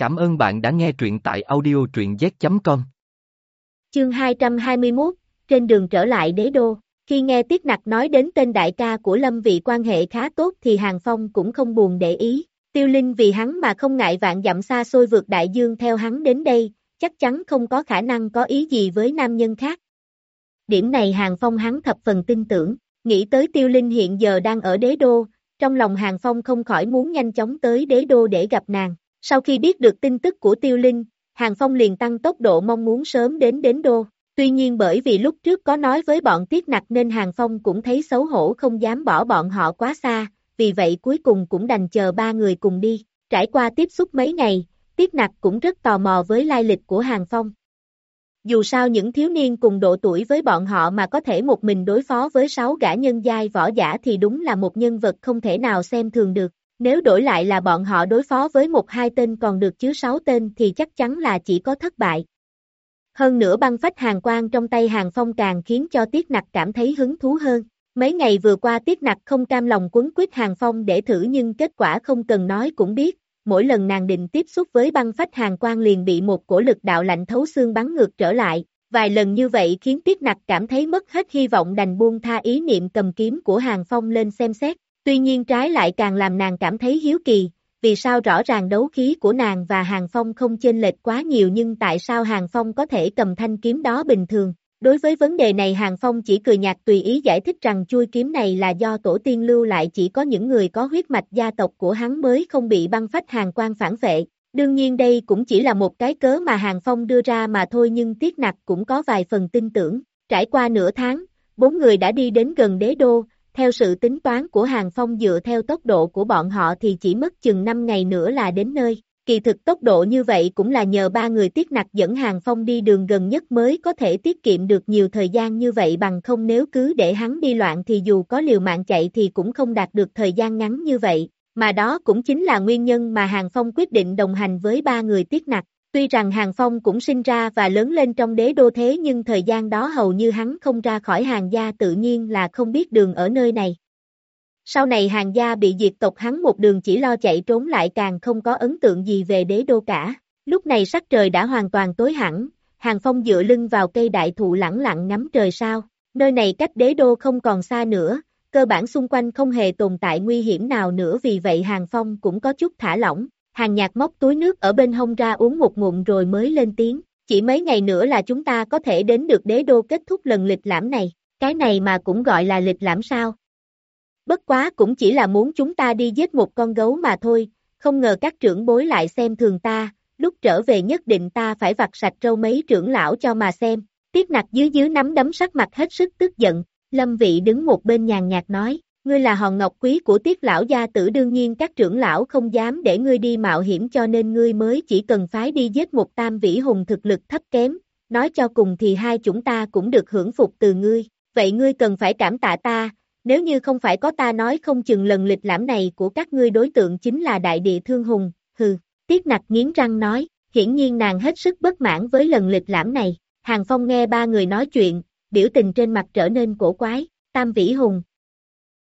Cảm ơn bạn đã nghe truyện tại audio truyện z.com. Chương 221, trên đường trở lại đế đô, khi nghe Tiết Nặc nói đến tên đại ca của Lâm vị quan hệ khá tốt thì Hàng Phong cũng không buồn để ý. Tiêu Linh vì hắn mà không ngại vạn dặm xa xôi vượt đại dương theo hắn đến đây, chắc chắn không có khả năng có ý gì với nam nhân khác. Điểm này Hàng Phong hắn thập phần tin tưởng, nghĩ tới Tiêu Linh hiện giờ đang ở đế đô, trong lòng Hàng Phong không khỏi muốn nhanh chóng tới đế đô để gặp nàng. Sau khi biết được tin tức của Tiêu Linh, Hàng Phong liền tăng tốc độ mong muốn sớm đến đến đô. Tuy nhiên bởi vì lúc trước có nói với bọn Tiết Nặc nên Hàng Phong cũng thấy xấu hổ không dám bỏ bọn họ quá xa, vì vậy cuối cùng cũng đành chờ ba người cùng đi. Trải qua tiếp xúc mấy ngày, Tiết Nặc cũng rất tò mò với lai lịch của Hàng Phong. Dù sao những thiếu niên cùng độ tuổi với bọn họ mà có thể một mình đối phó với sáu gã nhân giai võ giả thì đúng là một nhân vật không thể nào xem thường được. Nếu đổi lại là bọn họ đối phó với một hai tên còn được chứ sáu tên thì chắc chắn là chỉ có thất bại. Hơn nữa băng phách hàng quang trong tay hàng phong càng khiến cho Tiết Nặc cảm thấy hứng thú hơn. Mấy ngày vừa qua Tiết Nặc không cam lòng quấn quyết hàng phong để thử nhưng kết quả không cần nói cũng biết, mỗi lần nàng định tiếp xúc với băng phách hàng quang liền bị một cổ lực đạo lạnh thấu xương bắn ngược trở lại. Vài lần như vậy khiến Tiết Nặc cảm thấy mất hết hy vọng đành buông tha ý niệm cầm kiếm của hàng phong lên xem xét. Tuy nhiên trái lại càng làm nàng cảm thấy hiếu kỳ, vì sao rõ ràng đấu khí của nàng và Hàng Phong không chênh lệch quá nhiều nhưng tại sao Hàng Phong có thể cầm thanh kiếm đó bình thường. Đối với vấn đề này Hàng Phong chỉ cười nhạt tùy ý giải thích rằng chui kiếm này là do tổ tiên lưu lại chỉ có những người có huyết mạch gia tộc của hắn mới không bị băng phách hàng quan phản vệ. Đương nhiên đây cũng chỉ là một cái cớ mà Hàng Phong đưa ra mà thôi nhưng Tiết Nặc cũng có vài phần tin tưởng. Trải qua nửa tháng, bốn người đã đi đến gần đế đô, theo sự tính toán của Hàng Phong dựa theo tốc độ của bọn họ thì chỉ mất chừng 5 ngày nữa là đến nơi. Kỳ thực tốc độ như vậy cũng là nhờ ba người tiết nặc dẫn Hàng Phong đi đường gần nhất mới có thể tiết kiệm được nhiều thời gian như vậy bằng không nếu cứ để hắn đi loạn thì dù có liều mạng chạy thì cũng không đạt được thời gian ngắn như vậy, mà đó cũng chính là nguyên nhân mà Hàng Phong quyết định đồng hành với ba người tiết nặc. Tuy rằng Hàng Phong cũng sinh ra và lớn lên trong đế đô thế nhưng thời gian đó hầu như hắn không ra khỏi hàng gia tự nhiên là không biết đường ở nơi này. Sau này hàng gia bị diệt tộc hắn một đường chỉ lo chạy trốn lại càng không có ấn tượng gì về đế đô cả. Lúc này sắc trời đã hoàn toàn tối hẳn, hàng phong dựa lưng vào cây đại thụ lẳng lặng ngắm trời sao. Nơi này cách đế đô không còn xa nữa, cơ bản xung quanh không hề tồn tại nguy hiểm nào nữa vì vậy hàng phong cũng có chút thả lỏng, Hàng nhạc móc túi nước ở bên hông ra uống một ngụm rồi mới lên tiếng, chỉ mấy ngày nữa là chúng ta có thể đến được đế đô kết thúc lần lịch lãm này, cái này mà cũng gọi là lịch lãm sao. Bất quá cũng chỉ là muốn chúng ta đi giết một con gấu mà thôi, không ngờ các trưởng bối lại xem thường ta, lúc trở về nhất định ta phải vặt sạch râu mấy trưởng lão cho mà xem. Tiết nặc dưới dưới nắm đấm sắc mặt hết sức tức giận, Lâm Vị đứng một bên nhàn nhạt nói, Ngươi là hòn ngọc quý của tiết lão gia tử đương nhiên các trưởng lão không dám để ngươi đi mạo hiểm cho nên ngươi mới chỉ cần phái đi giết một tam vĩ hùng thực lực thấp kém, nói cho cùng thì hai chúng ta cũng được hưởng phục từ ngươi, vậy ngươi cần phải cảm tạ ta, nếu như không phải có ta nói không chừng lần lịch lãm này của các ngươi đối tượng chính là đại địa thương hùng, hừ, tiết nặc nghiến răng nói, hiển nhiên nàng hết sức bất mãn với lần lịch lãm này, Hàng Phong nghe ba người nói chuyện, biểu tình trên mặt trở nên cổ quái, tam vĩ hùng,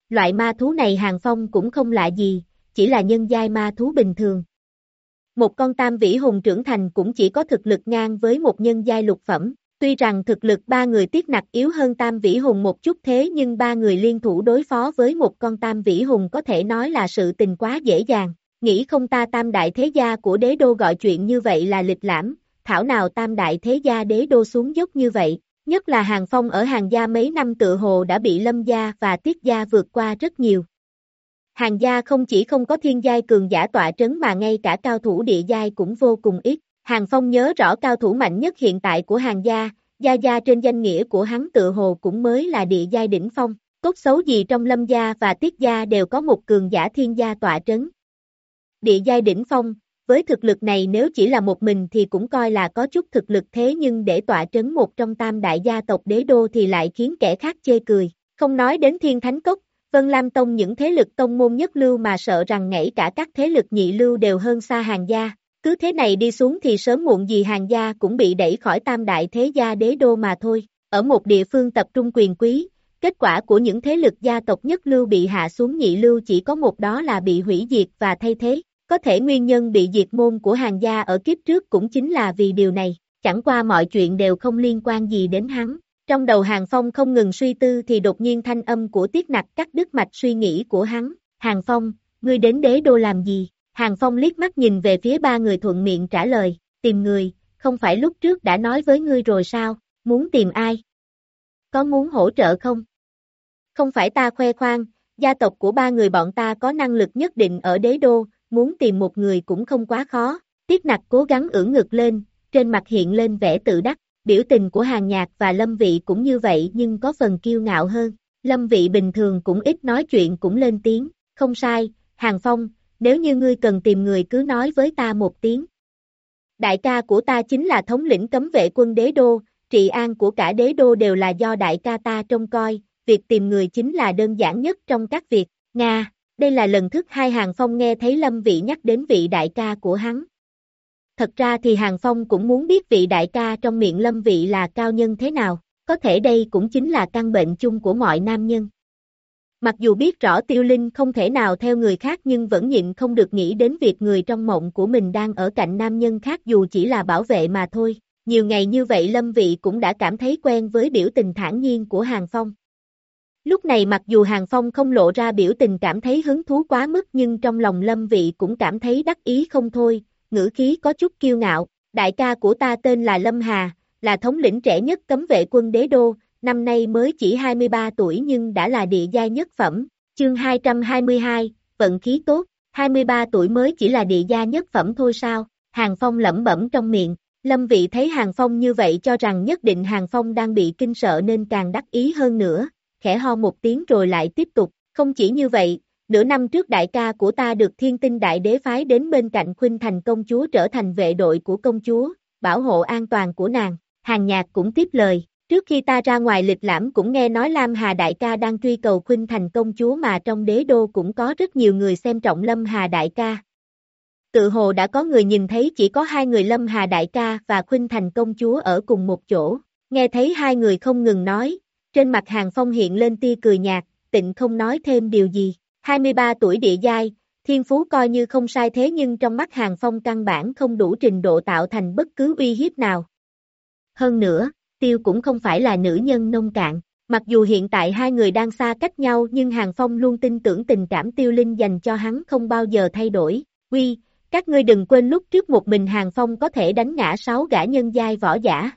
Loại ma thú này Hàng Phong cũng không lạ gì, chỉ là nhân giai ma thú bình thường. Một con tam vĩ hùng trưởng thành cũng chỉ có thực lực ngang với một nhân giai lục phẩm. Tuy rằng thực lực ba người tiết nặc yếu hơn tam vĩ hùng một chút thế nhưng ba người liên thủ đối phó với một con tam vĩ hùng có thể nói là sự tình quá dễ dàng. Nghĩ không ta tam đại thế gia của đế đô gọi chuyện như vậy là lịch lãm, thảo nào tam đại thế gia đế đô xuống dốc như vậy, Nhất là hàng phong ở hàng gia mấy năm tự hồ đã bị lâm gia và tiết gia vượt qua rất nhiều. Hàng gia không chỉ không có thiên giai cường giả tọa trấn mà ngay cả cao thủ địa giai cũng vô cùng ít. Hàng phong nhớ rõ cao thủ mạnh nhất hiện tại của hàng gia, gia gia trên danh nghĩa của hắn tự hồ cũng mới là địa giai đỉnh phong. Cốt xấu gì trong lâm gia và tiết gia đều có một cường giả thiên gia tọa trấn. Địa giai đỉnh phong, với thực lực này nếu chỉ là một mình thì cũng coi là có chút thực lực thế nhưng để tọa trấn một trong tam đại gia tộc đế đô thì lại khiến kẻ khác chê cười. Không nói đến thiên thánh cốc, Vân Lam Tông những thế lực tông môn nhất lưu mà sợ rằng ngay cả các thế lực nhị lưu đều hơn xa hàng gia. Cứ thế này đi xuống thì sớm muộn gì hàng gia cũng bị đẩy khỏi tam đại thế gia đế đô mà thôi. Ở một địa phương tập trung quyền quý, kết quả của những thế lực gia tộc nhất lưu bị hạ xuống nhị lưu chỉ có một đó là bị hủy diệt và thay thế có thể nguyên nhân bị diệt môn của hàng gia ở kiếp trước cũng chính là vì điều này, chẳng qua mọi chuyện đều không liên quan gì đến hắn. Trong đầu Hàng Phong không ngừng suy tư thì đột nhiên thanh âm của Tiết Nặc cắt đứt mạch suy nghĩ của hắn. Hàng Phong, ngươi đến đế đô làm gì? Hàng Phong liếc mắt nhìn về phía ba người thuận miệng trả lời, tìm người, không phải lúc trước đã nói với ngươi rồi sao, muốn tìm ai? Có muốn hỗ trợ không? Không phải ta khoe khoang, gia tộc của ba người bọn ta có năng lực nhất định ở đế đô, muốn tìm một người cũng không quá khó. Tiết nặc cố gắng ưỡn ngực lên, trên mặt hiện lên vẻ tự đắc, biểu tình của hàng nhạc và lâm vị cũng như vậy nhưng có phần kiêu ngạo hơn. Lâm vị bình thường cũng ít nói chuyện cũng lên tiếng, không sai, hàng phong, nếu như ngươi cần tìm người cứ nói với ta một tiếng. Đại ca của ta chính là thống lĩnh cấm vệ quân đế đô, trị an của cả đế đô đều là do đại ca ta trông coi, việc tìm người chính là đơn giản nhất trong các việc, Nga, đây là lần thứ hai Hàng Phong nghe thấy Lâm Vị nhắc đến vị đại ca của hắn. Thật ra thì Hàng Phong cũng muốn biết vị đại ca trong miệng Lâm Vị là cao nhân thế nào, có thể đây cũng chính là căn bệnh chung của mọi nam nhân. Mặc dù biết rõ tiêu linh không thể nào theo người khác nhưng vẫn nhịn không được nghĩ đến việc người trong mộng của mình đang ở cạnh nam nhân khác dù chỉ là bảo vệ mà thôi. Nhiều ngày như vậy Lâm Vị cũng đã cảm thấy quen với biểu tình thản nhiên của Hàng Phong. Lúc này mặc dù Hàng Phong không lộ ra biểu tình cảm thấy hứng thú quá mức nhưng trong lòng Lâm Vị cũng cảm thấy đắc ý không thôi, ngữ khí có chút kiêu ngạo. Đại ca của ta tên là Lâm Hà, là thống lĩnh trẻ nhất cấm vệ quân đế đô, năm nay mới chỉ 23 tuổi nhưng đã là địa giai nhất phẩm, chương 222, vận khí tốt, 23 tuổi mới chỉ là địa gia nhất phẩm thôi sao, Hàng Phong lẩm bẩm trong miệng, Lâm Vị thấy Hàng Phong như vậy cho rằng nhất định Hàng Phong đang bị kinh sợ nên càng đắc ý hơn nữa, khẽ ho một tiếng rồi lại tiếp tục, không chỉ như vậy, nửa năm trước đại ca của ta được thiên tinh đại đế phái đến bên cạnh khuynh thành công chúa trở thành vệ đội của công chúa, bảo hộ an toàn của nàng, hàng nhạc cũng tiếp lời, Trước khi ta ra ngoài lịch lãm cũng nghe nói Lam Hà Đại ca đang truy cầu Khuynh Thành công chúa mà trong đế đô cũng có rất nhiều người xem trọng Lâm Hà Đại ca. Tự hồ đã có người nhìn thấy chỉ có hai người Lâm Hà Đại ca và Khuynh Thành công chúa ở cùng một chỗ, nghe thấy hai người không ngừng nói, trên mặt Hàng Phong hiện lên tia cười nhạt, tịnh không nói thêm điều gì, 23 tuổi địa giai, thiên phú coi như không sai thế nhưng trong mắt Hàng Phong căn bản không đủ trình độ tạo thành bất cứ uy hiếp nào. Hơn nữa, Tiêu cũng không phải là nữ nhân nông cạn. Mặc dù hiện tại hai người đang xa cách nhau nhưng Hàng Phong luôn tin tưởng tình cảm Tiêu Linh dành cho hắn không bao giờ thay đổi. Uy, các ngươi đừng quên lúc trước một mình Hàng Phong có thể đánh ngã sáu gã nhân giai võ giả.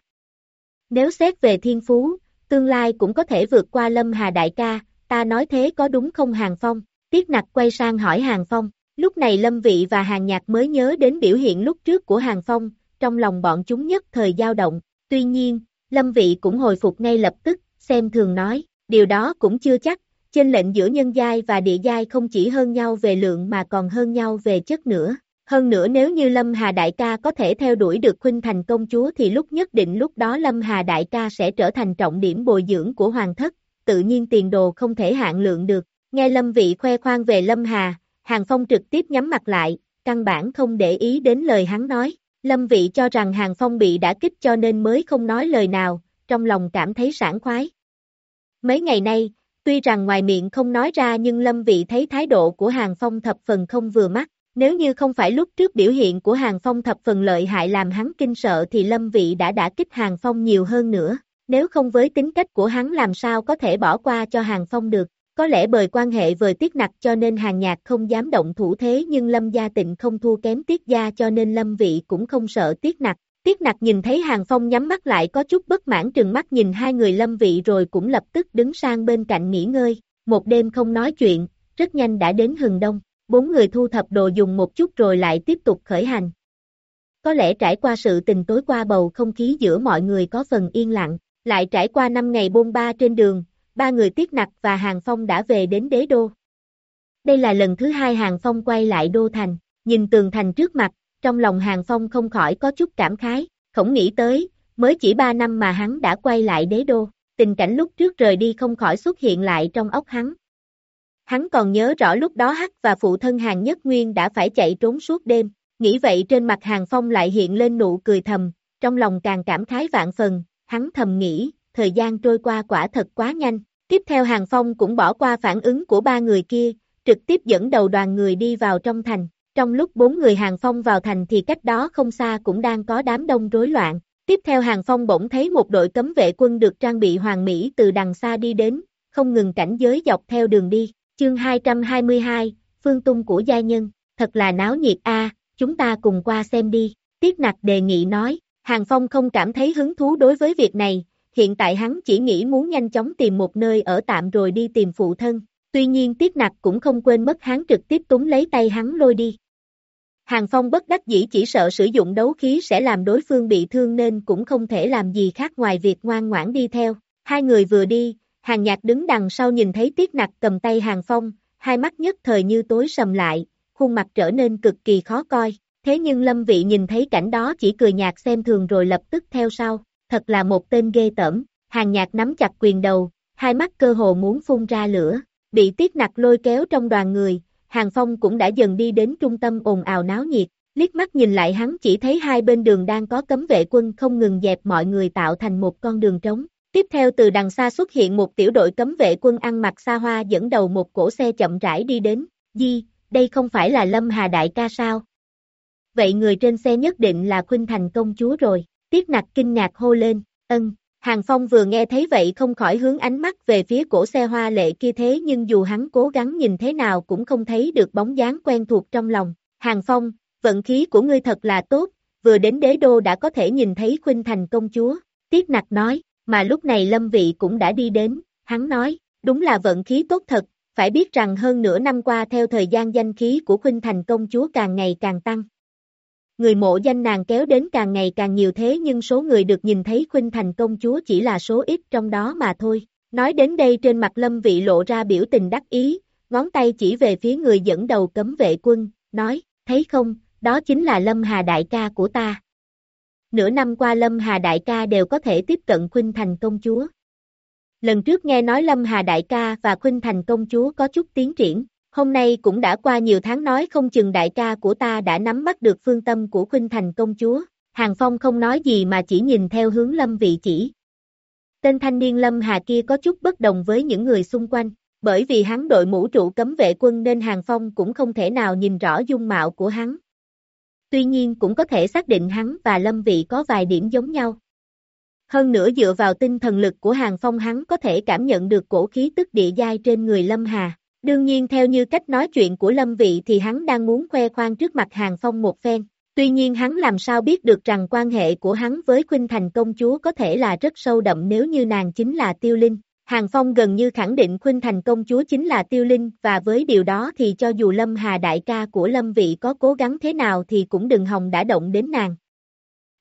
Nếu xét về thiên phú, tương lai cũng có thể vượt qua Lâm Hà Đại ca, ta nói thế có đúng không Hàng Phong? Tiết nặc quay sang hỏi Hàng Phong, lúc này Lâm Vị và Hàng Nhạc mới nhớ đến biểu hiện lúc trước của Hàng Phong, trong lòng bọn chúng nhất thời dao động, tuy nhiên, Lâm Vị cũng hồi phục ngay lập tức, xem thường nói, điều đó cũng chưa chắc, trên lệnh giữa nhân giai và địa giai không chỉ hơn nhau về lượng mà còn hơn nhau về chất nữa. Hơn nữa nếu như Lâm Hà Đại ca có thể theo đuổi được Khuynh Thành công chúa thì lúc nhất định lúc đó Lâm Hà Đại ca sẽ trở thành trọng điểm bồi dưỡng của hoàng thất, tự nhiên tiền đồ không thể hạn lượng được. Nghe Lâm Vị khoe khoang về Lâm Hà, Hàng Phong trực tiếp nhắm mặt lại, căn bản không để ý đến lời hắn nói. Lâm Vị cho rằng Hàng Phong bị đã kích cho nên mới không nói lời nào, trong lòng cảm thấy sảng khoái. Mấy ngày nay, tuy rằng ngoài miệng không nói ra nhưng Lâm Vị thấy thái độ của Hàng Phong thập phần không vừa mắt. Nếu như không phải lúc trước biểu hiện của Hàng Phong thập phần lợi hại làm hắn kinh sợ thì Lâm Vị đã đã kích Hàng Phong nhiều hơn nữa. Nếu không với tính cách của hắn làm sao có thể bỏ qua cho Hàng Phong được. Có lẽ bởi quan hệ vời tiết nặc cho nên hàng nhạc không dám động thủ thế nhưng lâm gia tịnh không thua kém tiết gia cho nên lâm vị cũng không sợ tiết nặc. Tiết nặc nhìn thấy hàng phong nhắm mắt lại có chút bất mãn trừng mắt nhìn hai người lâm vị rồi cũng lập tức đứng sang bên cạnh nghỉ ngơi. Một đêm không nói chuyện, rất nhanh đã đến hừng đông. Bốn người thu thập đồ dùng một chút rồi lại tiếp tục khởi hành. Có lẽ trải qua sự tình tối qua bầu không khí giữa mọi người có phần yên lặng, lại trải qua năm ngày bôn ba trên đường, ba người Tiết Nặc và Hàng Phong đã về đến đế đô. Đây là lần thứ hai Hàng Phong quay lại đô thành, nhìn tường thành trước mặt, trong lòng Hàng Phong không khỏi có chút cảm khái, không nghĩ tới, mới chỉ ba năm mà hắn đã quay lại đế đô, tình cảnh lúc trước rời đi không khỏi xuất hiện lại trong óc hắn. Hắn còn nhớ rõ lúc đó Hắc và phụ thân Hàng Nhất Nguyên đã phải chạy trốn suốt đêm, nghĩ vậy trên mặt Hàng Phong lại hiện lên nụ cười thầm, trong lòng càng cảm khái vạn phần, hắn thầm nghĩ, thời gian trôi qua quả thật quá nhanh, Tiếp theo Hàng Phong cũng bỏ qua phản ứng của ba người kia, trực tiếp dẫn đầu đoàn người đi vào trong thành. Trong lúc bốn người Hàng Phong vào thành thì cách đó không xa cũng đang có đám đông rối loạn. Tiếp theo Hàng Phong bỗng thấy một đội cấm vệ quân được trang bị hoàng mỹ từ đằng xa đi đến, không ngừng cảnh giới dọc theo đường đi. Chương 222, Phương Tung của gia nhân, thật là náo nhiệt a, chúng ta cùng qua xem đi. Tiết nặc đề nghị nói, Hàng Phong không cảm thấy hứng thú đối với việc này, hiện tại hắn chỉ nghĩ muốn nhanh chóng tìm một nơi ở tạm rồi đi tìm phụ thân. Tuy nhiên Tiết nặc cũng không quên mất hắn trực tiếp túng lấy tay hắn lôi đi. Hàng Phong bất đắc dĩ chỉ sợ sử dụng đấu khí sẽ làm đối phương bị thương nên cũng không thể làm gì khác ngoài việc ngoan ngoãn đi theo. Hai người vừa đi, Hàng Nhạc đứng đằng sau nhìn thấy Tiết Nặc cầm tay Hàng Phong, hai mắt nhất thời như tối sầm lại, khuôn mặt trở nên cực kỳ khó coi. Thế nhưng Lâm Vị nhìn thấy cảnh đó chỉ cười nhạt xem thường rồi lập tức theo sau, thật là một tên ghê tởm. Hàng Nhạc nắm chặt quyền đầu, hai mắt cơ hồ muốn phun ra lửa, bị Tiết Nặc lôi kéo trong đoàn người, Hàng Phong cũng đã dần đi đến trung tâm ồn ào náo nhiệt, liếc mắt nhìn lại hắn chỉ thấy hai bên đường đang có cấm vệ quân không ngừng dẹp mọi người tạo thành một con đường trống. Tiếp theo từ đằng xa xuất hiện một tiểu đội cấm vệ quân ăn mặc xa hoa dẫn đầu một cổ xe chậm rãi đi đến, Di, đây không phải là Lâm Hà Đại ca sao? Vậy người trên xe nhất định là Khuynh Thành công chúa rồi, Tiết nặc kinh ngạc hô lên, ân, Hàng Phong vừa nghe thấy vậy không khỏi hướng ánh mắt về phía cổ xe hoa lệ kia thế nhưng dù hắn cố gắng nhìn thế nào cũng không thấy được bóng dáng quen thuộc trong lòng. Hàng Phong, vận khí của ngươi thật là tốt, vừa đến đế đô đã có thể nhìn thấy Khuynh Thành công chúa. Tiết nặc nói, mà lúc này Lâm Vị cũng đã đi đến, hắn nói, đúng là vận khí tốt thật, phải biết rằng hơn nửa năm qua theo thời gian danh khí của Khuynh Thành công chúa càng ngày càng tăng người mộ danh nàng kéo đến càng ngày càng nhiều thế nhưng số người được nhìn thấy khuynh thành công chúa chỉ là số ít trong đó mà thôi. Nói đến đây trên mặt lâm vị lộ ra biểu tình đắc ý, ngón tay chỉ về phía người dẫn đầu cấm vệ quân, nói, thấy không, đó chính là lâm hà đại ca của ta. Nửa năm qua lâm hà đại ca đều có thể tiếp cận khuynh thành công chúa. Lần trước nghe nói lâm hà đại ca và khuynh thành công chúa có chút tiến triển, Hôm nay cũng đã qua nhiều tháng nói không chừng đại ca của ta đã nắm bắt được phương tâm của Khuynh Thành công chúa. Hàng Phong không nói gì mà chỉ nhìn theo hướng Lâm vị chỉ. Tên thanh niên Lâm Hà kia có chút bất đồng với những người xung quanh, bởi vì hắn đội mũ trụ cấm vệ quân nên Hàng Phong cũng không thể nào nhìn rõ dung mạo của hắn. Tuy nhiên cũng có thể xác định hắn và Lâm Vị có vài điểm giống nhau. Hơn nữa dựa vào tinh thần lực của Hàng Phong hắn có thể cảm nhận được cổ khí tức địa giai trên người Lâm Hà. Đương nhiên theo như cách nói chuyện của Lâm Vị thì hắn đang muốn khoe khoang trước mặt Hàng Phong một phen. Tuy nhiên hắn làm sao biết được rằng quan hệ của hắn với Khuynh Thành công chúa có thể là rất sâu đậm nếu như nàng chính là Tiêu Linh. Hàng Phong gần như khẳng định Khuynh Thành công chúa chính là Tiêu Linh và với điều đó thì cho dù Lâm Hà đại ca của Lâm Vị có cố gắng thế nào thì cũng đừng hòng đã động đến nàng.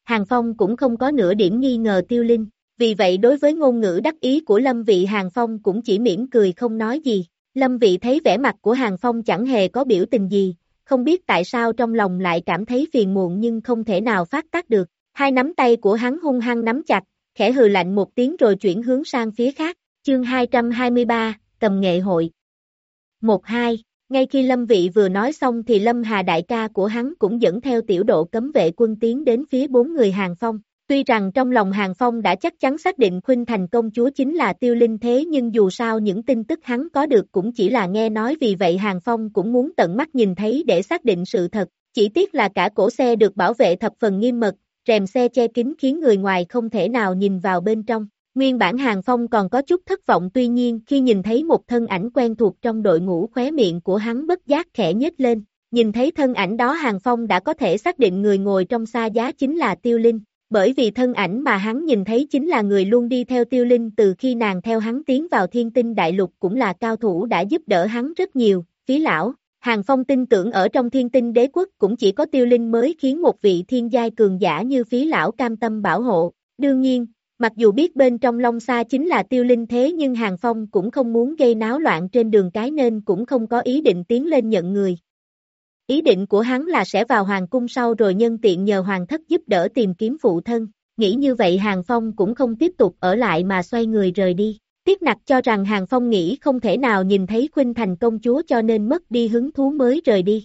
Hàng Phong cũng không có nửa điểm nghi ngờ Tiêu Linh, vì vậy đối với ngôn ngữ đắc ý của Lâm Vị Hàng Phong cũng chỉ mỉm cười không nói gì. Lâm Vị thấy vẻ mặt của Hàng Phong chẳng hề có biểu tình gì, không biết tại sao trong lòng lại cảm thấy phiền muộn nhưng không thể nào phát tác được. Hai nắm tay của hắn hung hăng nắm chặt, khẽ hừ lạnh một tiếng rồi chuyển hướng sang phía khác. Chương 223, cầm nghệ hội. 1-2, ngay khi Lâm Vị vừa nói xong thì Lâm Hà đại ca của hắn cũng dẫn theo tiểu độ cấm vệ quân tiến đến phía bốn người Hàng Phong. Tuy rằng trong lòng Hàng Phong đã chắc chắn xác định Khuynh Thành công chúa chính là tiêu linh thế nhưng dù sao những tin tức hắn có được cũng chỉ là nghe nói vì vậy Hàng Phong cũng muốn tận mắt nhìn thấy để xác định sự thật. Chỉ tiếc là cả cổ xe được bảo vệ thập phần nghiêm mật, rèm xe che kín khiến người ngoài không thể nào nhìn vào bên trong. Nguyên bản Hàng Phong còn có chút thất vọng tuy nhiên khi nhìn thấy một thân ảnh quen thuộc trong đội ngũ khóe miệng của hắn bất giác khẽ nhếch lên. Nhìn thấy thân ảnh đó Hàng Phong đã có thể xác định người ngồi trong xa giá chính là Tiêu Linh. Bởi vì thân ảnh mà hắn nhìn thấy chính là người luôn đi theo tiêu linh từ khi nàng theo hắn tiến vào thiên tinh đại lục cũng là cao thủ đã giúp đỡ hắn rất nhiều, phí lão. Hàng Phong tin tưởng ở trong thiên tinh đế quốc cũng chỉ có tiêu linh mới khiến một vị thiên giai cường giả như phí lão cam tâm bảo hộ. Đương nhiên, mặc dù biết bên trong Long Sa chính là tiêu linh thế nhưng Hàng Phong cũng không muốn gây náo loạn trên đường cái nên cũng không có ý định tiến lên nhận người. Ý định của hắn là sẽ vào hoàng cung sau rồi nhân tiện nhờ hoàng thất giúp đỡ tìm kiếm phụ thân. Nghĩ như vậy Hàng Phong cũng không tiếp tục ở lại mà xoay người rời đi. Tiết nặc cho rằng Hàng Phong nghĩ không thể nào nhìn thấy Khuynh Thành công chúa cho nên mất đi hứng thú mới rời đi.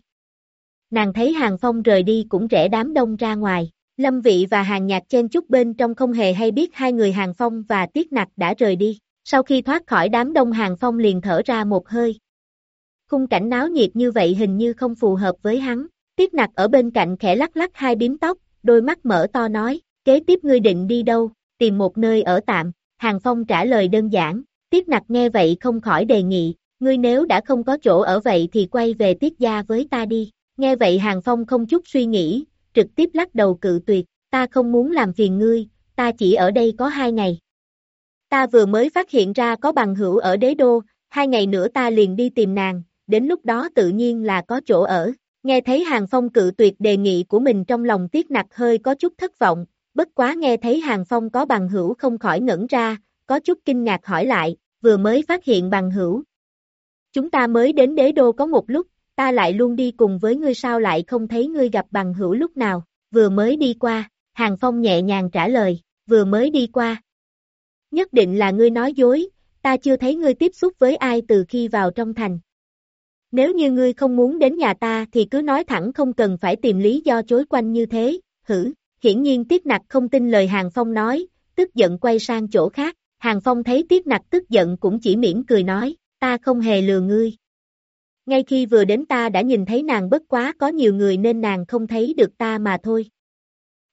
Nàng thấy Hàng Phong rời đi cũng rẽ đám đông ra ngoài. Lâm Vị và Hàng Nhạc chen chút bên trong không hề hay biết hai người Hàng Phong và Tiết Nặc đã rời đi. Sau khi thoát khỏi đám đông Hàng Phong liền thở ra một hơi, khung cảnh náo nhiệt như vậy hình như không phù hợp với hắn, Tiết nặc ở bên cạnh khẽ lắc lắc hai biếm tóc, đôi mắt mở to nói, kế tiếp ngươi định đi đâu, tìm một nơi ở tạm, Hàng Phong trả lời đơn giản, Tiết nặc nghe vậy không khỏi đề nghị, ngươi nếu đã không có chỗ ở vậy thì quay về Tiết gia với ta đi, nghe vậy Hàng Phong không chút suy nghĩ, trực tiếp lắc đầu cự tuyệt, ta không muốn làm phiền ngươi, ta chỉ ở đây có hai ngày. Ta vừa mới phát hiện ra có bằng hữu ở đế đô, hai ngày nữa ta liền đi tìm nàng, đến lúc đó tự nhiên là có chỗ ở. Nghe thấy Hàng Phong cự tuyệt đề nghị của mình trong lòng tiếc nặc hơi có chút thất vọng, bất quá nghe thấy Hàng Phong có bằng hữu không khỏi ngẩn ra, có chút kinh ngạc hỏi lại, vừa mới phát hiện bằng hữu. Chúng ta mới đến đế đô có một lúc, ta lại luôn đi cùng với ngươi sao lại không thấy ngươi gặp bằng hữu lúc nào, vừa mới đi qua, Hàng Phong nhẹ nhàng trả lời, vừa mới đi qua. Nhất định là ngươi nói dối, ta chưa thấy ngươi tiếp xúc với ai từ khi vào trong thành. Nếu như ngươi không muốn đến nhà ta thì cứ nói thẳng không cần phải tìm lý do chối quanh như thế, hử, hiển nhiên Tiết Nặc không tin lời Hàng Phong nói, tức giận quay sang chỗ khác, Hàng Phong thấy Tiết Nặc tức giận cũng chỉ mỉm cười nói, ta không hề lừa ngươi. Ngay khi vừa đến ta đã nhìn thấy nàng bất quá có nhiều người nên nàng không thấy được ta mà thôi.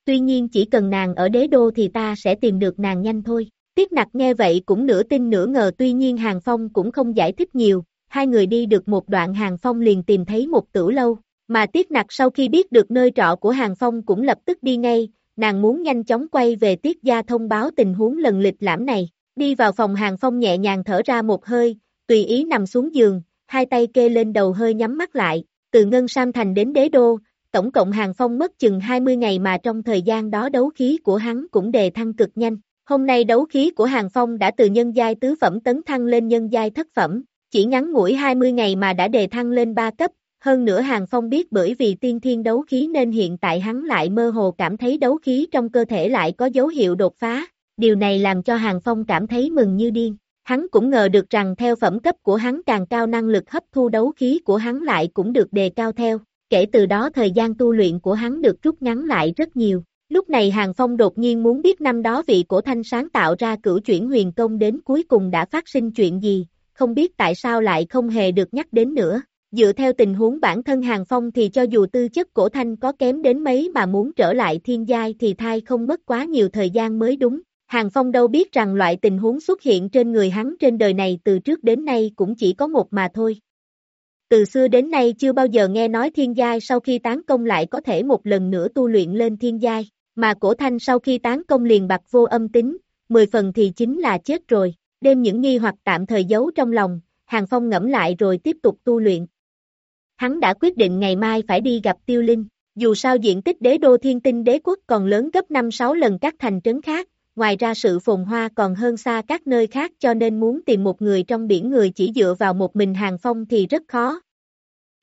Tuy nhiên chỉ cần nàng ở đế đô thì ta sẽ tìm được nàng nhanh thôi. Tiết nặc nghe vậy cũng nửa tin nửa ngờ tuy nhiên Hàng Phong cũng không giải thích nhiều, hai người đi được một đoạn Hàng Phong liền tìm thấy một tử lâu, mà Tiết nặc sau khi biết được nơi trọ của Hàng Phong cũng lập tức đi ngay, nàng muốn nhanh chóng quay về Tiết gia thông báo tình huống lần lịch lãm này, đi vào phòng Hàng Phong nhẹ nhàng thở ra một hơi, tùy ý nằm xuống giường, hai tay kê lên đầu hơi nhắm mắt lại, từ Ngân Sam Thành đến Đế Đô, tổng cộng Hàng Phong mất chừng 20 ngày mà trong thời gian đó đấu khí của hắn cũng đề thăng cực nhanh. Hôm nay đấu khí của Hàng Phong đã từ nhân giai tứ phẩm tấn thăng lên nhân giai thất phẩm, chỉ ngắn ngủi 20 ngày mà đã đề thăng lên 3 cấp, hơn nữa Hàng Phong biết bởi vì tiên thiên đấu khí nên hiện tại hắn lại mơ hồ cảm thấy đấu khí trong cơ thể lại có dấu hiệu đột phá, điều này làm cho Hàng Phong cảm thấy mừng như điên. Hắn cũng ngờ được rằng theo phẩm cấp của hắn càng cao năng lực hấp thu đấu khí của hắn lại cũng được đề cao theo, kể từ đó thời gian tu luyện của hắn được rút ngắn lại rất nhiều. Lúc này Hàng Phong đột nhiên muốn biết năm đó vị cổ thanh sáng tạo ra cửu chuyển huyền công đến cuối cùng đã phát sinh chuyện gì, không biết tại sao lại không hề được nhắc đến nữa. Dựa theo tình huống bản thân Hàng Phong thì cho dù tư chất cổ thanh có kém đến mấy mà muốn trở lại thiên giai thì thai không mất quá nhiều thời gian mới đúng. Hàng Phong đâu biết rằng loại tình huống xuất hiện trên người hắn trên đời này từ trước đến nay cũng chỉ có một mà thôi. Từ xưa đến nay chưa bao giờ nghe nói thiên giai sau khi tán công lại có thể một lần nữa tu luyện lên thiên giai, mà cổ thanh sau khi tán công liền bạc vô âm tính, 10 phần thì chính là chết rồi, đêm những nghi hoặc tạm thời giấu trong lòng, Hàng Phong ngẫm lại rồi tiếp tục tu luyện. Hắn đã quyết định ngày mai phải đi gặp Tiêu Linh, dù sao diện tích đế đô thiên tinh đế quốc còn lớn gấp 5-6 lần các thành trấn khác, ngoài ra sự phồn hoa còn hơn xa các nơi khác cho nên muốn tìm một người trong biển người chỉ dựa vào một mình Hàng Phong thì rất khó.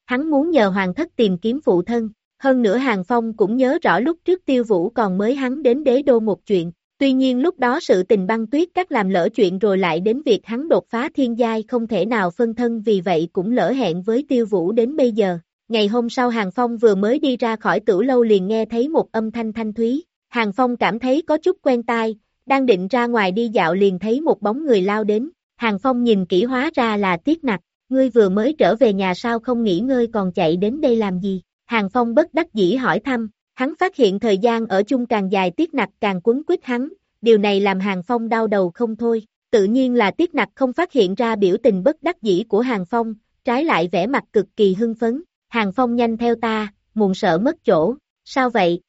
Hắn muốn nhờ Hoàng thất tìm kiếm phụ thân, hơn nữa Hàng Phong cũng nhớ rõ lúc trước tiêu vũ còn mới hắn đến đế đô một chuyện, tuy nhiên lúc đó sự tình băng tuyết các làm lỡ chuyện rồi lại đến việc hắn đột phá thiên giai không thể nào phân thân vì vậy cũng lỡ hẹn với tiêu vũ đến bây giờ. Ngày hôm sau Hàng Phong vừa mới đi ra khỏi tử lâu liền nghe thấy một âm thanh thanh thúy, Hàng Phong cảm thấy có chút quen tai, đang định ra ngoài đi dạo liền thấy một bóng người lao đến, Hàng Phong nhìn kỹ hóa ra là Tiết Nặc, ngươi vừa mới trở về nhà sao không nghỉ ngơi còn chạy đến đây làm gì, Hàng Phong bất đắc dĩ hỏi thăm, hắn phát hiện thời gian ở chung càng dài Tiết Nặc càng quấn quýt hắn, điều này làm Hàng Phong đau đầu không thôi, tự nhiên là Tiết Nặc không phát hiện ra biểu tình bất đắc dĩ của Hàng Phong, trái lại vẻ mặt cực kỳ hưng phấn, Hàng Phong nhanh theo ta, muộn sợ mất chỗ, sao vậy?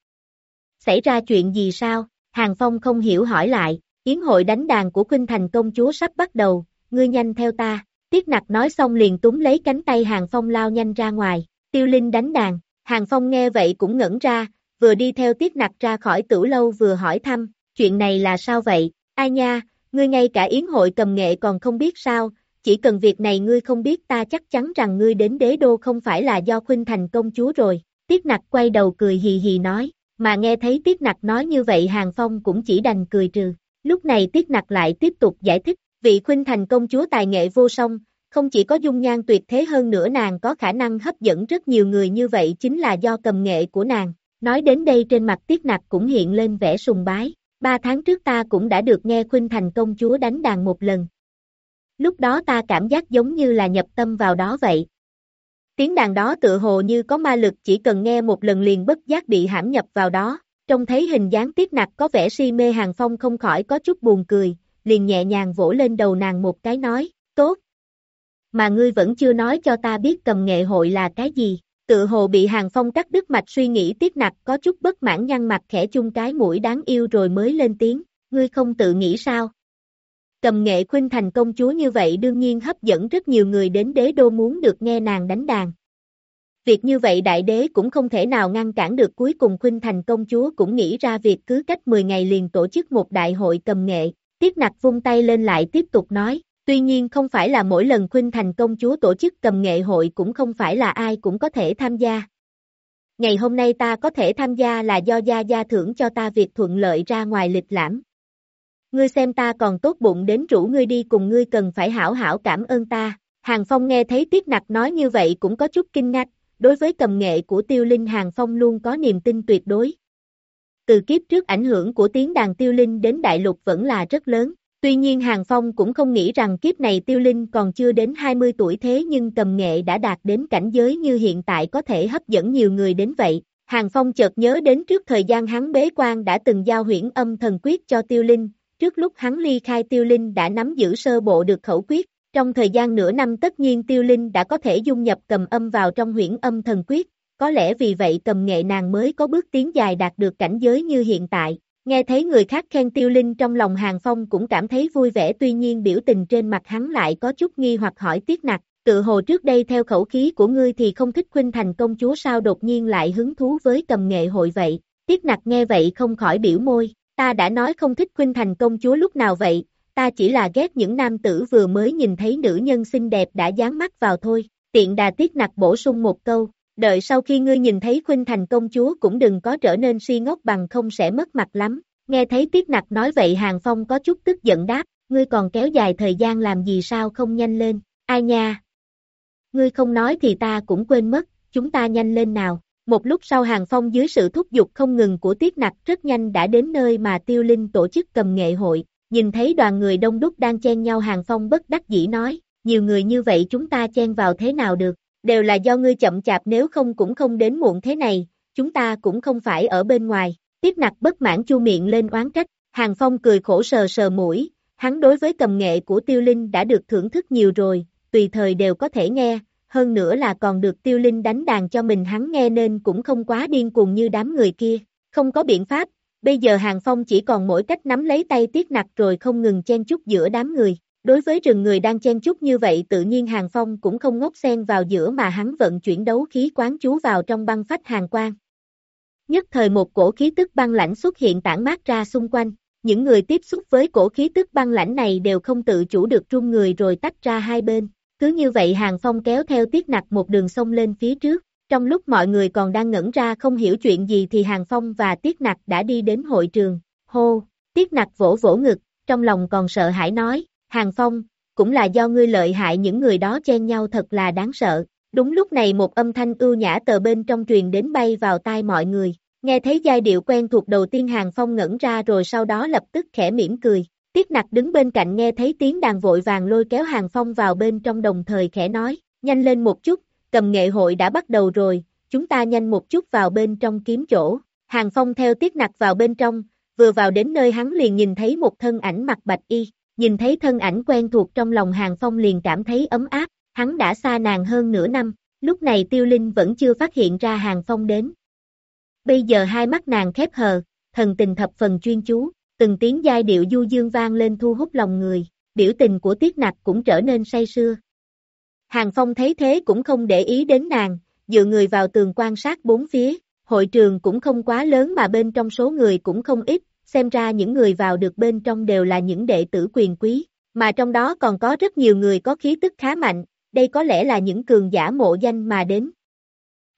Xảy ra chuyện gì sao? Hàng Phong không hiểu hỏi lại, yến hội đánh đàn của Khuynh Thành công chúa sắp bắt đầu, ngươi nhanh theo ta. Tiết nặc nói xong liền túm lấy cánh tay Hàng Phong lao nhanh ra ngoài, tiêu linh đánh đàn, Hàng Phong nghe vậy cũng ngẩn ra, vừa đi theo tiết nặc ra khỏi tử lâu vừa hỏi thăm, chuyện này là sao vậy, ai nha, ngươi ngay cả yến hội cầm nghệ còn không biết sao, chỉ cần việc này ngươi không biết ta chắc chắn rằng ngươi đến đế đô không phải là do Khuynh Thành công chúa rồi, tiết nặc quay đầu cười hì hì nói, mà nghe thấy Tiết Nặc nói như vậy Hàng Phong cũng chỉ đành cười trừ. Lúc này Tiết Nặc lại tiếp tục giải thích, vị khuynh thành công chúa tài nghệ vô song, không chỉ có dung nhan tuyệt thế hơn nữa nàng có khả năng hấp dẫn rất nhiều người như vậy chính là do cầm nghệ của nàng. Nói đến đây trên mặt Tiết Nặc cũng hiện lên vẻ sùng bái. Ba tháng trước ta cũng đã được nghe khuynh thành công chúa đánh đàn một lần. Lúc đó ta cảm giác giống như là nhập tâm vào đó vậy. Tiếng đàn đó tự hồ như có ma lực chỉ cần nghe một lần liền bất giác bị hãm nhập vào đó, trông thấy hình dáng tiết nặc có vẻ si mê hàng phong không khỏi có chút buồn cười, liền nhẹ nhàng vỗ lên đầu nàng một cái nói, tốt. Mà ngươi vẫn chưa nói cho ta biết cầm nghệ hội là cái gì, tự hồ bị hàng phong cắt đứt mạch suy nghĩ tiết nặc có chút bất mãn nhăn mặt khẽ chung cái mũi đáng yêu rồi mới lên tiếng, ngươi không tự nghĩ sao. Cầm nghệ khuynh thành công chúa như vậy đương nhiên hấp dẫn rất nhiều người đến đế đô muốn được nghe nàng đánh đàn. Việc như vậy đại đế cũng không thể nào ngăn cản được cuối cùng khuynh thành công chúa cũng nghĩ ra việc cứ cách 10 ngày liền tổ chức một đại hội cầm nghệ, tiết nặc vung tay lên lại tiếp tục nói, tuy nhiên không phải là mỗi lần khuynh thành công chúa tổ chức cầm nghệ hội cũng không phải là ai cũng có thể tham gia. Ngày hôm nay ta có thể tham gia là do gia gia thưởng cho ta việc thuận lợi ra ngoài lịch lãm, ngươi xem ta còn tốt bụng đến rủ ngươi đi cùng ngươi cần phải hảo hảo cảm ơn ta. Hàng Phong nghe thấy Tiết Nặc nói như vậy cũng có chút kinh ngạc, đối với cầm nghệ của tiêu linh Hàng Phong luôn có niềm tin tuyệt đối. Từ kiếp trước ảnh hưởng của tiếng đàn tiêu linh đến đại lục vẫn là rất lớn, tuy nhiên Hàng Phong cũng không nghĩ rằng kiếp này tiêu linh còn chưa đến 20 tuổi thế nhưng cầm nghệ đã đạt đến cảnh giới như hiện tại có thể hấp dẫn nhiều người đến vậy. Hàng Phong chợt nhớ đến trước thời gian hắn bế quan đã từng giao huyễn âm thần quyết cho tiêu linh, Trước lúc hắn ly khai tiêu linh đã nắm giữ sơ bộ được khẩu quyết, trong thời gian nửa năm tất nhiên tiêu linh đã có thể dung nhập cầm âm vào trong huyễn âm thần quyết, có lẽ vì vậy cầm nghệ nàng mới có bước tiến dài đạt được cảnh giới như hiện tại. Nghe thấy người khác khen tiêu linh trong lòng hàng phong cũng cảm thấy vui vẻ tuy nhiên biểu tình trên mặt hắn lại có chút nghi hoặc hỏi tiếc nặc, tự hồ trước đây theo khẩu khí của ngươi thì không thích khuynh thành công chúa sao đột nhiên lại hứng thú với cầm nghệ hội vậy, tiếc nặc nghe vậy không khỏi biểu môi, Ta đã nói không thích khuynh thành công chúa lúc nào vậy, ta chỉ là ghét những nam tử vừa mới nhìn thấy nữ nhân xinh đẹp đã dán mắt vào thôi, tiện đà tiết nặc bổ sung một câu, đợi sau khi ngươi nhìn thấy khuynh thành công chúa cũng đừng có trở nên si ngốc bằng không sẽ mất mặt lắm, nghe thấy tiết nặc nói vậy Hàng Phong có chút tức giận đáp, ngươi còn kéo dài thời gian làm gì sao không nhanh lên, ai nha. Ngươi không nói thì ta cũng quên mất, chúng ta nhanh lên nào. Một lúc sau Hàng Phong dưới sự thúc giục không ngừng của Tiết Nặc rất nhanh đã đến nơi mà Tiêu Linh tổ chức cầm nghệ hội, nhìn thấy đoàn người đông đúc đang chen nhau Hàng Phong bất đắc dĩ nói, nhiều người như vậy chúng ta chen vào thế nào được, đều là do ngươi chậm chạp nếu không cũng không đến muộn thế này, chúng ta cũng không phải ở bên ngoài, Tiết Nặc bất mãn chu miệng lên oán trách, Hàng Phong cười khổ sờ sờ mũi, hắn đối với cầm nghệ của Tiêu Linh đã được thưởng thức nhiều rồi, tùy thời đều có thể nghe, hơn nữa là còn được tiêu linh đánh đàn cho mình hắn nghe nên cũng không quá điên cuồng như đám người kia, không có biện pháp, bây giờ Hàng Phong chỉ còn mỗi cách nắm lấy tay tiết nặc rồi không ngừng chen chúc giữa đám người, đối với rừng người đang chen chúc như vậy tự nhiên Hàng Phong cũng không ngốc xen vào giữa mà hắn vận chuyển đấu khí quán chú vào trong băng phách hàng quang. Nhất thời một cổ khí tức băng lãnh xuất hiện tản mát ra xung quanh, những người tiếp xúc với cổ khí tức băng lãnh này đều không tự chủ được run người rồi tách ra hai bên. Cứ như vậy Hàng Phong kéo theo Tiết Nặc một đường sông lên phía trước, trong lúc mọi người còn đang ngẩn ra không hiểu chuyện gì thì Hàng Phong và Tiết Nặc đã đi đến hội trường, hô, Tiết Nặc vỗ vỗ ngực, trong lòng còn sợ hãi nói, Hàng Phong, cũng là do ngươi lợi hại những người đó chen nhau thật là đáng sợ. Đúng lúc này một âm thanh ưu nhã tờ bên trong truyền đến bay vào tai mọi người, nghe thấy giai điệu quen thuộc đầu tiên Hàng Phong ngẩn ra rồi sau đó lập tức khẽ mỉm cười, Tiết nặc đứng bên cạnh nghe thấy tiếng đàn vội vàng lôi kéo hàng phong vào bên trong đồng thời khẽ nói, nhanh lên một chút, cầm nghệ hội đã bắt đầu rồi, chúng ta nhanh một chút vào bên trong kiếm chỗ. Hàng phong theo tiết nặc vào bên trong, vừa vào đến nơi hắn liền nhìn thấy một thân ảnh mặc bạch y, nhìn thấy thân ảnh quen thuộc trong lòng hàng phong liền cảm thấy ấm áp, hắn đã xa nàng hơn nửa năm, lúc này tiêu linh vẫn chưa phát hiện ra hàng phong đến. Bây giờ hai mắt nàng khép hờ, thần tình thập phần chuyên chú, từng tiếng giai điệu du dương vang lên thu hút lòng người, biểu tình của tiết nặc cũng trở nên say sưa. Hàng Phong thấy thế cũng không để ý đến nàng, dựa người vào tường quan sát bốn phía, hội trường cũng không quá lớn mà bên trong số người cũng không ít, xem ra những người vào được bên trong đều là những đệ tử quyền quý, mà trong đó còn có rất nhiều người có khí tức khá mạnh, đây có lẽ là những cường giả mộ danh mà đến.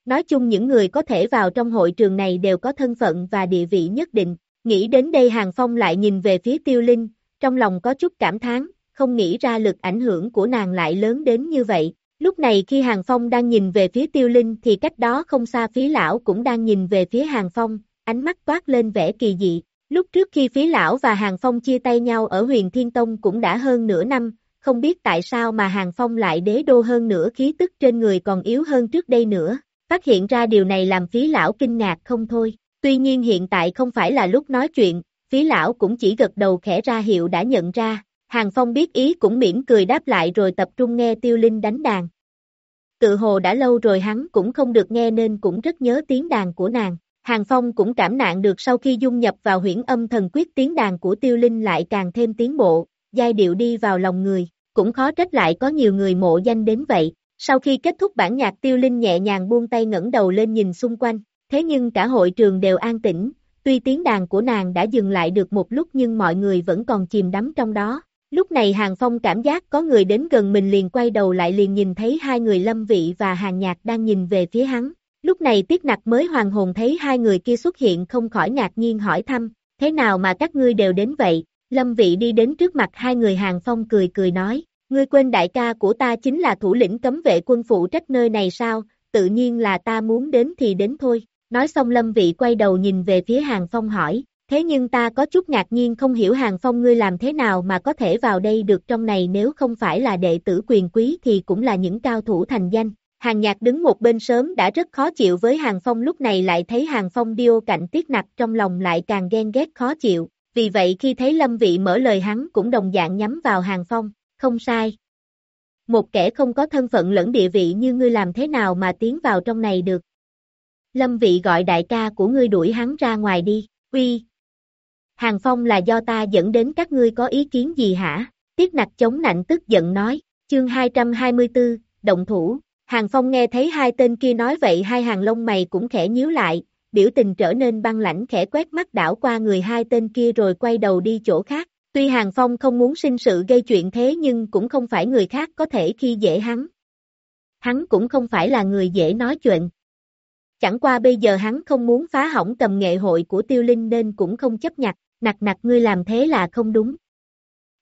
Nói chung những người có thể vào trong hội trường này đều có thân phận và địa vị nhất định, Nghĩ đến đây Hàng Phong lại nhìn về phía tiêu linh, trong lòng có chút cảm thán, không nghĩ ra lực ảnh hưởng của nàng lại lớn đến như vậy. Lúc này khi Hàng Phong đang nhìn về phía tiêu linh thì cách đó không xa phí lão cũng đang nhìn về phía Hàng Phong, ánh mắt toát lên vẻ kỳ dị. Lúc trước khi phí lão và Hàng Phong chia tay nhau ở huyền Thiên Tông cũng đã hơn nửa năm, không biết tại sao mà Hàng Phong lại đế đô hơn nữa khí tức trên người còn yếu hơn trước đây nữa, phát hiện ra điều này làm phí lão kinh ngạc không thôi, tuy nhiên hiện tại không phải là lúc nói chuyện, phí lão cũng chỉ gật đầu khẽ ra hiệu đã nhận ra, Hàng Phong biết ý cũng mỉm cười đáp lại rồi tập trung nghe tiêu linh đánh đàn. Tự hồ đã lâu rồi hắn cũng không được nghe nên cũng rất nhớ tiếng đàn của nàng. Hàng Phong cũng cảm nạn được sau khi dung nhập vào huyễn âm thần quyết tiếng đàn của tiêu linh lại càng thêm tiến bộ, giai điệu đi vào lòng người, cũng khó trách lại có nhiều người mộ danh đến vậy. Sau khi kết thúc bản nhạc tiêu linh nhẹ nhàng buông tay ngẩng đầu lên nhìn xung quanh, thế nhưng cả hội trường đều an tĩnh, tuy tiếng đàn của nàng đã dừng lại được một lúc nhưng mọi người vẫn còn chìm đắm trong đó. Lúc này Hàng Phong cảm giác có người đến gần mình liền quay đầu lại liền nhìn thấy hai người Lâm Vị và Hàng Nhạc đang nhìn về phía hắn. Lúc này Tiết Nặc mới hoàng hồn thấy hai người kia xuất hiện không khỏi ngạc nhiên hỏi thăm, thế nào mà các ngươi đều đến vậy? Lâm Vị đi đến trước mặt hai người Hàng Phong cười cười nói, ngươi quên đại ca của ta chính là thủ lĩnh cấm vệ quân phụ trách nơi này sao, tự nhiên là ta muốn đến thì đến thôi. Nói xong Lâm Vị quay đầu nhìn về phía Hàng Phong hỏi, thế nhưng ta có chút ngạc nhiên không hiểu Hàng Phong ngươi làm thế nào mà có thể vào đây được trong này nếu không phải là đệ tử quyền quý thì cũng là những cao thủ thành danh. Hàng nhạc đứng một bên sớm đã rất khó chịu với Hàng Phong lúc này lại thấy Hàng Phong điêu cạnh tiết nặc trong lòng lại càng ghen ghét khó chịu, vì vậy khi thấy Lâm Vị mở lời hắn cũng đồng dạng nhắm vào Hàng Phong, không sai. Một kẻ không có thân phận lẫn địa vị như ngươi làm thế nào mà tiến vào trong này được. Lâm Vị gọi đại ca của ngươi đuổi hắn ra ngoài đi, uy. Hàng Phong là do ta dẫn đến các ngươi có ý kiến gì hả? Tiết nặc chống nạnh tức giận nói, chương 224, động thủ. Hàng Phong nghe thấy hai tên kia nói vậy hai hàng lông mày cũng khẽ nhíu lại, biểu tình trở nên băng lãnh khẽ quét mắt đảo qua người hai tên kia rồi quay đầu đi chỗ khác. Tuy Hàng Phong không muốn sinh sự gây chuyện thế nhưng cũng không phải người khác có thể khi dễ hắn. Hắn cũng không phải là người dễ nói chuyện. Chẳng qua bây giờ hắn không muốn phá hỏng cầm nghệ hội của tiêu linh nên cũng không chấp nhặt, nặc nặc ngươi làm thế là không đúng.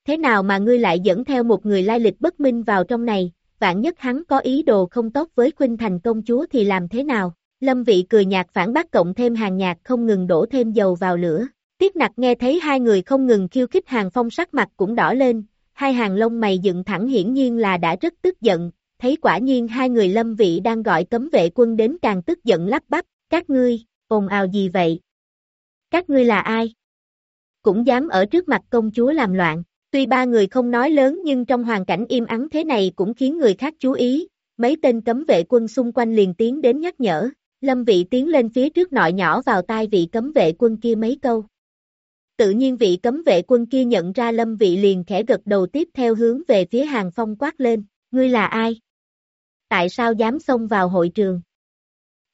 Thế nào mà ngươi lại dẫn theo một người lai lịch bất minh vào trong này, vạn nhất hắn có ý đồ không tốt với Khuynh Thành công chúa thì làm thế nào? Lâm Vị cười nhạt phản bác cộng thêm hàng nhạc không ngừng đổ thêm dầu vào lửa. Tiết nặc nghe thấy hai người không ngừng khiêu khích hàng phong sắc mặt cũng đỏ lên, hai hàng lông mày dựng thẳng hiển nhiên là đã rất tức giận, thấy quả nhiên hai người lâm vị đang gọi cấm vệ quân đến càng tức giận lắp bắp, các ngươi, ồn ào gì vậy? Các ngươi là ai? Cũng dám ở trước mặt công chúa làm loạn, tuy ba người không nói lớn nhưng trong hoàn cảnh im ắng thế này cũng khiến người khác chú ý, mấy tên cấm vệ quân xung quanh liền tiến đến nhắc nhở, lâm vị tiến lên phía trước nội nhỏ vào tai vị cấm vệ quân kia mấy câu. Tự nhiên vị cấm vệ quân kia nhận ra lâm vị liền khẽ gật đầu tiếp theo hướng về phía hàng phong quát lên, ngươi là ai? Tại sao dám xông vào hội trường?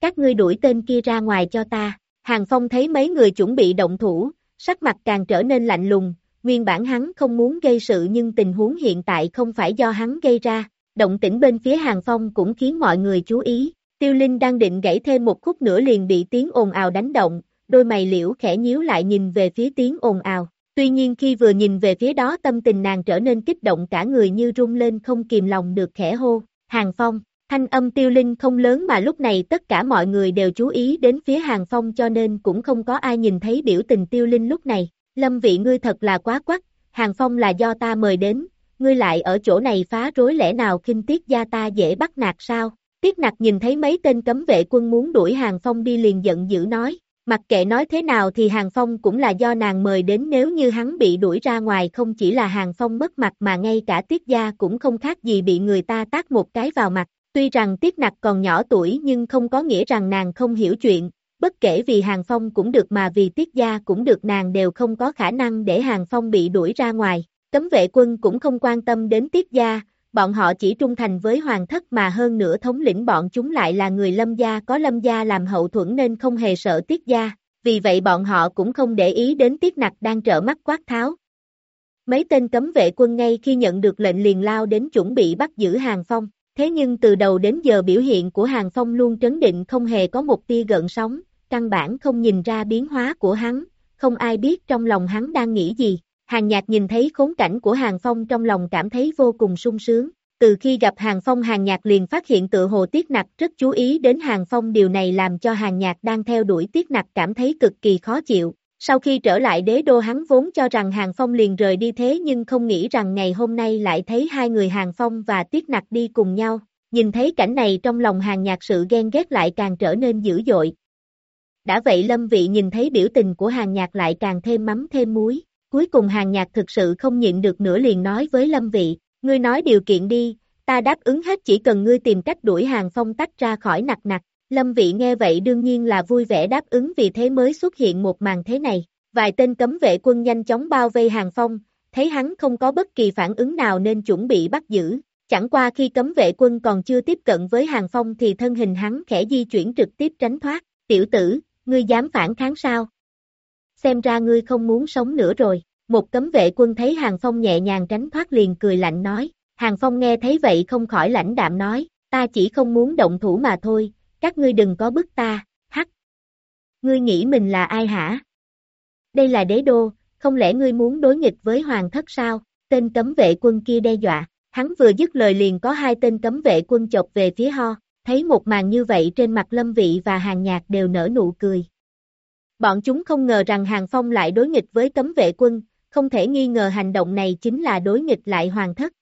Các ngươi đuổi tên kia ra ngoài cho ta. Hàng Phong thấy mấy người chuẩn bị động thủ, sắc mặt càng trở nên lạnh lùng, nguyên bản hắn không muốn gây sự nhưng tình huống hiện tại không phải do hắn gây ra, động tĩnh bên phía Hàng Phong cũng khiến mọi người chú ý, Tiêu Linh đang định gãy thêm một khúc nữa liền bị tiếng ồn ào đánh động, đôi mày liễu khẽ nhíu lại nhìn về phía tiếng ồn ào, tuy nhiên khi vừa nhìn về phía đó tâm tình nàng trở nên kích động cả người như rung lên không kìm lòng được khẽ hô, Hàng Phong, thanh âm tiêu linh không lớn mà lúc này tất cả mọi người đều chú ý đến phía Hàng Phong cho nên cũng không có ai nhìn thấy biểu tình tiêu linh lúc này, lâm vị ngươi thật là quá quắc, Hàng Phong là do ta mời đến, ngươi lại ở chỗ này phá rối lẽ nào khinh tiết gia ta dễ bắt nạt sao, tiết nặc nhìn thấy mấy tên cấm vệ quân muốn đuổi Hàng Phong đi liền giận dữ nói, Mặc kệ nói thế nào thì Hàng Phong cũng là do nàng mời đến nếu như hắn bị đuổi ra ngoài không chỉ là Hàng Phong mất mặt mà ngay cả Tiết Gia cũng không khác gì bị người ta tác một cái vào mặt. Tuy rằng Tiết Nặc còn nhỏ tuổi nhưng không có nghĩa rằng nàng không hiểu chuyện, bất kể vì Hàng Phong cũng được mà vì Tiết Gia cũng được nàng đều không có khả năng để Hàng Phong bị đuổi ra ngoài. Cấm vệ quân cũng không quan tâm đến Tiết Gia, bọn họ chỉ trung thành với hoàng thất mà hơn nữa thống lĩnh bọn chúng lại là người lâm gia có lâm gia làm hậu thuẫn nên không hề sợ tiết gia, vì vậy bọn họ cũng không để ý đến tiết nặc đang trợ mắt quát tháo. Mấy tên cấm vệ quân ngay khi nhận được lệnh liền lao đến chuẩn bị bắt giữ Hàng Phong, thế nhưng từ đầu đến giờ biểu hiện của Hàng Phong luôn trấn định không hề có một tia gợn sóng, căn bản không nhìn ra biến hóa của hắn, không ai biết trong lòng hắn đang nghĩ gì. Hàng nhạc nhìn thấy khốn cảnh của Hàng Phong trong lòng cảm thấy vô cùng sung sướng. Từ khi gặp Hàng Phong, Hàng Nhạc liền phát hiện tự hồ Tiết Nặc rất chú ý đến Hàng Phong điều này làm cho Hàng Nhạc đang theo đuổi Tiết Nặc cảm thấy cực kỳ khó chịu. Sau khi trở lại đế đô, hắn vốn cho rằng Hàng Phong liền rời đi thế, nhưng không nghĩ rằng ngày hôm nay lại thấy hai người Hàng Phong và Tiết Nặc đi cùng nhau. Nhìn thấy cảnh này, trong lòng hàng nhạc sự ghen ghét lại càng trở nên dữ dội. Đã vậy Lâm Vị nhìn thấy biểu tình của hàng nhạc lại càng thêm mắm thêm muối. Cuối cùng hàng nhạc thực sự không nhịn được nữa liền nói với Lâm Vị, ngươi nói điều kiện đi, ta đáp ứng hết chỉ cần ngươi tìm cách đuổi hàng phong tách ra khỏi nặc nặc. Lâm Vị nghe vậy đương nhiên là vui vẻ đáp ứng vì thế mới xuất hiện một màn thế này. Vài tên cấm vệ quân nhanh chóng bao vây hàng phong, thấy hắn không có bất kỳ phản ứng nào nên chuẩn bị bắt giữ. Chẳng qua khi cấm vệ quân còn chưa tiếp cận với hàng phong thì thân hình hắn khẽ di chuyển trực tiếp tránh thoát. Tiểu tử, ngươi dám phản kháng sao? Xem ra ngươi không muốn sống nữa rồi. Một cấm vệ quân thấy hàng phong nhẹ nhàng tránh thoát liền cười lạnh nói. Hàng phong nghe thấy vậy không khỏi lãnh đạm nói, ta chỉ không muốn động thủ mà thôi, các ngươi đừng có bức ta, hắc. Ngươi nghĩ mình là ai hả? Đây là đế đô, không lẽ ngươi muốn đối nghịch với hoàng thất sao? Tên cấm vệ quân kia đe dọa, hắn vừa dứt lời liền có hai tên cấm vệ quân chọc về phía ho, thấy một màn như vậy trên mặt lâm vị và hàng nhạc đều nở nụ cười. Bọn chúng không ngờ rằng hàng phong lại đối nghịch với cấm vệ quân, không thể nghi ngờ hành động này chính là đối nghịch lại hoàng thất.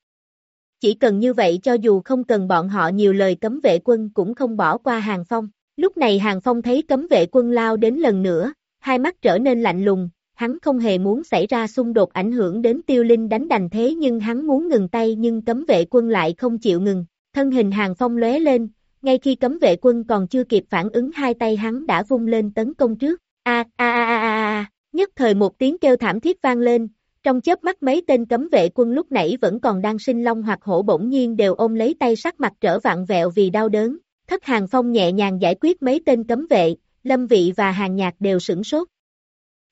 Chỉ cần như vậy cho dù không cần bọn họ nhiều lời cấm vệ quân cũng không bỏ qua hàng phong. Lúc này hàng phong thấy cấm vệ quân lao đến lần nữa, hai mắt trở nên lạnh lùng, hắn không hề muốn xảy ra xung đột ảnh hưởng đến tiêu linh đánh đành thế nhưng hắn muốn ngừng tay nhưng cấm vệ quân lại không chịu ngừng. Thân hình hàng phong lóe lên, ngay khi cấm vệ quân còn chưa kịp phản ứng hai tay hắn đã vung lên tấn công trước. A a a a a, nhất thời một tiếng kêu thảm thiết vang lên, trong chớp mắt mấy tên cấm vệ quân lúc nãy vẫn còn đang sinh long hoặc hổ bỗng nhiên đều ôm lấy tay sắc mặt trở vạn vẹo vì đau đớn. Thất hàng phong nhẹ nhàng giải quyết mấy tên cấm vệ, lâm vị và hàng nhạc đều sửng sốt.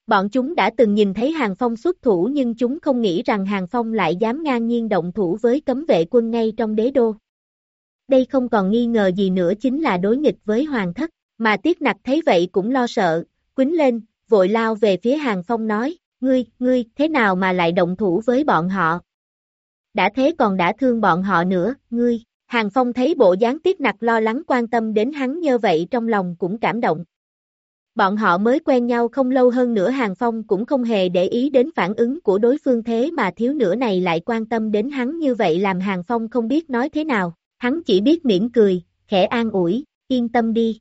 Bọn chúng đã từng nhìn thấy hàng phong xuất thủ nhưng chúng không nghĩ rằng hàng phong lại dám ngang nhiên động thủ với cấm vệ quân ngay trong đế đô. Đây không còn nghi ngờ gì nữa chính là đối nghịch với hoàng thất, mà tiết nặc thấy vậy cũng lo sợ, quýnh lên, vội lao về phía hàng phong nói, ngươi, ngươi, thế nào mà lại động thủ với bọn họ? Đã thế còn đã thương bọn họ nữa, ngươi. Hàng Phong thấy bộ dáng tiết nặc lo lắng quan tâm đến hắn như vậy trong lòng cũng cảm động. Bọn họ mới quen nhau không lâu hơn nữa Hàng Phong cũng không hề để ý đến phản ứng của đối phương thế mà thiếu nữa này lại quan tâm đến hắn như vậy làm Hàng Phong không biết nói thế nào, hắn chỉ biết mỉm cười, khẽ an ủi, yên tâm đi.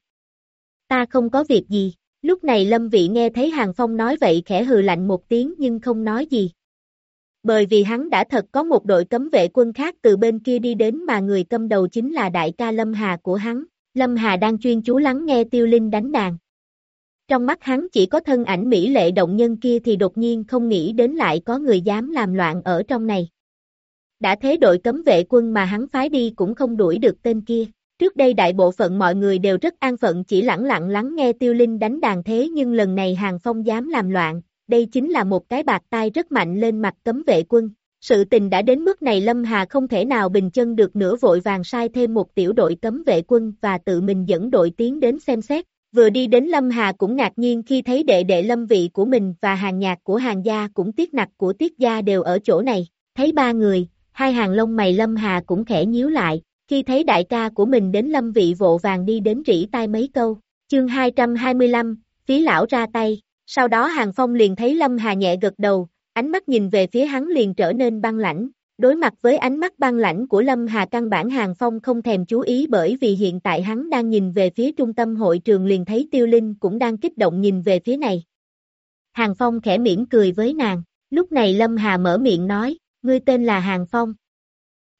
Ta không có việc gì. Lúc này Lâm Vị nghe thấy Hàng Phong nói vậy khẽ hừ lạnh một tiếng nhưng không nói gì. Bởi vì hắn đã thật có một đội cấm vệ quân khác từ bên kia đi đến mà người cầm đầu chính là đại ca Lâm Hà của hắn. Lâm Hà đang chuyên chú lắng nghe Tiêu Linh đánh đàn. Trong mắt hắn chỉ có thân ảnh mỹ lệ động nhân kia thì đột nhiên không nghĩ đến lại có người dám làm loạn ở trong này. Đã thế đội cấm vệ quân mà hắn phái đi cũng không đuổi được tên kia. Trước đây đại bộ phận mọi người đều rất an phận chỉ lặng lặng lắng nghe tiêu linh đánh đàn thế nhưng lần này hàng phong dám làm loạn, đây chính là một cái bạc tai rất mạnh lên mặt cấm vệ quân. Sự tình đã đến mức này Lâm Hà không thể nào bình chân được nữa vội vàng sai thêm một tiểu đội cấm vệ quân và tự mình dẫn đội tiến đến xem xét. Vừa đi đến Lâm Hà cũng ngạc nhiên khi thấy đệ đệ lâm vị của mình và hàng nhạc của hàng gia cũng tiết nặc của tiết gia đều ở chỗ này. Thấy ba người, hai hàng lông mày Lâm Hà cũng khẽ nhíu lại, khi thấy đại ca của mình đến lâm vị vộ vàng đi đến rỉ tai mấy câu, chương 225, phí lão ra tay, sau đó Hàng Phong liền thấy Lâm Hà nhẹ gật đầu, ánh mắt nhìn về phía hắn liền trở nên băng lãnh, đối mặt với ánh mắt băng lãnh của Lâm Hà căn bản Hàng Phong không thèm chú ý bởi vì hiện tại hắn đang nhìn về phía trung tâm hội trường liền thấy Tiêu Linh cũng đang kích động nhìn về phía này. Hàng Phong khẽ mỉm cười với nàng, lúc này Lâm Hà mở miệng nói, ngươi tên là Hàng Phong,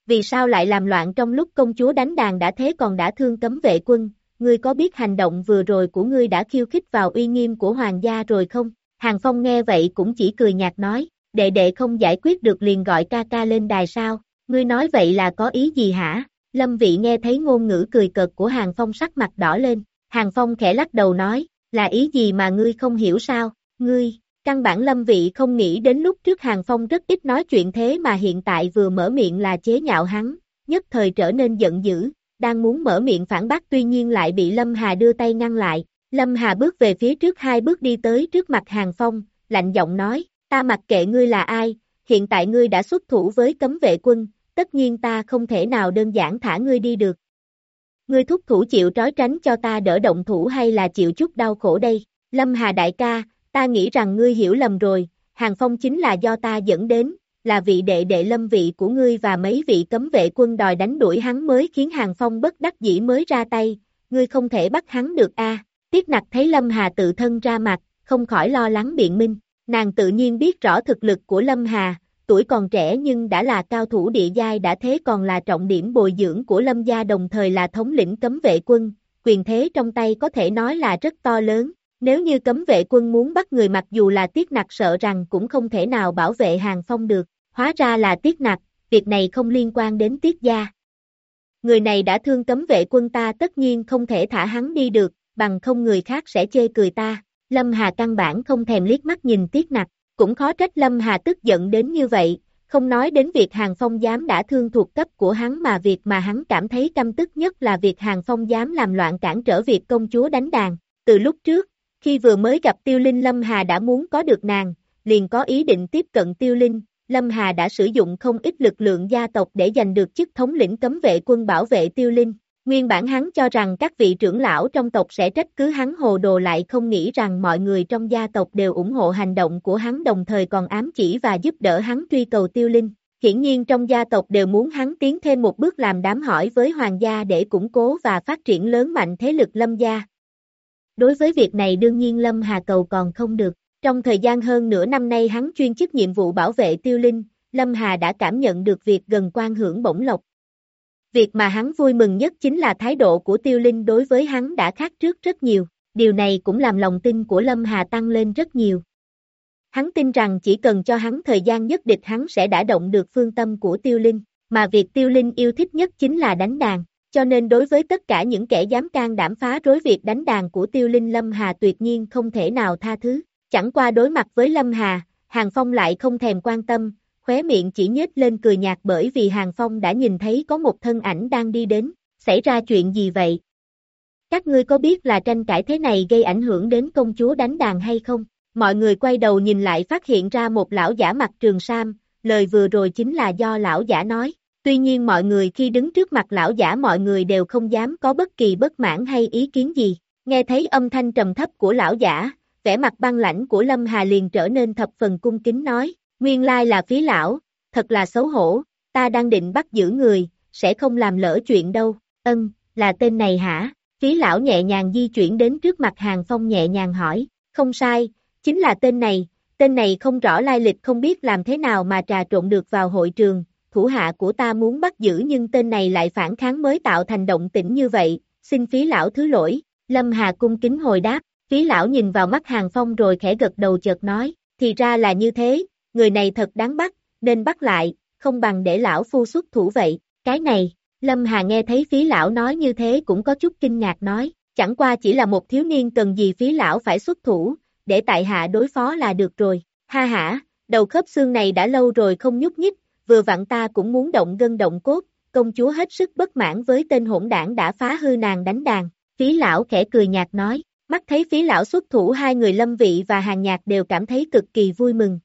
vì sao lại làm loạn trong lúc công chúa đánh đàn đã thế còn đã thương cấm vệ quân, ngươi có biết hành động vừa rồi của ngươi đã khiêu khích vào uy nghiêm của hoàng gia rồi không? Hàng Phong nghe vậy cũng chỉ cười nhạt nói, đệ đệ không giải quyết được liền gọi ca ca lên đài sao, ngươi nói vậy là có ý gì hả? Lâm Vị nghe thấy ngôn ngữ cười cợt của Hàng Phong sắc mặt đỏ lên, Hàng Phong khẽ lắc đầu nói, là ý gì mà ngươi không hiểu sao, ngươi, Căn bản lâm vị không nghĩ đến lúc trước Hàng Phong rất ít nói chuyện thế mà hiện tại vừa mở miệng là chế nhạo hắn, nhất thời trở nên giận dữ, đang muốn mở miệng phản bác tuy nhiên lại bị Lâm Hà đưa tay ngăn lại. Lâm Hà bước về phía trước hai bước đi tới trước mặt Hàng Phong, lạnh giọng nói, ta mặc kệ ngươi là ai, hiện tại ngươi đã xuất thủ với cấm vệ quân, tất nhiên ta không thể nào đơn giản thả ngươi đi được. Ngươi thúc thủ chịu trói tránh cho ta đỡ động thủ hay là chịu chút đau khổ đây, Lâm Hà đại ca, ta nghĩ rằng ngươi hiểu lầm rồi, Hàng Phong chính là do ta dẫn đến, là vị đệ đệ lâm vị của ngươi và mấy vị cấm vệ quân đòi đánh đuổi hắn mới khiến Hàng Phong bất đắc dĩ mới ra tay, ngươi không thể bắt hắn được a. Tiết nặc thấy Lâm Hà tự thân ra mặt, không khỏi lo lắng biện minh, nàng tự nhiên biết rõ thực lực của Lâm Hà, tuổi còn trẻ nhưng đã là cao thủ địa giai đã thế còn là trọng điểm bồi dưỡng của Lâm gia đồng thời là thống lĩnh cấm vệ quân, quyền thế trong tay có thể nói là rất to lớn, nếu như cấm vệ quân muốn bắt người mặc dù là tiết nặc sợ rằng cũng không thể nào bảo vệ hàng phong được, hóa ra là tiết nặc, việc này không liên quan đến tiết gia. Người này đã thương cấm vệ quân ta tất nhiên không thể thả hắn đi được, bằng không người khác sẽ chê cười ta. Lâm Hà căn bản không thèm liếc mắt nhìn tiết nặc, cũng khó trách Lâm Hà tức giận đến như vậy, không nói đến việc Hàng Phong dám đã thương thuộc cấp của hắn mà việc mà hắn cảm thấy căm tức nhất là việc Hàng Phong dám làm loạn cản trở việc công chúa đánh đàn. Từ lúc trước, khi vừa mới gặp Tiêu Linh Lâm Hà đã muốn có được nàng, liền có ý định tiếp cận Tiêu Linh, Lâm Hà đã sử dụng không ít lực lượng gia tộc để giành được chức thống lĩnh cấm vệ quân bảo vệ Tiêu Linh. Nguyên bản hắn cho rằng các vị trưởng lão trong tộc sẽ trách cứ hắn hồ đồ lại không nghĩ rằng mọi người trong gia tộc đều ủng hộ hành động của hắn đồng thời còn ám chỉ và giúp đỡ hắn truy cầu tiêu linh. Hiển nhiên trong gia tộc đều muốn hắn tiến thêm một bước làm đám hỏi với hoàng gia để củng cố và phát triển lớn mạnh thế lực lâm gia. Đối với việc này đương nhiên Lâm Hà Cầu còn không được. Trong thời gian hơn nửa năm nay hắn chuyên chức nhiệm vụ bảo vệ tiêu linh, Lâm Hà đã cảm nhận được việc gần quan hưởng bổng lộc, Việc mà hắn vui mừng nhất chính là thái độ của tiêu linh đối với hắn đã khác trước rất nhiều, điều này cũng làm lòng tin của Lâm Hà tăng lên rất nhiều. Hắn tin rằng chỉ cần cho hắn thời gian nhất định hắn sẽ đả động được phương tâm của tiêu linh, mà việc tiêu linh yêu thích nhất chính là đánh đàn, cho nên đối với tất cả những kẻ dám can đảm phá rối việc đánh đàn của tiêu linh Lâm Hà tuyệt nhiên không thể nào tha thứ, chẳng qua đối mặt với Lâm Hà, Hàng Phong lại không thèm quan tâm, khóe miệng chỉ nhếch lên cười nhạt bởi vì Hàng Phong đã nhìn thấy có một thân ảnh đang đi đến, xảy ra chuyện gì vậy? Các ngươi có biết là tranh cãi thế này gây ảnh hưởng đến công chúa đánh đàn hay không? Mọi người quay đầu nhìn lại phát hiện ra một lão giả mặt trường sam, lời vừa rồi chính là do lão giả nói. Tuy nhiên mọi người khi đứng trước mặt lão giả mọi người đều không dám có bất kỳ bất mãn hay ý kiến gì. Nghe thấy âm thanh trầm thấp của lão giả, vẻ mặt băng lãnh của Lâm Hà liền trở nên thập phần cung kính nói, Nguyên lai là phí lão, thật là xấu hổ, ta đang định bắt giữ người, sẽ không làm lỡ chuyện đâu, ân, là tên này hả? Phí lão nhẹ nhàng di chuyển đến trước mặt hàng phong nhẹ nhàng hỏi, không sai, chính là tên này, tên này không rõ lai lịch không biết làm thế nào mà trà trộn được vào hội trường, thủ hạ của ta muốn bắt giữ nhưng tên này lại phản kháng mới tạo thành động tĩnh như vậy, xin phí lão thứ lỗi, Lâm Hà cung kính hồi đáp, phí lão nhìn vào mắt hàng phong rồi khẽ gật đầu chợt nói, thì ra là như thế, người này thật đáng bắt, nên bắt lại, không bằng để lão phu xuất thủ vậy, cái này, Lâm Hà nghe thấy phí lão nói như thế cũng có chút kinh ngạc nói, chẳng qua chỉ là một thiếu niên cần gì phí lão phải xuất thủ, để tại hạ đối phó là được rồi, ha ha, đầu khớp xương này đã lâu rồi không nhúc nhích, vừa vặn ta cũng muốn động gân động cốt, công chúa hết sức bất mãn với tên hỗn đảng đã phá hư nàng đánh đàn, phí lão khẽ cười nhạt nói, mắt thấy phí lão xuất thủ hai người lâm vị và hàng nhạc đều cảm thấy cực kỳ vui mừng,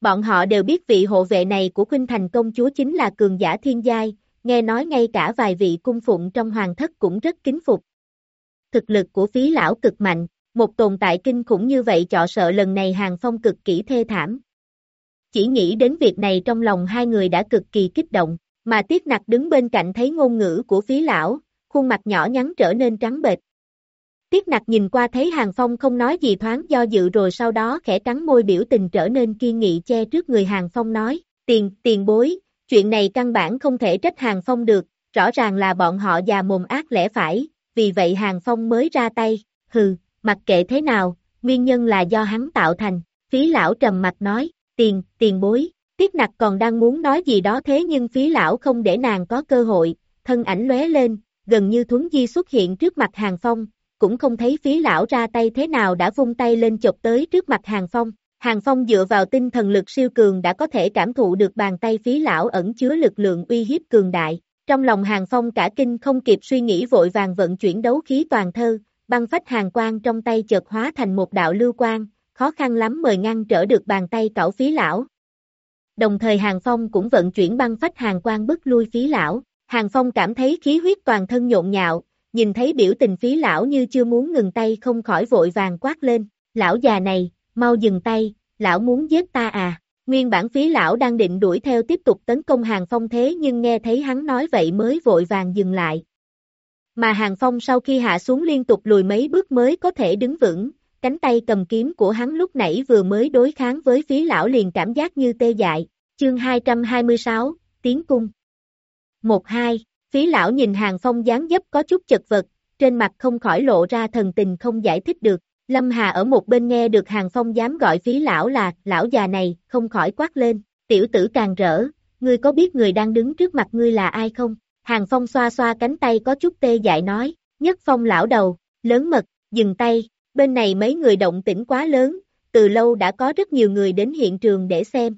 Bọn họ đều biết vị hộ vệ này của Khuynh Thành công chúa chính là cường giả thiên giai, nghe nói ngay cả vài vị cung phụng trong hoàng thất cũng rất kính phục. Thực lực của phí lão cực mạnh, một tồn tại kinh khủng như vậy chọ sợ lần này hàng phong cực kỹ thê thảm. Chỉ nghĩ đến việc này trong lòng hai người đã cực kỳ kích động, mà Tiết Nặc đứng bên cạnh thấy ngôn ngữ của phí lão, khuôn mặt nhỏ nhắn trở nên trắng bệch, Tiết nặc nhìn qua thấy Hàng Phong không nói gì thoáng do dự rồi sau đó khẽ cắn môi biểu tình trở nên kiên nghị che trước người Hàng Phong nói, tiền, tiền bối, chuyện này căn bản không thể trách Hàng Phong được, rõ ràng là bọn họ già mồm ác lẽ phải, vì vậy Hàng Phong mới ra tay, hừ, mặc kệ thế nào, nguyên nhân là do hắn tạo thành, phí lão trầm mặt nói, tiền, tiền bối, tiết nặc còn đang muốn nói gì đó thế nhưng phí lão không để nàng có cơ hội, thân ảnh lóe lên, gần như thuấn di xuất hiện trước mặt Hàng Phong, cũng không thấy phí lão ra tay thế nào đã vung tay lên chụp tới trước mặt Hàng Phong. Hàng Phong dựa vào tinh thần lực siêu cường đã có thể cảm thụ được bàn tay phí lão ẩn chứa lực lượng uy hiếp cường đại. Trong lòng Hàng Phong cả kinh không kịp suy nghĩ vội vàng vận chuyển đấu khí toàn thơ, băng phách hàng quang trong tay chợt hóa thành một đạo lưu quang, khó khăn lắm mời ngăn trở được bàn tay cảo phí lão. Đồng thời Hàng Phong cũng vận chuyển băng phách hàng quan bức lui phí lão. Hàng Phong cảm thấy khí huyết toàn thân nhộn nhạo, nhìn thấy biểu tình phí lão như chưa muốn ngừng tay không khỏi vội vàng quát lên, lão già này, mau dừng tay, lão muốn giết ta à. Nguyên bản phí lão đang định đuổi theo tiếp tục tấn công Hàng Phong thế nhưng nghe thấy hắn nói vậy mới vội vàng dừng lại. Mà Hàng Phong sau khi hạ xuống liên tục lùi mấy bước mới có thể đứng vững, cánh tay cầm kiếm của hắn lúc nãy vừa mới đối kháng với phí lão liền cảm giác như tê dại. Chương 226, Tiến Cung 1-2, phí lão nhìn Hàng Phong dáng dấp có chút chật vật, trên mặt không khỏi lộ ra thần tình không giải thích được. Lâm Hà ở một bên nghe được Hàng Phong dám gọi phí lão là, lão già này, không khỏi quát lên, tiểu tử càng rỡ, ngươi có biết người đang đứng trước mặt ngươi là ai không? Hàng Phong xoa xoa cánh tay có chút tê dại nói, nhất phong lão đầu, lớn mật, dừng tay, bên này mấy người động tĩnh quá lớn, từ lâu đã có rất nhiều người đến hiện trường để xem.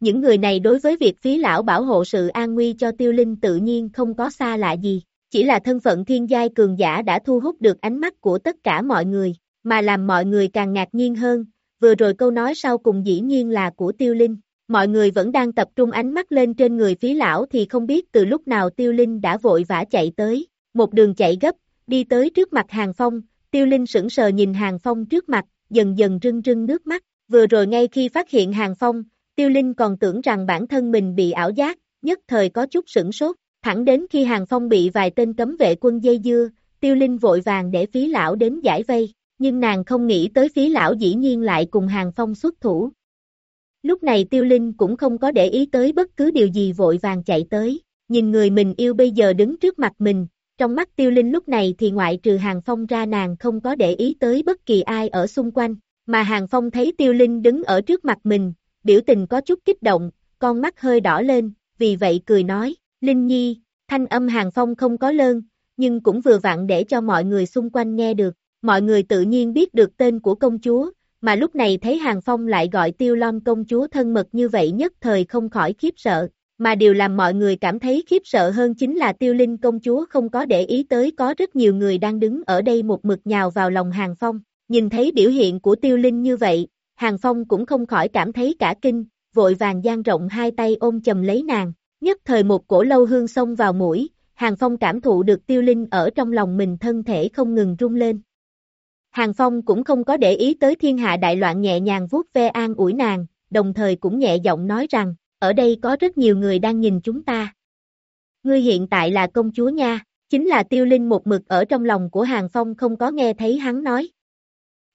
Những người này đối với việc phí lão bảo hộ sự an nguy cho tiêu linh tự nhiên không có xa lạ gì, chỉ là thân phận thiên giai cường giả đã thu hút được ánh mắt của tất cả mọi người, mà làm mọi người càng ngạc nhiên hơn, vừa rồi câu nói sau cùng dĩ nhiên là của tiêu linh. Mọi người vẫn đang tập trung ánh mắt lên trên người phí lão thì không biết từ lúc nào tiêu linh đã vội vã chạy tới, một đường chạy gấp, đi tới trước mặt hàng phong, tiêu linh sững sờ nhìn hàng phong trước mặt, dần dần rưng rưng nước mắt, vừa rồi ngay khi phát hiện hàng phong, tiêu linh còn tưởng rằng bản thân mình bị ảo giác, nhất thời có chút sửng sốt, thẳng đến khi hàng phong bị vài tên cấm vệ quân dây dưa, tiêu linh vội vàng để phí lão đến giải vây, nhưng nàng không nghĩ tới phí lão dĩ nhiên lại cùng hàng phong xuất thủ, Lúc này tiêu linh cũng không có để ý tới bất cứ điều gì vội vàng chạy tới, nhìn người mình yêu bây giờ đứng trước mặt mình, trong mắt tiêu linh lúc này thì ngoại trừ hàng phong ra nàng không có để ý tới bất kỳ ai ở xung quanh, mà hàng phong thấy tiêu linh đứng ở trước mặt mình, biểu tình có chút kích động, con mắt hơi đỏ lên, vì vậy cười nói, Linh Nhi, thanh âm hàng phong không có lơn, nhưng cũng vừa vặn để cho mọi người xung quanh nghe được, mọi người tự nhiên biết được tên của công chúa, mà lúc này thấy Hàng Phong lại gọi tiêu lon công chúa thân mật như vậy nhất thời không khỏi khiếp sợ, mà điều làm mọi người cảm thấy khiếp sợ hơn chính là tiêu linh công chúa không có để ý tới có rất nhiều người đang đứng ở đây một mực nhào vào lòng Hàng Phong, nhìn thấy biểu hiện của tiêu linh như vậy, Hàng Phong cũng không khỏi cảm thấy cả kinh, vội vàng dang rộng hai tay ôm chầm lấy nàng, nhất thời một cổ lâu hương xông vào mũi, Hàng Phong cảm thụ được tiêu linh ở trong lòng mình thân thể không ngừng rung lên, Hàng Phong cũng không có để ý tới thiên hạ đại loạn nhẹ nhàng vuốt ve an ủi nàng, đồng thời cũng nhẹ giọng nói rằng, ở đây có rất nhiều người đang nhìn chúng ta. Ngươi hiện tại là công chúa nha, chính là tiêu linh một mực ở trong lòng của Hàng Phong không có nghe thấy hắn nói.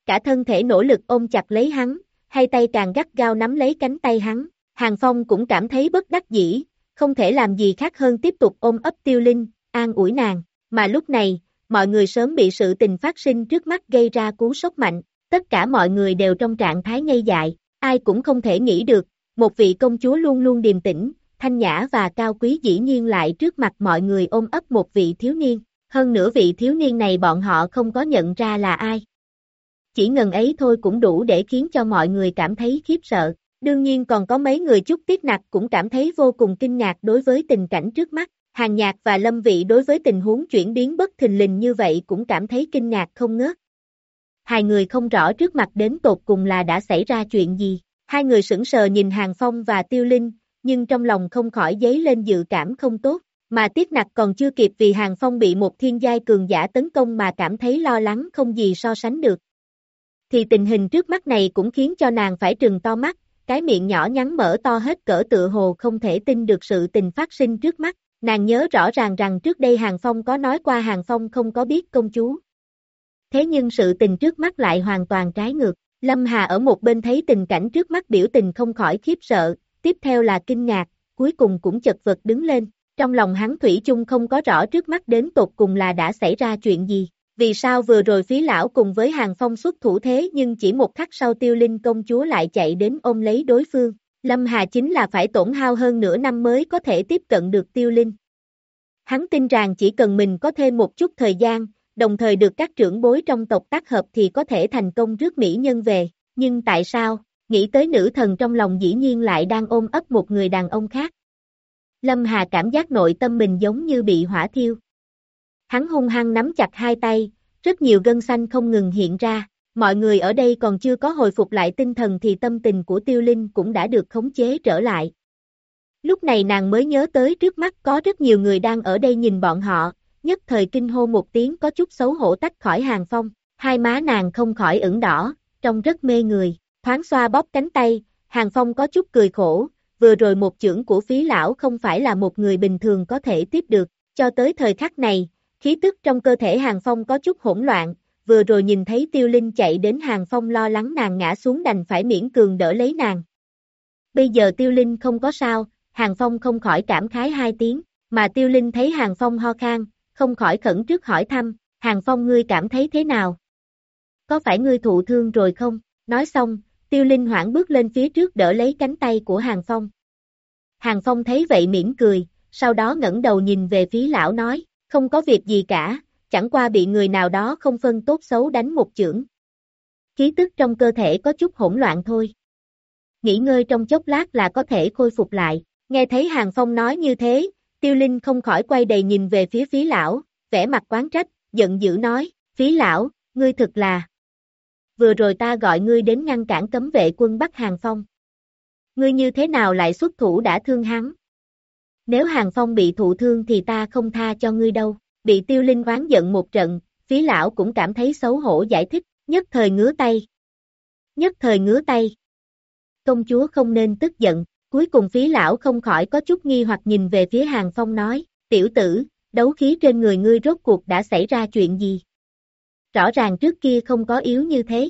Cả thân thể nỗ lực ôm chặt lấy hắn, hai tay càng gắt gao nắm lấy cánh tay hắn, Hàng Phong cũng cảm thấy bất đắc dĩ, không thể làm gì khác hơn tiếp tục ôm ấp tiêu linh, an ủi nàng, mà lúc này, mọi người sớm bị sự tình phát sinh trước mắt gây ra cú sốc mạnh, tất cả mọi người đều trong trạng thái ngây dại, ai cũng không thể nghĩ được, một vị công chúa luôn luôn điềm tĩnh, thanh nhã và cao quý dĩ nhiên lại trước mặt mọi người ôm ấp một vị thiếu niên, hơn nữa vị thiếu niên này bọn họ không có nhận ra là ai. Chỉ ngần ấy thôi cũng đủ để khiến cho mọi người cảm thấy khiếp sợ, đương nhiên còn có mấy người chút tiếc nặc cũng cảm thấy vô cùng kinh ngạc đối với tình cảnh trước mắt. Hàng nhạc và lâm vị đối với tình huống chuyển biến bất thình lình như vậy cũng cảm thấy kinh ngạc không ngớt. Hai người không rõ trước mặt đến tột cùng là đã xảy ra chuyện gì. Hai người sững sờ nhìn Hàng Phong và Tiêu Linh, nhưng trong lòng không khỏi dấy lên dự cảm không tốt, mà Tiết Nặc còn chưa kịp vì Hàng Phong bị một thiên giai cường giả tấn công mà cảm thấy lo lắng không gì so sánh được. Thì tình hình trước mắt này cũng khiến cho nàng phải trừng to mắt, cái miệng nhỏ nhắn mở to hết cỡ tựa hồ không thể tin được sự tình phát sinh trước mắt, Nàng nhớ rõ ràng rằng trước đây Hàng Phong có nói qua Hàng Phong không có biết công chúa. Thế nhưng sự tình trước mắt lại hoàn toàn trái ngược. Lâm Hà ở một bên thấy tình cảnh trước mắt biểu tình không khỏi khiếp sợ, tiếp theo là kinh ngạc, cuối cùng cũng chật vật đứng lên. Trong lòng hắn Thủy chung không có rõ trước mắt đến tột cùng là đã xảy ra chuyện gì. Vì sao vừa rồi phí lão cùng với hàng phong xuất thủ thế nhưng chỉ một khắc sau tiêu linh công chúa lại chạy đến ôm lấy đối phương. Lâm Hà chính là phải tổn hao hơn nửa năm mới có thể tiếp cận được tiêu linh. Hắn tin rằng chỉ cần mình có thêm một chút thời gian, đồng thời được các trưởng bối trong tộc tác hợp thì có thể thành công rước mỹ nhân về, nhưng tại sao, nghĩ tới nữ thần trong lòng dĩ nhiên lại đang ôm ấp một người đàn ông khác. Lâm Hà cảm giác nội tâm mình giống như bị hỏa thiêu. Hắn hung hăng nắm chặt hai tay, rất nhiều gân xanh không ngừng hiện ra, Mọi người ở đây còn chưa có hồi phục lại tinh thần thì tâm tình của tiêu linh cũng đã được khống chế trở lại. Lúc này nàng mới nhớ tới trước mắt có rất nhiều người đang ở đây nhìn bọn họ, nhất thời kinh hô một tiếng có chút xấu hổ tách khỏi hàng phong, hai má nàng không khỏi ửng đỏ, trông rất mê người, thoáng xoa bóp cánh tay, Hàng Phong có chút cười khổ, vừa rồi một chưởng của phí lão không phải là một người bình thường có thể tiếp được, cho tới thời khắc này, khí tức trong cơ thể Hàng Phong có chút hỗn loạn, vừa rồi nhìn thấy tiêu linh chạy đến Hàng Phong lo lắng nàng ngã xuống đành phải miễn cường đỡ lấy nàng. Bây giờ tiêu linh không có sao, Hàng Phong không khỏi cảm khái hai tiếng, mà tiêu linh thấy Hàng Phong ho khan, không khỏi khẩn trước hỏi thăm, Hàng Phong ngươi cảm thấy thế nào? Có phải ngươi thụ thương rồi không? Nói xong, tiêu linh hoảng bước lên phía trước đỡ lấy cánh tay của Hàng Phong. Hàng Phong thấy vậy mỉm cười, sau đó ngẩng đầu nhìn về phía lão nói, không có việc gì cả, chẳng qua bị người nào đó không phân tốt xấu đánh một chưởng. Khí tức trong cơ thể có chút hỗn loạn thôi. Nghỉ ngơi trong chốc lát là có thể khôi phục lại, nghe thấy Hàng Phong nói như thế, tiêu linh không khỏi quay đầy nhìn về phía phí lão, vẻ mặt quán trách, giận dữ nói, phí lão, ngươi thực là. Vừa rồi ta gọi ngươi đến ngăn cản cấm vệ quân bắt Hàng Phong. Ngươi như thế nào lại xuất thủ đã thương hắn? Nếu Hàng Phong bị thụ thương thì ta không tha cho ngươi đâu. Bị tiêu linh oán giận một trận, phí lão cũng cảm thấy xấu hổ giải thích, nhất thời ngứa tay. Nhất thời ngứa tay. Công chúa không nên tức giận, cuối cùng phí lão không khỏi có chút nghi hoặc nhìn về phía Hàng Phong nói, tiểu tử, đấu khí trên người ngươi rốt cuộc đã xảy ra chuyện gì? Rõ ràng trước kia không có yếu như thế.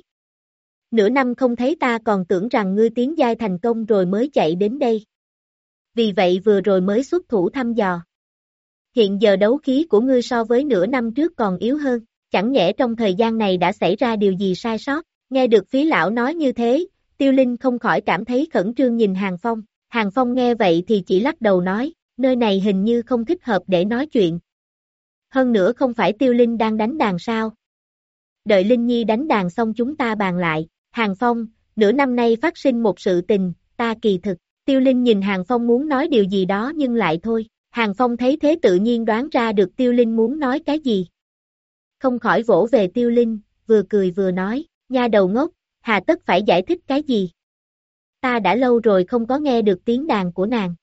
Nửa năm không thấy ta còn tưởng rằng ngươi tiến giai thành công rồi mới chạy đến đây. Vì vậy vừa rồi mới xuất thủ thăm dò. Hiện giờ đấu khí của ngươi so với nửa năm trước còn yếu hơn, chẳng nhẽ trong thời gian này đã xảy ra điều gì sai sót, nghe được phí lão nói như thế, tiêu linh không khỏi cảm thấy khẩn trương nhìn Hàng Phong, Hàng Phong nghe vậy thì chỉ lắc đầu nói, nơi này hình như không thích hợp để nói chuyện. Hơn nữa không phải tiêu linh đang đánh đàn sao. Đợi Linh Nhi đánh đàn xong chúng ta bàn lại, Hàng Phong, nửa năm nay phát sinh một sự tình, ta kỳ thực, tiêu linh nhìn Hàng Phong muốn nói điều gì đó nhưng lại thôi, Hàng Phong thấy thế tự nhiên đoán ra được tiêu linh muốn nói cái gì. Không khỏi vỗ về tiêu linh, vừa cười vừa nói, nha đầu ngốc, hà tất phải giải thích cái gì. Ta đã lâu rồi không có nghe được tiếng đàn của nàng.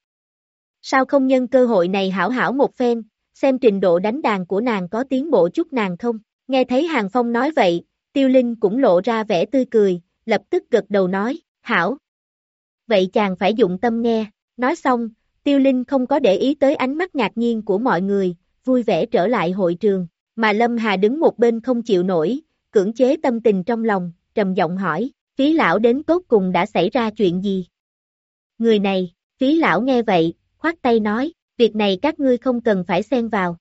Sao không nhân cơ hội này hảo hảo một phen, xem trình độ đánh đàn của nàng có tiến bộ chút nàng không? Nghe thấy Hàng Phong nói vậy, tiêu linh cũng lộ ra vẻ tươi cười, lập tức gật đầu nói, hảo. Vậy chàng phải dụng tâm nghe, nói xong, Tiêu Linh không có để ý tới ánh mắt ngạc nhiên của mọi người, vui vẻ trở lại hội trường, mà Lâm Hà đứng một bên không chịu nổi, cưỡng chế tâm tình trong lòng, trầm giọng hỏi, phí lão đến cốt cùng đã xảy ra chuyện gì? Người này, phí lão nghe vậy, khoát tay nói, việc này các ngươi không cần phải xen vào.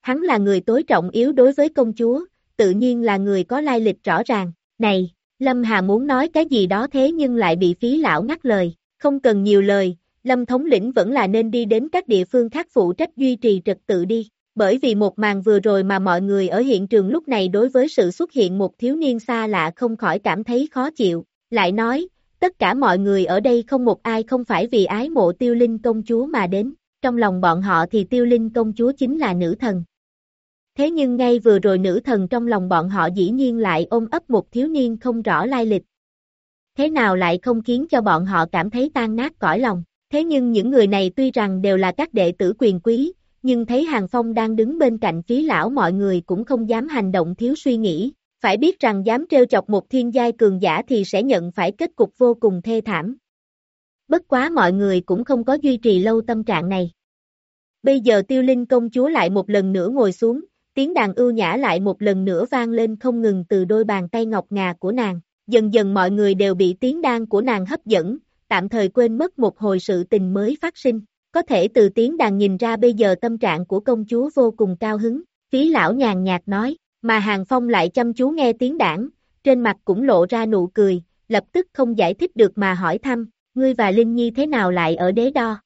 Hắn là người tối trọng yếu đối với công chúa, tự nhiên là người có lai lịch rõ ràng, này, Lâm Hà muốn nói cái gì đó thế nhưng lại bị phí lão ngắt lời, không cần nhiều lời, Lâm thống lĩnh vẫn là nên đi đến các địa phương khác phụ trách duy trì trật tự đi, bởi vì một màn vừa rồi mà mọi người ở hiện trường lúc này đối với sự xuất hiện một thiếu niên xa lạ không khỏi cảm thấy khó chịu, lại nói, tất cả mọi người ở đây không một ai không phải vì ái mộ tiêu linh công chúa mà đến, trong lòng bọn họ thì tiêu linh công chúa chính là nữ thần. Thế nhưng ngay vừa rồi nữ thần trong lòng bọn họ dĩ nhiên lại ôm ấp một thiếu niên không rõ lai lịch. Thế nào lại không khiến cho bọn họ cảm thấy tan nát cõi lòng. Thế nhưng những người này tuy rằng đều là các đệ tử quyền quý, nhưng thấy Hàng Phong đang đứng bên cạnh phí lão mọi người cũng không dám hành động thiếu suy nghĩ, phải biết rằng dám trêu chọc một thiên giai cường giả thì sẽ nhận phải kết cục vô cùng thê thảm. Bất quá mọi người cũng không có duy trì lâu tâm trạng này. Bây giờ tiêu linh công chúa lại một lần nữa ngồi xuống, tiếng đàn ưu nhã lại một lần nữa vang lên không ngừng từ đôi bàn tay ngọc ngà của nàng. Dần dần mọi người đều bị tiếng đàn của nàng hấp dẫn, tạm thời quên mất một hồi sự tình mới phát sinh. Có thể từ tiếng đàn nhìn ra bây giờ tâm trạng của công chúa vô cùng cao hứng, phí lão nhàn nhạt nói, mà Hàng Phong lại chăm chú nghe tiếng đảng, trên mặt cũng lộ ra nụ cười, lập tức không giải thích được mà hỏi thăm, ngươi và Linh Nhi thế nào lại ở đế đo?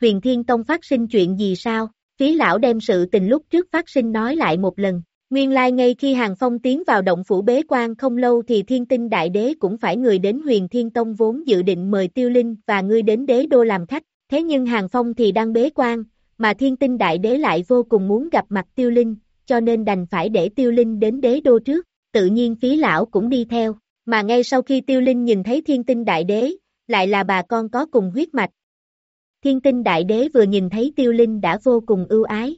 Huyền Thiên Tông phát sinh chuyện gì sao? Phí lão đem sự tình lúc trước phát sinh nói lại một lần, Nguyên lai ngay khi Hàng Phong tiến vào động phủ bế quan không lâu thì thiên tinh đại đế cũng phải người đến huyền thiên tông vốn dự định mời tiêu linh và ngươi đến đế đô làm khách, thế nhưng Hàng Phong thì đang bế quan, mà thiên tinh đại đế lại vô cùng muốn gặp mặt tiêu linh, cho nên đành phải để tiêu linh đến đế đô trước, tự nhiên phí lão cũng đi theo, mà ngay sau khi tiêu linh nhìn thấy thiên tinh đại đế, lại là bà con có cùng huyết mạch. Thiên tinh đại đế vừa nhìn thấy tiêu linh đã vô cùng ưu ái,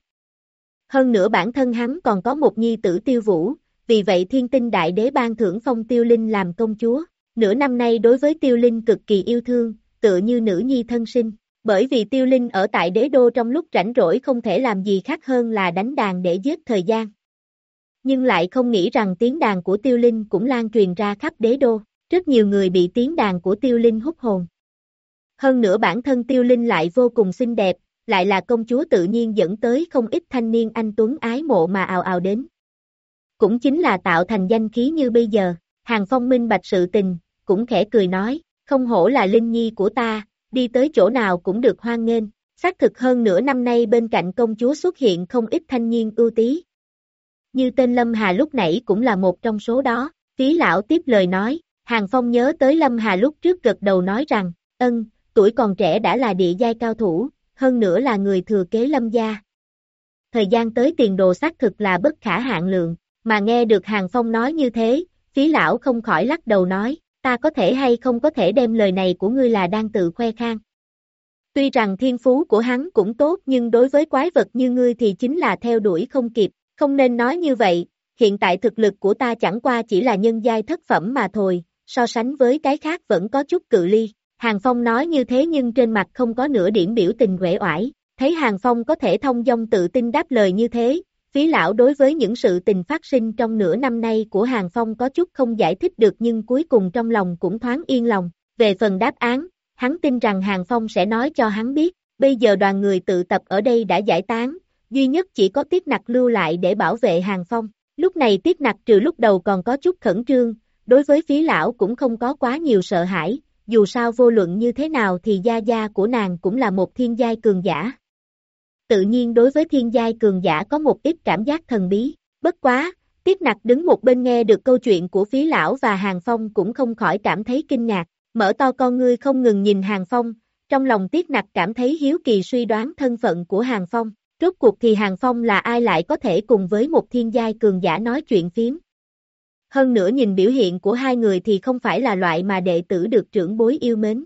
hơn nữa bản thân hắn còn có một nhi tử tiêu vũ, vì vậy thiên tinh đại đế ban thưởng phong tiêu linh làm công chúa. Nửa năm nay đối với tiêu linh cực kỳ yêu thương, tựa như nữ nhi thân sinh. Bởi vì tiêu linh ở tại đế đô trong lúc rảnh rỗi không thể làm gì khác hơn là đánh đàn để giết thời gian. Nhưng lại không nghĩ rằng tiếng đàn của tiêu linh cũng lan truyền ra khắp đế đô. Rất nhiều người bị tiếng đàn của tiêu linh hút hồn. Hơn nữa bản thân tiêu linh lại vô cùng xinh đẹp, lại là công chúa tự nhiên dẫn tới không ít thanh niên anh Tuấn ái mộ mà ào ào đến. Cũng chính là tạo thành danh khí như bây giờ, hàng phong minh bạch sự tình, cũng khẽ cười nói, không hổ là linh nhi của ta, đi tới chỗ nào cũng được hoan nghênh, xác thực hơn nửa năm nay bên cạnh công chúa xuất hiện không ít thanh niên ưu tí. Như tên Lâm Hà lúc nãy cũng là một trong số đó, phí lão tiếp lời nói, Hàng Phong nhớ tới Lâm Hà lúc trước gật đầu nói rằng, ân, tuổi còn trẻ đã là địa giai cao thủ, hơn nữa là người thừa kế Lâm gia. Thời gian tới tiền đồ xác thực là bất khả hạn lượng, mà nghe được Hàng Phong nói như thế, phí lão không khỏi lắc đầu nói, ta có thể hay không có thể đem lời này của ngươi là đang tự khoe khang. Tuy rằng thiên phú của hắn cũng tốt nhưng đối với quái vật như ngươi thì chính là theo đuổi không kịp, không nên nói như vậy, hiện tại thực lực của ta chẳng qua chỉ là nhân giai thất phẩm mà thôi, so sánh với cái khác vẫn có chút cự ly. Hàng Phong nói như thế nhưng trên mặt không có nửa điểm biểu tình quể oải, thấy Hàng Phong có thể thông dong tự tin đáp lời như thế, phí lão đối với những sự tình phát sinh trong nửa năm nay của Hàng Phong có chút không giải thích được nhưng cuối cùng trong lòng cũng thoáng yên lòng. Về phần đáp án, hắn tin rằng Hàng Phong sẽ nói cho hắn biết, bây giờ đoàn người tự tập ở đây đã giải tán, duy nhất chỉ có Tiết Nặc lưu lại để bảo vệ Hàng Phong. Lúc này Tiết Nặc trừ lúc đầu còn có chút khẩn trương, đối với phí lão cũng không có quá nhiều sợ hãi, dù sao vô luận như thế nào thì gia gia của nàng cũng là một thiên giai cường giả. Tự nhiên đối với thiên giai cường giả có một ít cảm giác thần bí, bất quá, Tiết Nặc đứng một bên nghe được câu chuyện của phí lão và Hàng Phong cũng không khỏi cảm thấy kinh ngạc, mở to con ngươi không ngừng nhìn Hàng Phong, trong lòng Tiết Nặc cảm thấy hiếu kỳ suy đoán thân phận của Hàng Phong, rốt cuộc thì Hàng Phong là ai lại có thể cùng với một thiên giai cường giả nói chuyện phím. Hơn nữa nhìn biểu hiện của hai người thì không phải là loại mà đệ tử được trưởng bối yêu mến.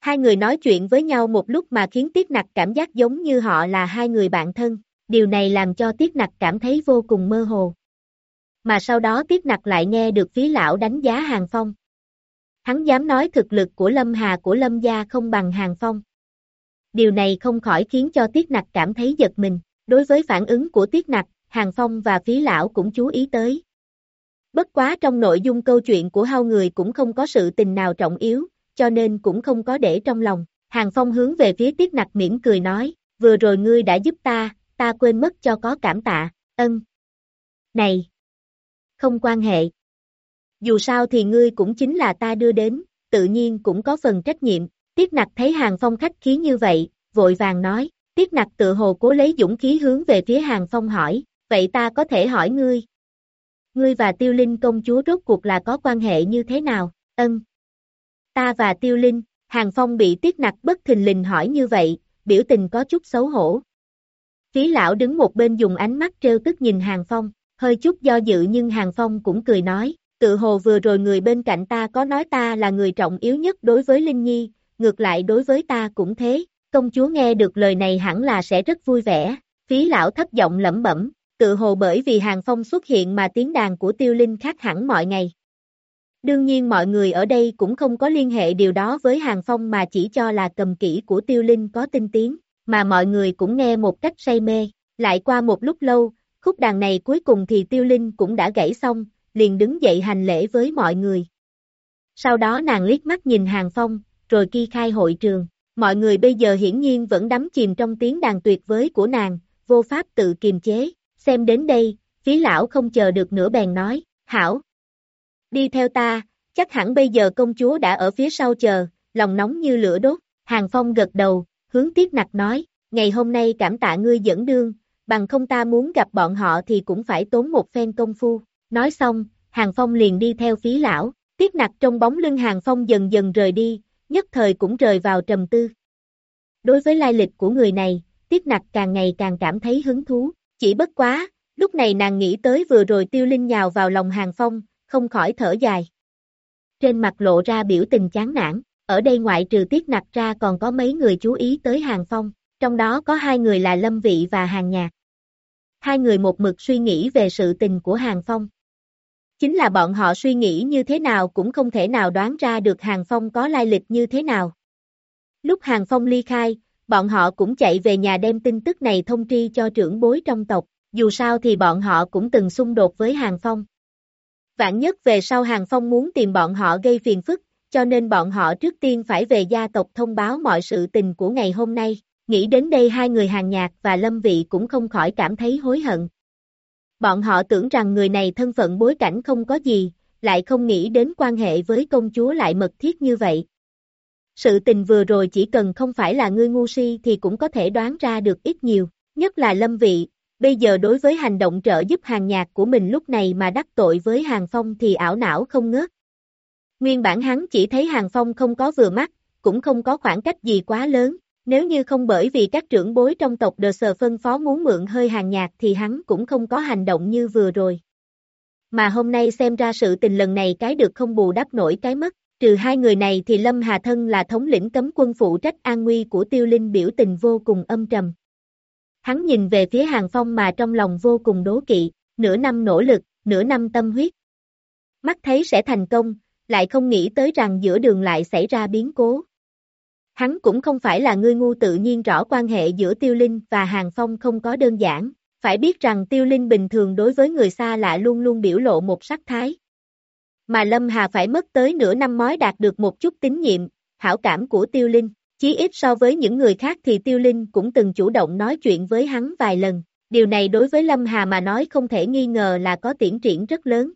Hai người nói chuyện với nhau một lúc mà khiến Tiết Nặc cảm giác giống như họ là hai người bạn thân, điều này làm cho Tiết Nặc cảm thấy vô cùng mơ hồ. Mà sau đó Tiết Nặc lại nghe được phí lão đánh giá Hàng Phong. Hắn dám nói thực lực của Lâm Hà của Lâm gia không bằng Hàng Phong. Điều này không khỏi khiến cho Tiết Nặc cảm thấy giật mình, đối với phản ứng của Tiết Nặc, Hàng Phong và phí lão cũng chú ý tới. Bất quá trong nội dung câu chuyện của hai người cũng không có sự tình nào trọng yếu, cho nên cũng không có để trong lòng. Hàng Phong hướng về phía Tiết Nặc mỉm cười nói, vừa rồi ngươi đã giúp ta, ta quên mất cho có cảm tạ, ân. Này! Không quan hệ. Dù sao thì ngươi cũng chính là ta đưa đến, tự nhiên cũng có phần trách nhiệm. Tiết Nặc thấy Hàng Phong khách khí như vậy, vội vàng nói, Tiết Nặc tự hồ cố lấy dũng khí hướng về phía Hàng Phong hỏi, vậy ta có thể hỏi ngươi, Ngươi và tiêu linh công chúa rốt cuộc là có quan hệ như thế nào, ân. Ta và tiêu linh, Hàng Phong bị tiết nặc bất thình lình hỏi như vậy, biểu tình có chút xấu hổ. Phí lão đứng một bên dùng ánh mắt trêu tức nhìn Hàng Phong, hơi chút do dự nhưng Hàng Phong cũng cười nói, tự hồ vừa rồi người bên cạnh ta có nói ta là người trọng yếu nhất đối với Linh Nhi, ngược lại đối với ta cũng thế, công chúa nghe được lời này hẳn là sẽ rất vui vẻ, phí lão thấp giọng lẩm bẩm, tự hồ bởi vì hàng phong xuất hiện mà tiếng đàn của tiêu linh khác hẳn mọi ngày. Đương nhiên mọi người ở đây cũng không có liên hệ điều đó với hàng phong mà chỉ cho là cầm kỹ của tiêu linh có tinh tiếng, mà mọi người cũng nghe một cách say mê, lại qua một lúc lâu, khúc đàn này cuối cùng thì tiêu linh cũng đã gãy xong, liền đứng dậy hành lễ với mọi người. Sau đó nàng liếc mắt nhìn hàng phong, rồi kỳ khai hội trường, mọi người bây giờ hiển nhiên vẫn đắm chìm trong tiếng đàn tuyệt vời của nàng, vô pháp tự kiềm chế, xem đến đây, phí lão không chờ được nữa bèn nói, hảo. Đi theo ta, chắc hẳn bây giờ công chúa đã ở phía sau chờ, lòng nóng như lửa đốt, hàng phong gật đầu, hướng tiết nặc nói, ngày hôm nay cảm tạ ngươi dẫn đương, bằng không ta muốn gặp bọn họ thì cũng phải tốn một phen công phu, nói xong, hàng phong liền đi theo phí lão, tiết nặc trong bóng lưng hàng phong dần dần rời đi, nhất thời cũng rời vào trầm tư. Đối với lai lịch của người này, tiết nặc càng ngày càng cảm thấy hứng thú, chỉ bất quá, lúc này nàng nghĩ tới vừa rồi tiêu linh nhào vào lòng hàng phong, không khỏi thở dài. Trên mặt lộ ra biểu tình chán nản, ở đây ngoại trừ tiết nặc ra còn có mấy người chú ý tới hàng phong, trong đó có hai người là Lâm Vị và Hàng Nhạc. Hai người một mực suy nghĩ về sự tình của hàng phong, Chính là bọn họ suy nghĩ như thế nào cũng không thể nào đoán ra được Hàng Phong có lai lịch như thế nào. Lúc Hàng Phong ly khai, bọn họ cũng chạy về nhà đem tin tức này thông tri cho trưởng bối trong tộc, dù sao thì bọn họ cũng từng xung đột với Hàng Phong. Vạn nhất về sau Hàng Phong muốn tìm bọn họ gây phiền phức, cho nên bọn họ trước tiên phải về gia tộc thông báo mọi sự tình của ngày hôm nay. Nghĩ đến đây hai người hàng nhạc và lâm vị cũng không khỏi cảm thấy hối hận. Bọn họ tưởng rằng người này thân phận bối cảnh không có gì, lại không nghĩ đến quan hệ với công chúa lại mật thiết như vậy. Sự tình vừa rồi chỉ cần không phải là ngươi ngu si thì cũng có thể đoán ra được ít nhiều, nhất là lâm vị, bây giờ đối với hành động trợ giúp hàng nhạc của mình lúc này mà đắc tội với hàng phong thì ảo não không ngớt. Nguyên bản hắn chỉ thấy hàng phong không có vừa mắt, cũng không có khoảng cách gì quá lớn, nếu như không bởi vì các trưởng bối trong tộc đờ sờ phân phó muốn mượn hơi hàng nhạc thì hắn cũng không có hành động như vừa rồi. Mà hôm nay xem ra sự tình lần này cái được không bù đắp nổi cái mất, trừ hai người này thì Lâm Hà Thân là thống lĩnh cấm quân phụ trách an nguy của tiêu linh biểu tình vô cùng âm trầm. Hắn nhìn về phía hàng phong mà trong lòng vô cùng đố kỵ, nửa năm nỗ lực, nửa năm tâm huyết. Mắt thấy sẽ thành công, lại không nghĩ tới rằng giữa đường lại xảy ra biến cố. Hắn cũng không phải là người ngu tự nhiên rõ quan hệ giữa Tiêu Linh và Hàng Phong không có đơn giản, phải biết rằng Tiêu Linh bình thường đối với người xa lạ luôn luôn biểu lộ một sắc thái. Mà Lâm Hà phải mất tới nửa năm mới đạt được một chút tín nhiệm, hảo cảm của Tiêu Linh, chí ít so với những người khác thì Tiêu Linh cũng từng chủ động nói chuyện với hắn vài lần, điều này đối với Lâm Hà mà nói không thể nghi ngờ là có tiến triển rất lớn.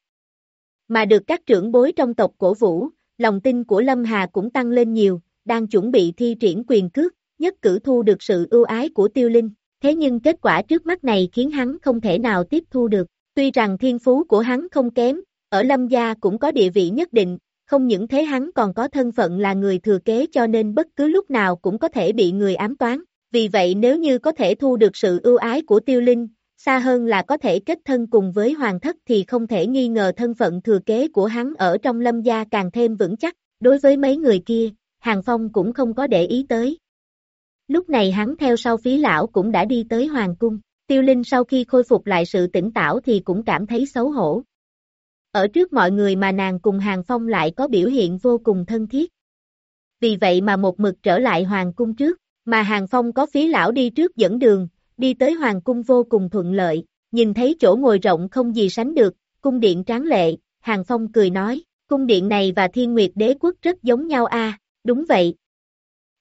Mà được các trưởng bối trong tộc cổ vũ, lòng tin của Lâm Hà cũng tăng lên nhiều, đang chuẩn bị thi triển quyền cước, nhất cử thu được sự ưu ái của tiêu linh, thế nhưng kết quả trước mắt này khiến hắn không thể nào tiếp thu được, tuy rằng thiên phú của hắn không kém, ở lâm gia cũng có địa vị nhất định, không những thế hắn còn có thân phận là người thừa kế cho nên bất cứ lúc nào cũng có thể bị người ám toán, vì vậy nếu như có thể thu được sự ưu ái của tiêu linh, xa hơn là có thể kết thân cùng với hoàng thất thì không thể nghi ngờ thân phận thừa kế của hắn ở trong lâm gia càng thêm vững chắc, đối với mấy người kia, Hàng Phong cũng không có để ý tới. Lúc này hắn theo sau phí lão cũng đã đi tới Hoàng Cung, Tiêu Linh sau khi khôi phục lại sự tỉnh táo thì cũng cảm thấy xấu hổ. Ở trước mọi người mà nàng cùng Hàng Phong lại có biểu hiện vô cùng thân thiết. Vì vậy mà một mực trở lại Hoàng Cung trước, mà Hàng Phong có phí lão đi trước dẫn đường, đi tới Hoàng Cung vô cùng thuận lợi, nhìn thấy chỗ ngồi rộng không gì sánh được, cung điện tráng lệ, Hàng Phong cười nói, cung điện này và thiên nguyệt đế quốc rất giống nhau a Đúng vậy.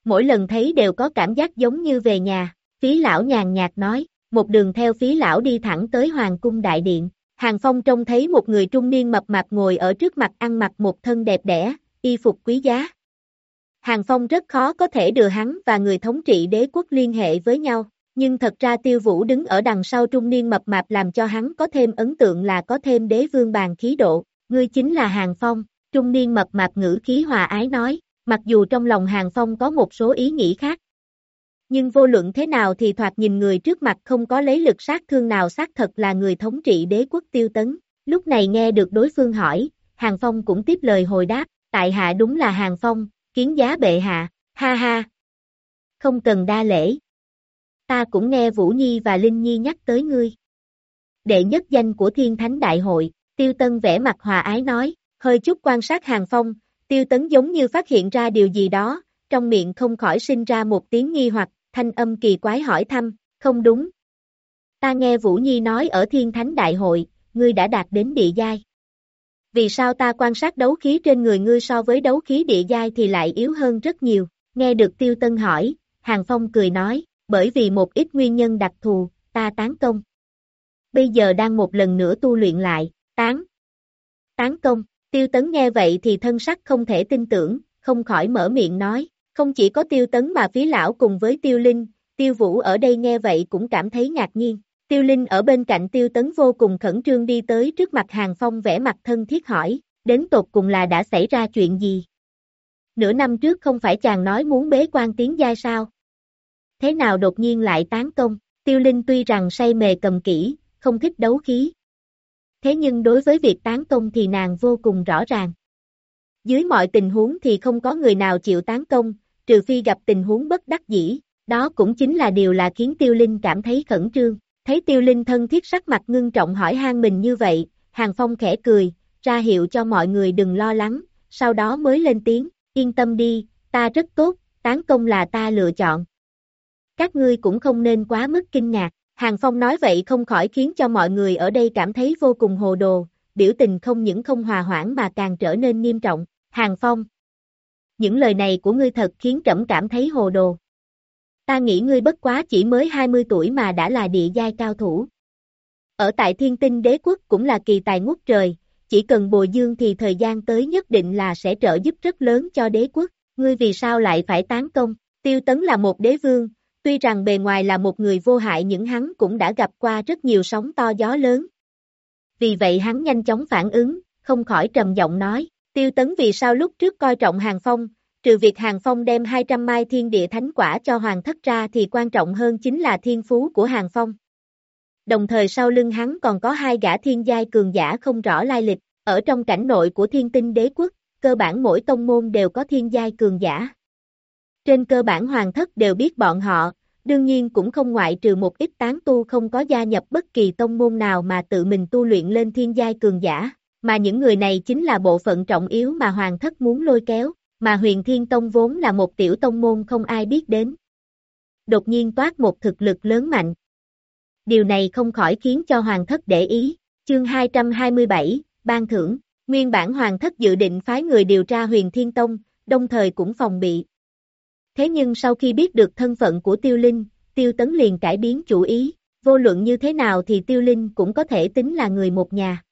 Mỗi lần thấy đều có cảm giác giống như về nhà, phí lão nhàn nhạt nói, một đường theo phí lão đi thẳng tới Hoàng cung đại điện. Hàng Phong trông thấy một người trung niên mập mạp ngồi ở trước mặt ăn mặc một thân đẹp đẽ, y phục quý giá. Hàng Phong rất khó có thể đưa hắn và người thống trị đế quốc liên hệ với nhau, nhưng thật ra tiêu vũ đứng ở đằng sau trung niên mập mạp làm cho hắn có thêm ấn tượng là có thêm đế vương bàn khí độ, ngươi chính là Hàng Phong, trung niên mập mạp ngữ khí hòa ái nói, Mặc dù trong lòng Hàng Phong có một số ý nghĩ khác. Nhưng vô luận thế nào thì thoạt nhìn người trước mặt không có lấy lực sát thương nào xác thật là người thống trị đế quốc tiêu tấn. Lúc này nghe được đối phương hỏi, Hàng Phong cũng tiếp lời hồi đáp, tại hạ đúng là Hàng Phong, kiến giá bệ hạ, ha ha. Không cần đa lễ. Ta cũng nghe Vũ Nhi và Linh Nhi nhắc tới ngươi. Đệ nhất danh của Thiên Thánh Đại hội, Tiêu Tân vẽ mặt hòa ái nói, hơi chút quan sát Hàng Phong, Tiêu tấn giống như phát hiện ra điều gì đó, trong miệng không khỏi sinh ra một tiếng nghi hoặc, thanh âm kỳ quái hỏi thăm, không đúng. Ta nghe Vũ Nhi nói ở Thiên Thánh Đại hội, ngươi đã đạt đến địa giai. Vì sao ta quan sát đấu khí trên người ngươi so với đấu khí địa giai thì lại yếu hơn rất nhiều, nghe được Tiêu Tân hỏi, Hàng Phong cười nói, bởi vì một ít nguyên nhân đặc thù, ta tán công. Bây giờ đang một lần nữa tu luyện lại, tán. Tán công, Tiêu tấn nghe vậy thì thân sắc không thể tin tưởng, không khỏi mở miệng nói, không chỉ có tiêu tấn mà phí lão cùng với tiêu linh, tiêu vũ ở đây nghe vậy cũng cảm thấy ngạc nhiên. Tiêu Linh ở bên cạnh Tiêu Tấn vô cùng khẩn trương đi tới trước mặt Hàng Phong vẽ mặt thân thiết hỏi, đến tột cùng là đã xảy ra chuyện gì? Nửa năm trước không phải chàng nói muốn bế quan tiến giai sao? Thế nào đột nhiên lại tán công? Tiêu Linh tuy rằng say mề cầm kỹ, không thích đấu khí, thế nhưng đối với việc tán công thì nàng vô cùng rõ ràng. Dưới mọi tình huống thì không có người nào chịu tán công, trừ phi gặp tình huống bất đắc dĩ, đó cũng chính là điều là khiến Tiêu Linh cảm thấy khẩn trương. Thấy Tiêu Linh thân thiết sắc mặt ngưng trọng hỏi han mình như vậy, Hàng Phong khẽ cười, ra hiệu cho mọi người đừng lo lắng, sau đó mới lên tiếng, yên tâm đi, ta rất tốt, tán công là ta lựa chọn. Các ngươi cũng không nên quá mức kinh ngạc, Hàng Phong nói vậy không khỏi khiến cho mọi người ở đây cảm thấy vô cùng hồ đồ, biểu tình không những không hòa hoãn mà càng trở nên nghiêm trọng. Hàng Phong, những lời này của ngươi thật khiến trẫm cảm thấy hồ đồ. Ta nghĩ ngươi bất quá chỉ mới 20 tuổi mà đã là địa giai cao thủ. Ở tại thiên tinh đế quốc cũng là kỳ tài ngút trời, chỉ cần bồi dương thì thời gian tới nhất định là sẽ trợ giúp rất lớn cho đế quốc, ngươi vì sao lại phải tán công, tiêu tấn là một đế vương, tuy rằng bề ngoài là một người vô hại nhưng hắn cũng đã gặp qua rất nhiều sóng to gió lớn. Vì vậy hắn nhanh chóng phản ứng, không khỏi trầm giọng nói, tiêu tấn vì sao lúc trước coi trọng hàng phong, trừ việc hàng phong đem 200 mai thiên địa thánh quả cho hoàng thất ra thì quan trọng hơn chính là thiên phú của hàng phong. Đồng thời sau lưng hắn còn có hai gã thiên giai cường giả không rõ lai lịch, ở trong cảnh nội của thiên tinh đế quốc, cơ bản mỗi tông môn đều có thiên giai cường giả. Trên cơ bản hoàng thất đều biết bọn họ, đương nhiên cũng không ngoại trừ một ít tán tu không có gia nhập bất kỳ tông môn nào mà tự mình tu luyện lên thiên giai cường giả, mà những người này chính là bộ phận trọng yếu mà hoàng thất muốn lôi kéo, mà huyền thiên tông vốn là một tiểu tông môn không ai biết đến. Đột nhiên toát một thực lực lớn mạnh. Điều này không khỏi khiến cho hoàng thất để ý, chương 227, ban thưởng, nguyên bản hoàng thất dự định phái người điều tra huyền thiên tông, đồng thời cũng phòng bị. Thế nhưng sau khi biết được thân phận của tiêu linh, tiêu tấn liền cải biến chủ ý, vô luận như thế nào thì tiêu linh cũng có thể tính là người một nhà.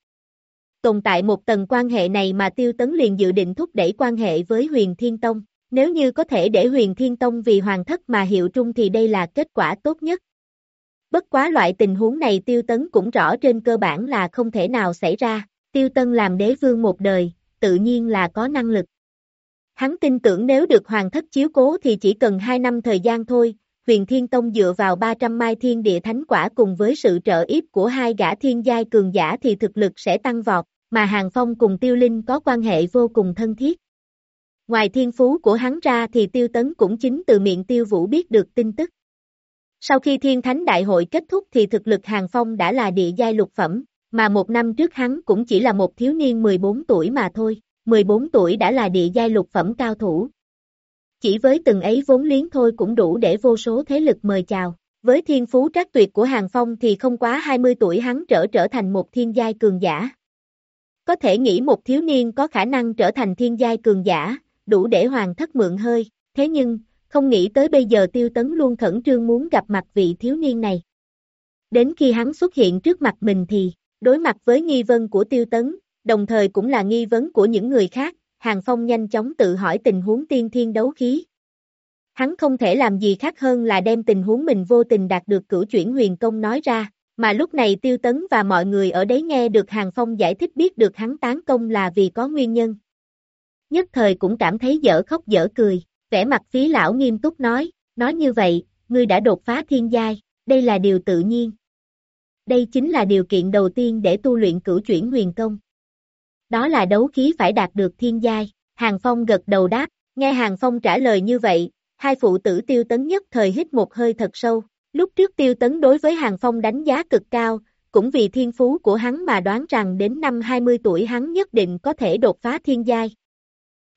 Tồn tại một tầng quan hệ này mà tiêu tấn liền dự định thúc đẩy quan hệ với huyền thiên tông, nếu như có thể để huyền thiên tông vì hoàng thất mà hiệu trung thì đây là kết quả tốt nhất. Bất quá loại tình huống này tiêu tấn cũng rõ trên cơ bản là không thể nào xảy ra, tiêu tân làm đế vương một đời, tự nhiên là có năng lực. Hắn tin tưởng nếu được hoàng thất chiếu cố thì chỉ cần 2 năm thời gian thôi, huyền thiên tông dựa vào 300 mai thiên địa thánh quả cùng với sự trợ giúp của hai gã thiên giai cường giả thì thực lực sẽ tăng vọt, mà Hàng Phong cùng tiêu linh có quan hệ vô cùng thân thiết. Ngoài thiên phú của hắn ra thì tiêu tấn cũng chính từ miệng tiêu vũ biết được tin tức. Sau khi thiên thánh đại hội kết thúc thì thực lực Hàng Phong đã là địa giai lục phẩm, mà một năm trước hắn cũng chỉ là một thiếu niên 14 tuổi mà thôi, 14 tuổi đã là địa giai lục phẩm cao thủ. Chỉ với từng ấy vốn liếng thôi cũng đủ để vô số thế lực mời chào. Với thiên phú trác tuyệt của Hàng Phong thì không quá 20 tuổi hắn trở trở thành một thiên giai cường giả. Có thể nghĩ một thiếu niên có khả năng trở thành thiên giai cường giả, đủ để hoàng thất mượn hơi, thế nhưng, không nghĩ tới bây giờ tiêu tấn luôn khẩn trương muốn gặp mặt vị thiếu niên này. Đến khi hắn xuất hiện trước mặt mình thì, đối mặt với nghi vấn của tiêu tấn, đồng thời cũng là nghi vấn của những người khác, Hàng Phong nhanh chóng tự hỏi tình huống tiên thiên đấu khí. Hắn không thể làm gì khác hơn là đem tình huống mình vô tình đạt được cửu chuyển huyền công nói ra, mà lúc này tiêu tấn và mọi người ở đấy nghe được Hàng Phong giải thích biết được hắn tán công là vì có nguyên nhân. Nhất thời cũng cảm thấy dở khóc dở cười, vẻ mặt phí lão nghiêm túc nói, nói như vậy, ngươi đã đột phá thiên giai, đây là điều tự nhiên. Đây chính là điều kiện đầu tiên để tu luyện cửu chuyển huyền công. Đó là đấu khí phải đạt được thiên giai, Hàng Phong gật đầu đáp, nghe Hàng Phong trả lời như vậy, hai phụ tử tiêu tấn nhất thời hít một hơi thật sâu, lúc trước tiêu tấn đối với Hàng Phong đánh giá cực cao, cũng vì thiên phú của hắn mà đoán rằng đến năm 20 tuổi hắn nhất định có thể đột phá thiên giai.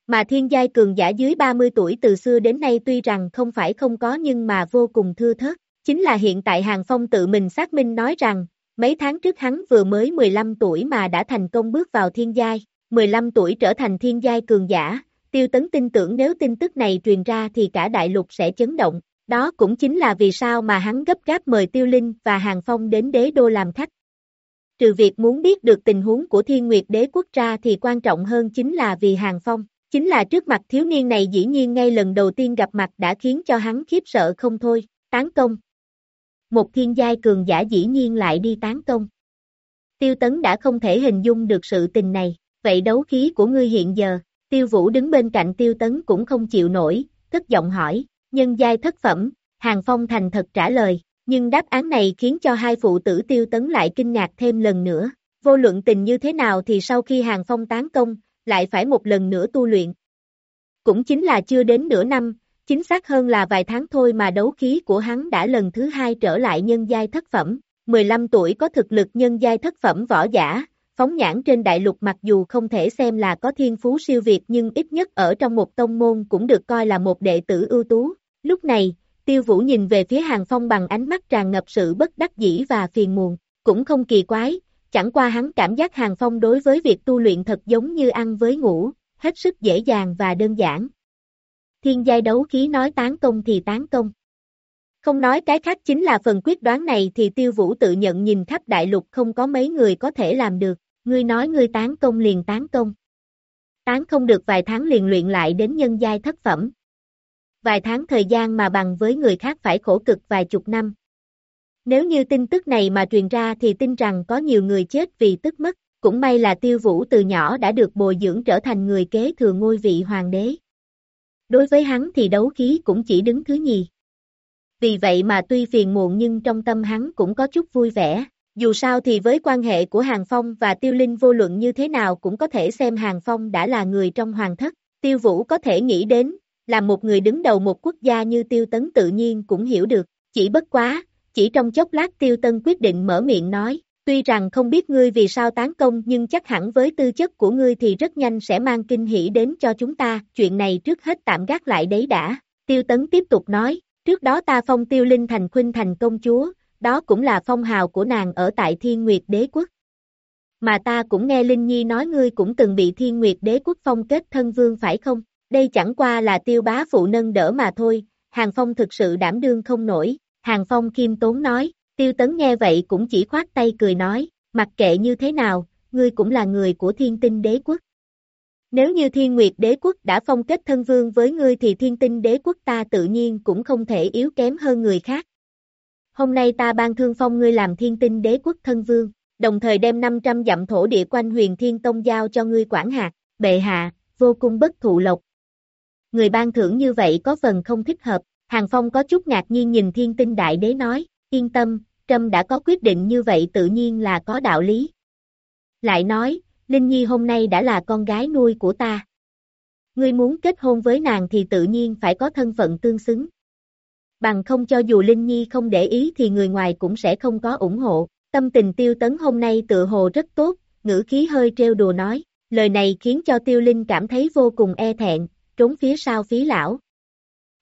Mà thiên giai cường giả dưới 30 tuổi từ xưa đến nay tuy rằng không phải không có nhưng mà vô cùng thưa thớt, chính là hiện tại Hàng Phong tự mình xác minh nói rằng, mấy tháng trước hắn vừa mới 15 tuổi mà đã thành công bước vào thiên giai, 15 tuổi trở thành thiên giai cường giả, tiêu tấn tin tưởng nếu tin tức này truyền ra thì cả đại lục sẽ chấn động, đó cũng chính là vì sao mà hắn gấp gáp mời Tiêu Linh và Hàng Phong đến đế đô làm khách. Trừ việc muốn biết được tình huống của thiên nguyệt đế quốc ra thì quan trọng hơn chính là vì Hàng Phong, chính là trước mặt thiếu niên này dĩ nhiên ngay lần đầu tiên gặp mặt đã khiến cho hắn khiếp sợ không thôi, tán công. Một thiên giai cường giả dĩ nhiên lại đi tán công. Tiêu tấn đã không thể hình dung được sự tình này, vậy đấu khí của ngươi hiện giờ, tiêu vũ đứng bên cạnh tiêu tấn cũng không chịu nổi, cất giọng hỏi, nhân giai thất phẩm, Hàng Phong thành thật trả lời, nhưng đáp án này khiến cho hai phụ tử tiêu tấn lại kinh ngạc thêm lần nữa. Vô luận tình như thế nào thì sau khi Hàng Phong tán công, lại phải một lần nữa tu luyện. Cũng chính là chưa đến nửa năm, chính xác hơn là vài tháng thôi mà đấu khí của hắn đã lần thứ hai trở lại nhân giai thất phẩm. 15 tuổi có thực lực nhân giai thất phẩm võ giả, phóng nhãn trên đại lục mặc dù không thể xem là có thiên phú siêu việt nhưng ít nhất ở trong một tông môn cũng được coi là một đệ tử ưu tú. Lúc này, tiêu vũ nhìn về phía hàng phong bằng ánh mắt tràn ngập sự bất đắc dĩ và phiền muộn, cũng không kỳ quái, chẳng qua hắn cảm giác hàng phong đối với việc tu luyện thật giống như ăn với ngủ, hết sức dễ dàng và đơn giản. Thiên giai đấu khí nói tán công thì tán công. Không nói cái khác chính là phần quyết đoán này thì tiêu vũ tự nhận nhìn khắp đại lục không có mấy người có thể làm được, ngươi nói ngươi tán công liền tán công. Tán không được vài tháng liền luyện lại đến nhân giai thất phẩm. Vài tháng thời gian mà bằng với người khác phải khổ cực vài chục năm. Nếu như tin tức này mà truyền ra thì tin rằng có nhiều người chết vì tức mất, cũng may là tiêu vũ từ nhỏ đã được bồi dưỡng trở thành người kế thừa ngôi vị hoàng đế. Đối với hắn thì đấu khí cũng chỉ đứng thứ nhì. Vì vậy mà tuy phiền muộn nhưng trong tâm hắn cũng có chút vui vẻ. Dù sao thì với quan hệ của Hàng Phong và Tiêu Linh vô luận như thế nào cũng có thể xem Hàng Phong đã là người trong hoàng thất. Tiêu Vũ có thể nghĩ đến, là một người đứng đầu một quốc gia như Tiêu Tấn tự nhiên cũng hiểu được, chỉ bất quá, chỉ trong chốc lát Tiêu Tân quyết định mở miệng nói, tuy rằng không biết ngươi vì sao tán công nhưng chắc hẳn với tư chất của ngươi thì rất nhanh sẽ mang kinh hỉ đến cho chúng ta, chuyện này trước hết tạm gác lại đấy đã. Tiêu Tấn tiếp tục nói, trước đó ta phong Tiêu Linh thành khuynh thành công chúa, đó cũng là phong hào của nàng ở tại Thiên Nguyệt Đế Quốc. Mà ta cũng nghe Linh Nhi nói ngươi cũng từng bị Thiên Nguyệt Đế Quốc phong kết thân vương phải không? Đây chẳng qua là tiêu bá phụ nâng đỡ mà thôi, Hàng Phong thực sự đảm đương không nổi, Hàng Phong khiêm tốn nói, tiêu tấn nghe vậy cũng chỉ khoát tay cười nói, mặc kệ như thế nào, ngươi cũng là người của thiên tinh đế quốc. Nếu như thiên nguyệt đế quốc đã phong kết thân vương với ngươi thì thiên tinh đế quốc ta tự nhiên cũng không thể yếu kém hơn người khác. Hôm nay ta ban thương phong ngươi làm thiên tinh đế quốc thân vương, đồng thời đem 500 dặm thổ địa quanh huyền thiên tông giao cho ngươi quản hạt, bệ hạ, vô cung bất thụ lộc. Người ban thưởng như vậy có phần không thích hợp, Hàng Phong có chút ngạc nhiên nhìn thiên tinh đại đế nói, yên tâm, Trâm đã có quyết định như vậy tự nhiên là có đạo lý. Lại nói, Linh Nhi hôm nay đã là con gái nuôi của ta. Ngươi muốn kết hôn với nàng thì tự nhiên phải có thân phận tương xứng. Bằng không cho dù Linh Nhi không để ý thì người ngoài cũng sẽ không có ủng hộ. Tâm tình tiêu tấn hôm nay tự hồ rất tốt, ngữ khí hơi trêu đùa nói. Lời này khiến cho tiêu linh cảm thấy vô cùng e thẹn, trốn phía sau phí lão.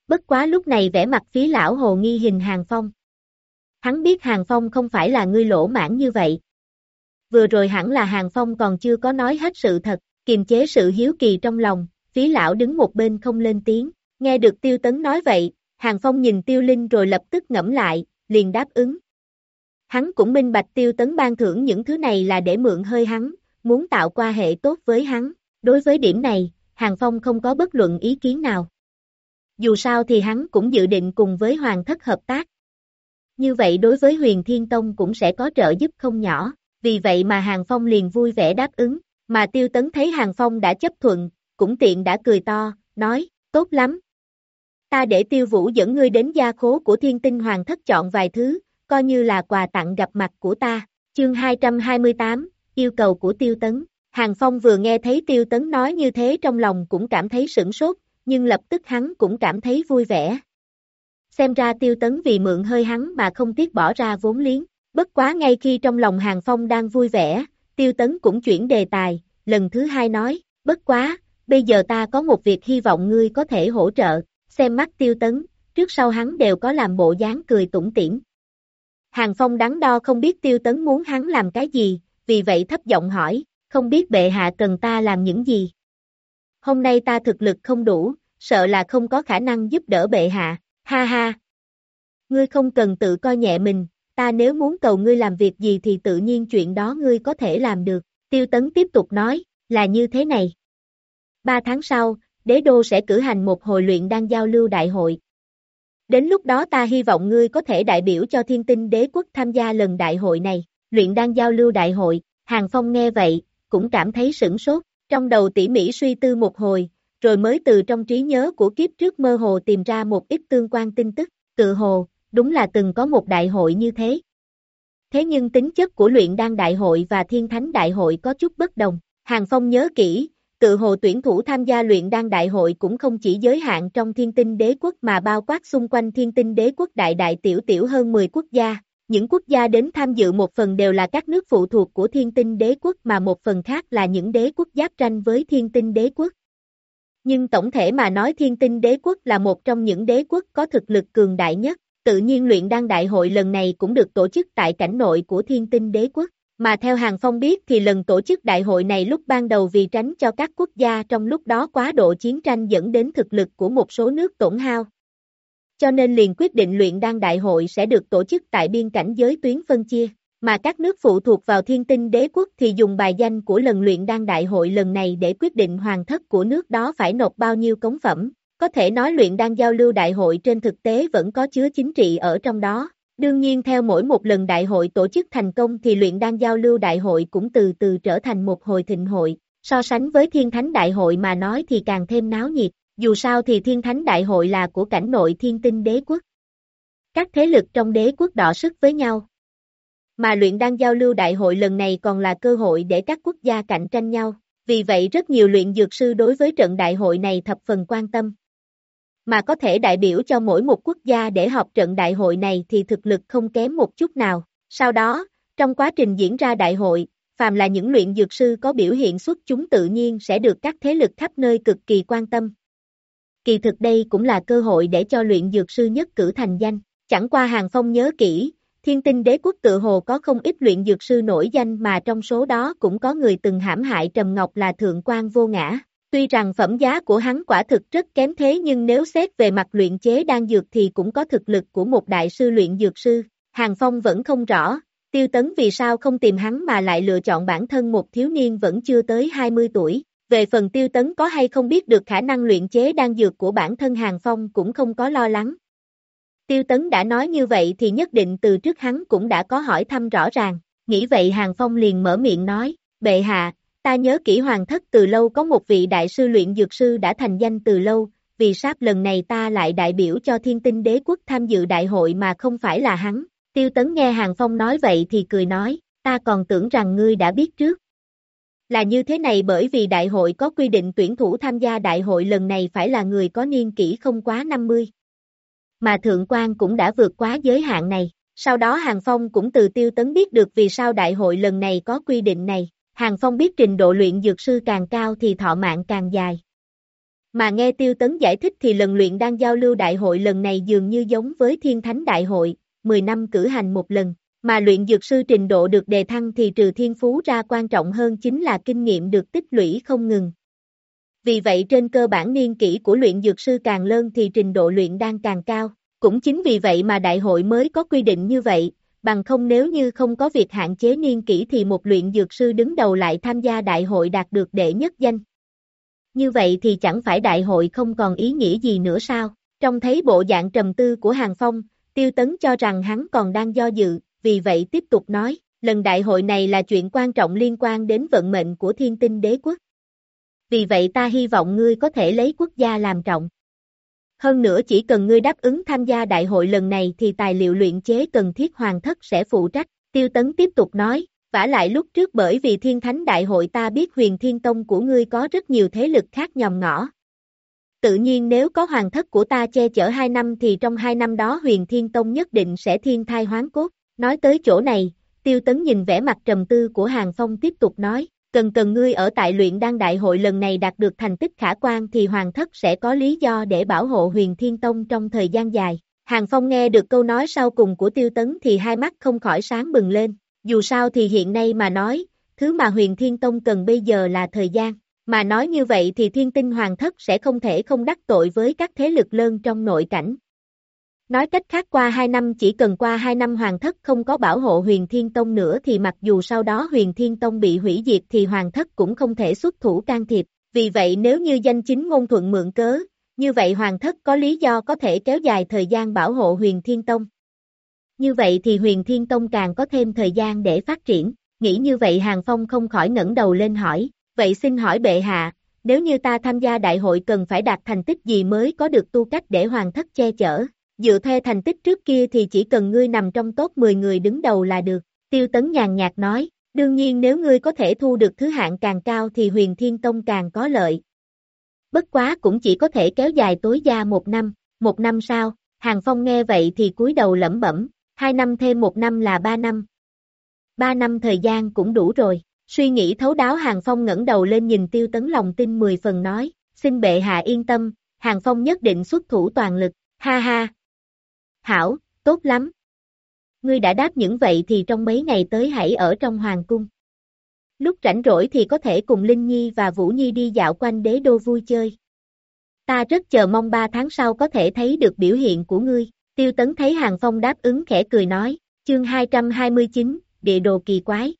Bất quá lúc này vẻ mặt phí lão hồ nghi hình hàng phong. Hắn biết hàng phong không phải là ngươi lỗ mãn như vậy. Vừa rồi hẳn là hàng phong còn chưa có nói hết sự thật, kiềm chế sự hiếu kỳ trong lòng, phí lão đứng một bên không lên tiếng, nghe được tiêu tấn nói vậy, hàng phong nhìn tiêu linh rồi lập tức ngẫm lại, liền đáp ứng. Hắn cũng minh bạch tiêu tấn ban thưởng những thứ này là để mượn hơi hắn, muốn tạo qua hệ tốt với hắn, đối với điểm này, Hàng Phong không có bất luận ý kiến nào. Dù sao thì hắn cũng dự định cùng với Hoàng thất hợp tác. Như vậy đối với huyền Thiên Tông cũng sẽ có trợ giúp không nhỏ, vì vậy mà Hàng Phong liền vui vẻ đáp ứng, mà Tiêu Tấn thấy Hàng Phong đã chấp thuận, cũng tiện đã cười to, nói, tốt lắm. Ta để Tiêu Vũ dẫn ngươi đến gia khố của Thiên Tinh Hoàng thất chọn vài thứ, coi như là quà tặng gặp mặt của ta. Chương 228, yêu cầu của Tiêu Tấn. Hàng Phong vừa nghe thấy Tiêu Tấn nói như thế trong lòng cũng cảm thấy sửng sốt, nhưng lập tức hắn cũng cảm thấy vui vẻ. Xem ra Tiêu Tấn vì mượn hơi hắn mà không tiếc bỏ ra vốn liếng. Bất quá ngay khi trong lòng Hàng Phong đang vui vẻ, Tiêu Tấn cũng chuyển đề tài, lần thứ hai nói, bất quá, bây giờ ta có một việc hy vọng ngươi có thể hỗ trợ, xem mắt Tiêu Tấn, trước sau hắn đều có làm bộ dáng cười tủm tỉm. Hàng Phong đắn đo không biết Tiêu Tấn muốn hắn làm cái gì, vì vậy thấp giọng hỏi, không biết bệ hạ cần ta làm những gì. Hôm nay ta thực lực không đủ, sợ là không có khả năng giúp đỡ bệ hạ, ha ha. Ngươi không cần tự coi nhẹ mình, ta nếu muốn cầu ngươi làm việc gì thì tự nhiên chuyện đó ngươi có thể làm được, tiêu tấn tiếp tục nói, là như thế này. Ba tháng sau, đế đô sẽ cử hành một Hội luyện đan giao lưu đại hội. Đến lúc đó ta hy vọng ngươi có thể đại biểu cho thiên tinh đế quốc tham gia lần đại hội này, luyện đan giao lưu đại hội, Hàng Phong nghe vậy, cũng cảm thấy sửng sốt, trong đầu tỉ mỉ suy tư một hồi, rồi mới từ trong trí nhớ của kiếp trước mơ hồ tìm ra một ít tương quan tin tức, tự hồ, đúng là từng có một đại hội như thế. Thế nhưng tính chất của luyện đan đại hội và thiên thánh đại hội có chút bất đồng, Hàng Phong nhớ kỹ, tự hồ tuyển thủ tham gia luyện đan đại hội cũng không chỉ giới hạn trong thiên tinh đế quốc mà bao quát xung quanh thiên tinh đế quốc đại đại tiểu tiểu hơn 10 quốc gia, những quốc gia đến tham dự một phần đều là các nước phụ thuộc của thiên tinh đế quốc mà một phần khác là những đế quốc giáp tranh với thiên tinh đế quốc. Nhưng tổng thể mà nói thiên tinh đế quốc là một trong những đế quốc có thực lực cường đại nhất, tự nhiên luyện đan đại hội lần này cũng được tổ chức tại cảnh nội của thiên tinh đế quốc. Mà theo Hàng Phong biết thì lần tổ chức đại hội này lúc ban đầu vì tránh cho các quốc gia trong lúc đó quá độ chiến tranh dẫn đến thực lực của một số nước tổn hao. Cho nên liền quyết định luyện đan đại hội sẽ được tổ chức tại biên cảnh giới tuyến phân chia, mà các nước phụ thuộc vào thiên tinh đế quốc thì dùng bài danh của lần luyện đan đại hội lần này để quyết định hoàng thất của nước đó phải nộp bao nhiêu cống phẩm. Có thể nói luyện đan giao lưu đại hội trên thực tế vẫn có chứa chính trị ở trong đó. Đương nhiên theo mỗi một lần đại hội tổ chức thành công thì luyện đan giao lưu đại hội cũng từ từ trở thành một hồi thịnh hội, so sánh với thiên thánh đại hội mà nói thì càng thêm náo nhiệt, dù sao thì thiên thánh đại hội là của cảnh nội thiên tinh đế quốc. Các thế lực trong đế quốc đọ sức với nhau. Mà luyện đan giao lưu đại hội lần này còn là cơ hội để các quốc gia cạnh tranh nhau, vì vậy rất nhiều luyện dược sư đối với trận đại hội này thập phần quan tâm mà có thể đại biểu cho mỗi một quốc gia để họp trận đại hội này thì thực lực không kém một chút nào. Sau đó, trong quá trình diễn ra đại hội, phàm là những luyện dược sư có biểu hiện xuất chúng tự nhiên sẽ được các thế lực khắp nơi cực kỳ quan tâm. Kỳ thực đây cũng là cơ hội để cho luyện dược sư nhất cử thành danh, chẳng qua hàng phong nhớ kỹ, thiên tinh đế quốc tự hồ có không ít luyện dược sư nổi danh mà trong số đó cũng có người từng hãm hại Trầm Ngọc là thượng quan vô ngã. Tuy rằng phẩm giá của hắn quả thực rất kém thế nhưng nếu xét về mặt luyện chế đan dược thì cũng có thực lực của một đại sư luyện dược sư. Hàng Phong vẫn không rõ, tiêu tấn vì sao không tìm hắn mà lại lựa chọn bản thân một thiếu niên vẫn chưa tới 20 tuổi. Về phần tiêu tấn có hay không biết được khả năng luyện chế đan dược của bản thân Hàng Phong cũng không có lo lắng. Tiêu tấn đã nói như vậy thì nhất định từ trước hắn cũng đã có hỏi thăm rõ ràng, nghĩ vậy Hàng Phong liền mở miệng nói, bệ hạ, Ta nhớ kỹ hoàng thất từ lâu có một vị đại sư luyện dược sư đã thành danh từ lâu, vì sáp lần này ta lại đại biểu cho thiên tinh đế quốc tham dự đại hội mà không phải là hắn. Tiêu tấn nghe Hàng Phong nói vậy thì cười nói, ta còn tưởng rằng ngươi đã biết trước. Là như thế này bởi vì đại hội có quy định tuyển thủ tham gia đại hội lần này phải là người có niên kỷ không quá 50. Mà thượng quan cũng đã vượt quá giới hạn này. Sau đó Hàng Phong cũng từ tiêu tấn biết được vì sao đại hội lần này có quy định này. Hàng Phong biết trình độ luyện dược sư càng cao thì thọ mạng càng dài. Mà nghe Tiêu Tấn giải thích thì lần luyện đang giao lưu đại hội lần này dường như giống với Thiên Thánh Đại hội, 10 năm cử hành một lần, mà luyện dược sư trình độ được đề thăng thì trừ thiên phú ra quan trọng hơn chính là kinh nghiệm được tích lũy không ngừng. Vì vậy trên cơ bản niên kỷ của luyện dược sư càng lớn thì trình độ luyện đang càng cao, cũng chính vì vậy mà đại hội mới có quy định như vậy, bằng không nếu như không có việc hạn chế niên kỷ thì một luyện dược sư đứng đầu lại tham gia đại hội đạt được đệ nhất danh. Như vậy thì chẳng phải đại hội không còn ý nghĩa gì nữa sao? Trong thấy bộ dạng trầm tư của Hàng Phong, Tiêu Tấn cho rằng hắn còn đang do dự, vì vậy tiếp tục nói, lần đại hội này là chuyện quan trọng liên quan đến vận mệnh của thiên tinh đế quốc. Vì vậy ta hy vọng ngươi có thể lấy quốc gia làm trọng. Hơn nữa chỉ cần ngươi đáp ứng tham gia đại hội lần này thì tài liệu luyện chế cần thiết hoàng thất sẽ phụ trách. Tiêu Tấn tiếp tục nói, vả lại lúc trước bởi vì thiên thánh đại hội ta biết huyền thiên tông của ngươi có rất nhiều thế lực khác nhòm ngõ. Tự nhiên nếu có hoàng thất của ta che chở hai năm thì trong hai năm đó huyền thiên tông nhất định sẽ thiên thai hoán cốt. Nói tới chỗ này, tiêu tấn nhìn vẻ mặt trầm tư của hàng phong tiếp tục nói, cần cần ngươi ở tại luyện đan đại hội lần này đạt được thành tích khả quan thì hoàng thất sẽ có lý do để bảo hộ huyền thiên tông trong thời gian dài. Hàng Phong nghe được câu nói sau cùng của tiêu tấn thì hai mắt không khỏi sáng bừng lên, dù sao thì hiện nay mà nói, thứ mà huyền thiên tông cần bây giờ là thời gian, mà nói như vậy thì thiên tinh hoàng thất sẽ không thể không đắc tội với các thế lực lớn trong nội cảnh. Nói cách khác qua 2 năm chỉ cần qua 2 năm Hoàng thất không có bảo hộ huyền Thiên Tông nữa thì mặc dù sau đó huyền Thiên Tông bị hủy diệt thì Hoàng thất cũng không thể xuất thủ can thiệp. Vì vậy nếu như danh chính ngôn thuận mượn cớ, như vậy Hoàng thất có lý do có thể kéo dài thời gian bảo hộ huyền Thiên Tông. Như vậy thì huyền Thiên Tông càng có thêm thời gian để phát triển. Nghĩ như vậy Hàng Phong không khỏi ngẩng đầu lên hỏi, vậy xin hỏi bệ hạ, nếu như ta tham gia đại hội cần phải đạt thành tích gì mới có được tu cách để hoàng thất che chở? Dựa theo thành tích trước kia thì chỉ cần ngươi nằm trong top 10 người đứng đầu là được, tiêu tấn nhàn nhạt nói, đương nhiên nếu ngươi có thể thu được thứ hạng càng cao thì huyền thiên tông càng có lợi. Bất quá cũng chỉ có thể kéo dài tối đa một năm, một năm sau, Hàng Phong nghe vậy thì cúi đầu lẩm bẩm, hai năm thêm một năm là ba năm. Ba năm thời gian cũng đủ rồi, suy nghĩ thấu đáo Hàng Phong ngẩng đầu lên nhìn tiêu tấn lòng tin mười phần nói, xin bệ hạ yên tâm, Hàng Phong nhất định xuất thủ toàn lực, ha ha. Hảo, tốt lắm. Ngươi đã đáp những vậy thì trong mấy ngày tới hãy ở trong hoàng cung. Lúc rảnh rỗi thì có thể cùng Linh Nhi và Vũ Nhi đi dạo quanh đế đô vui chơi. Ta rất chờ mong ba tháng sau có thể thấy được biểu hiện của ngươi. Tiêu Tấn thấy Hàng Phong đáp ứng khẽ cười nói, chương 229, địa đồ kỳ quái.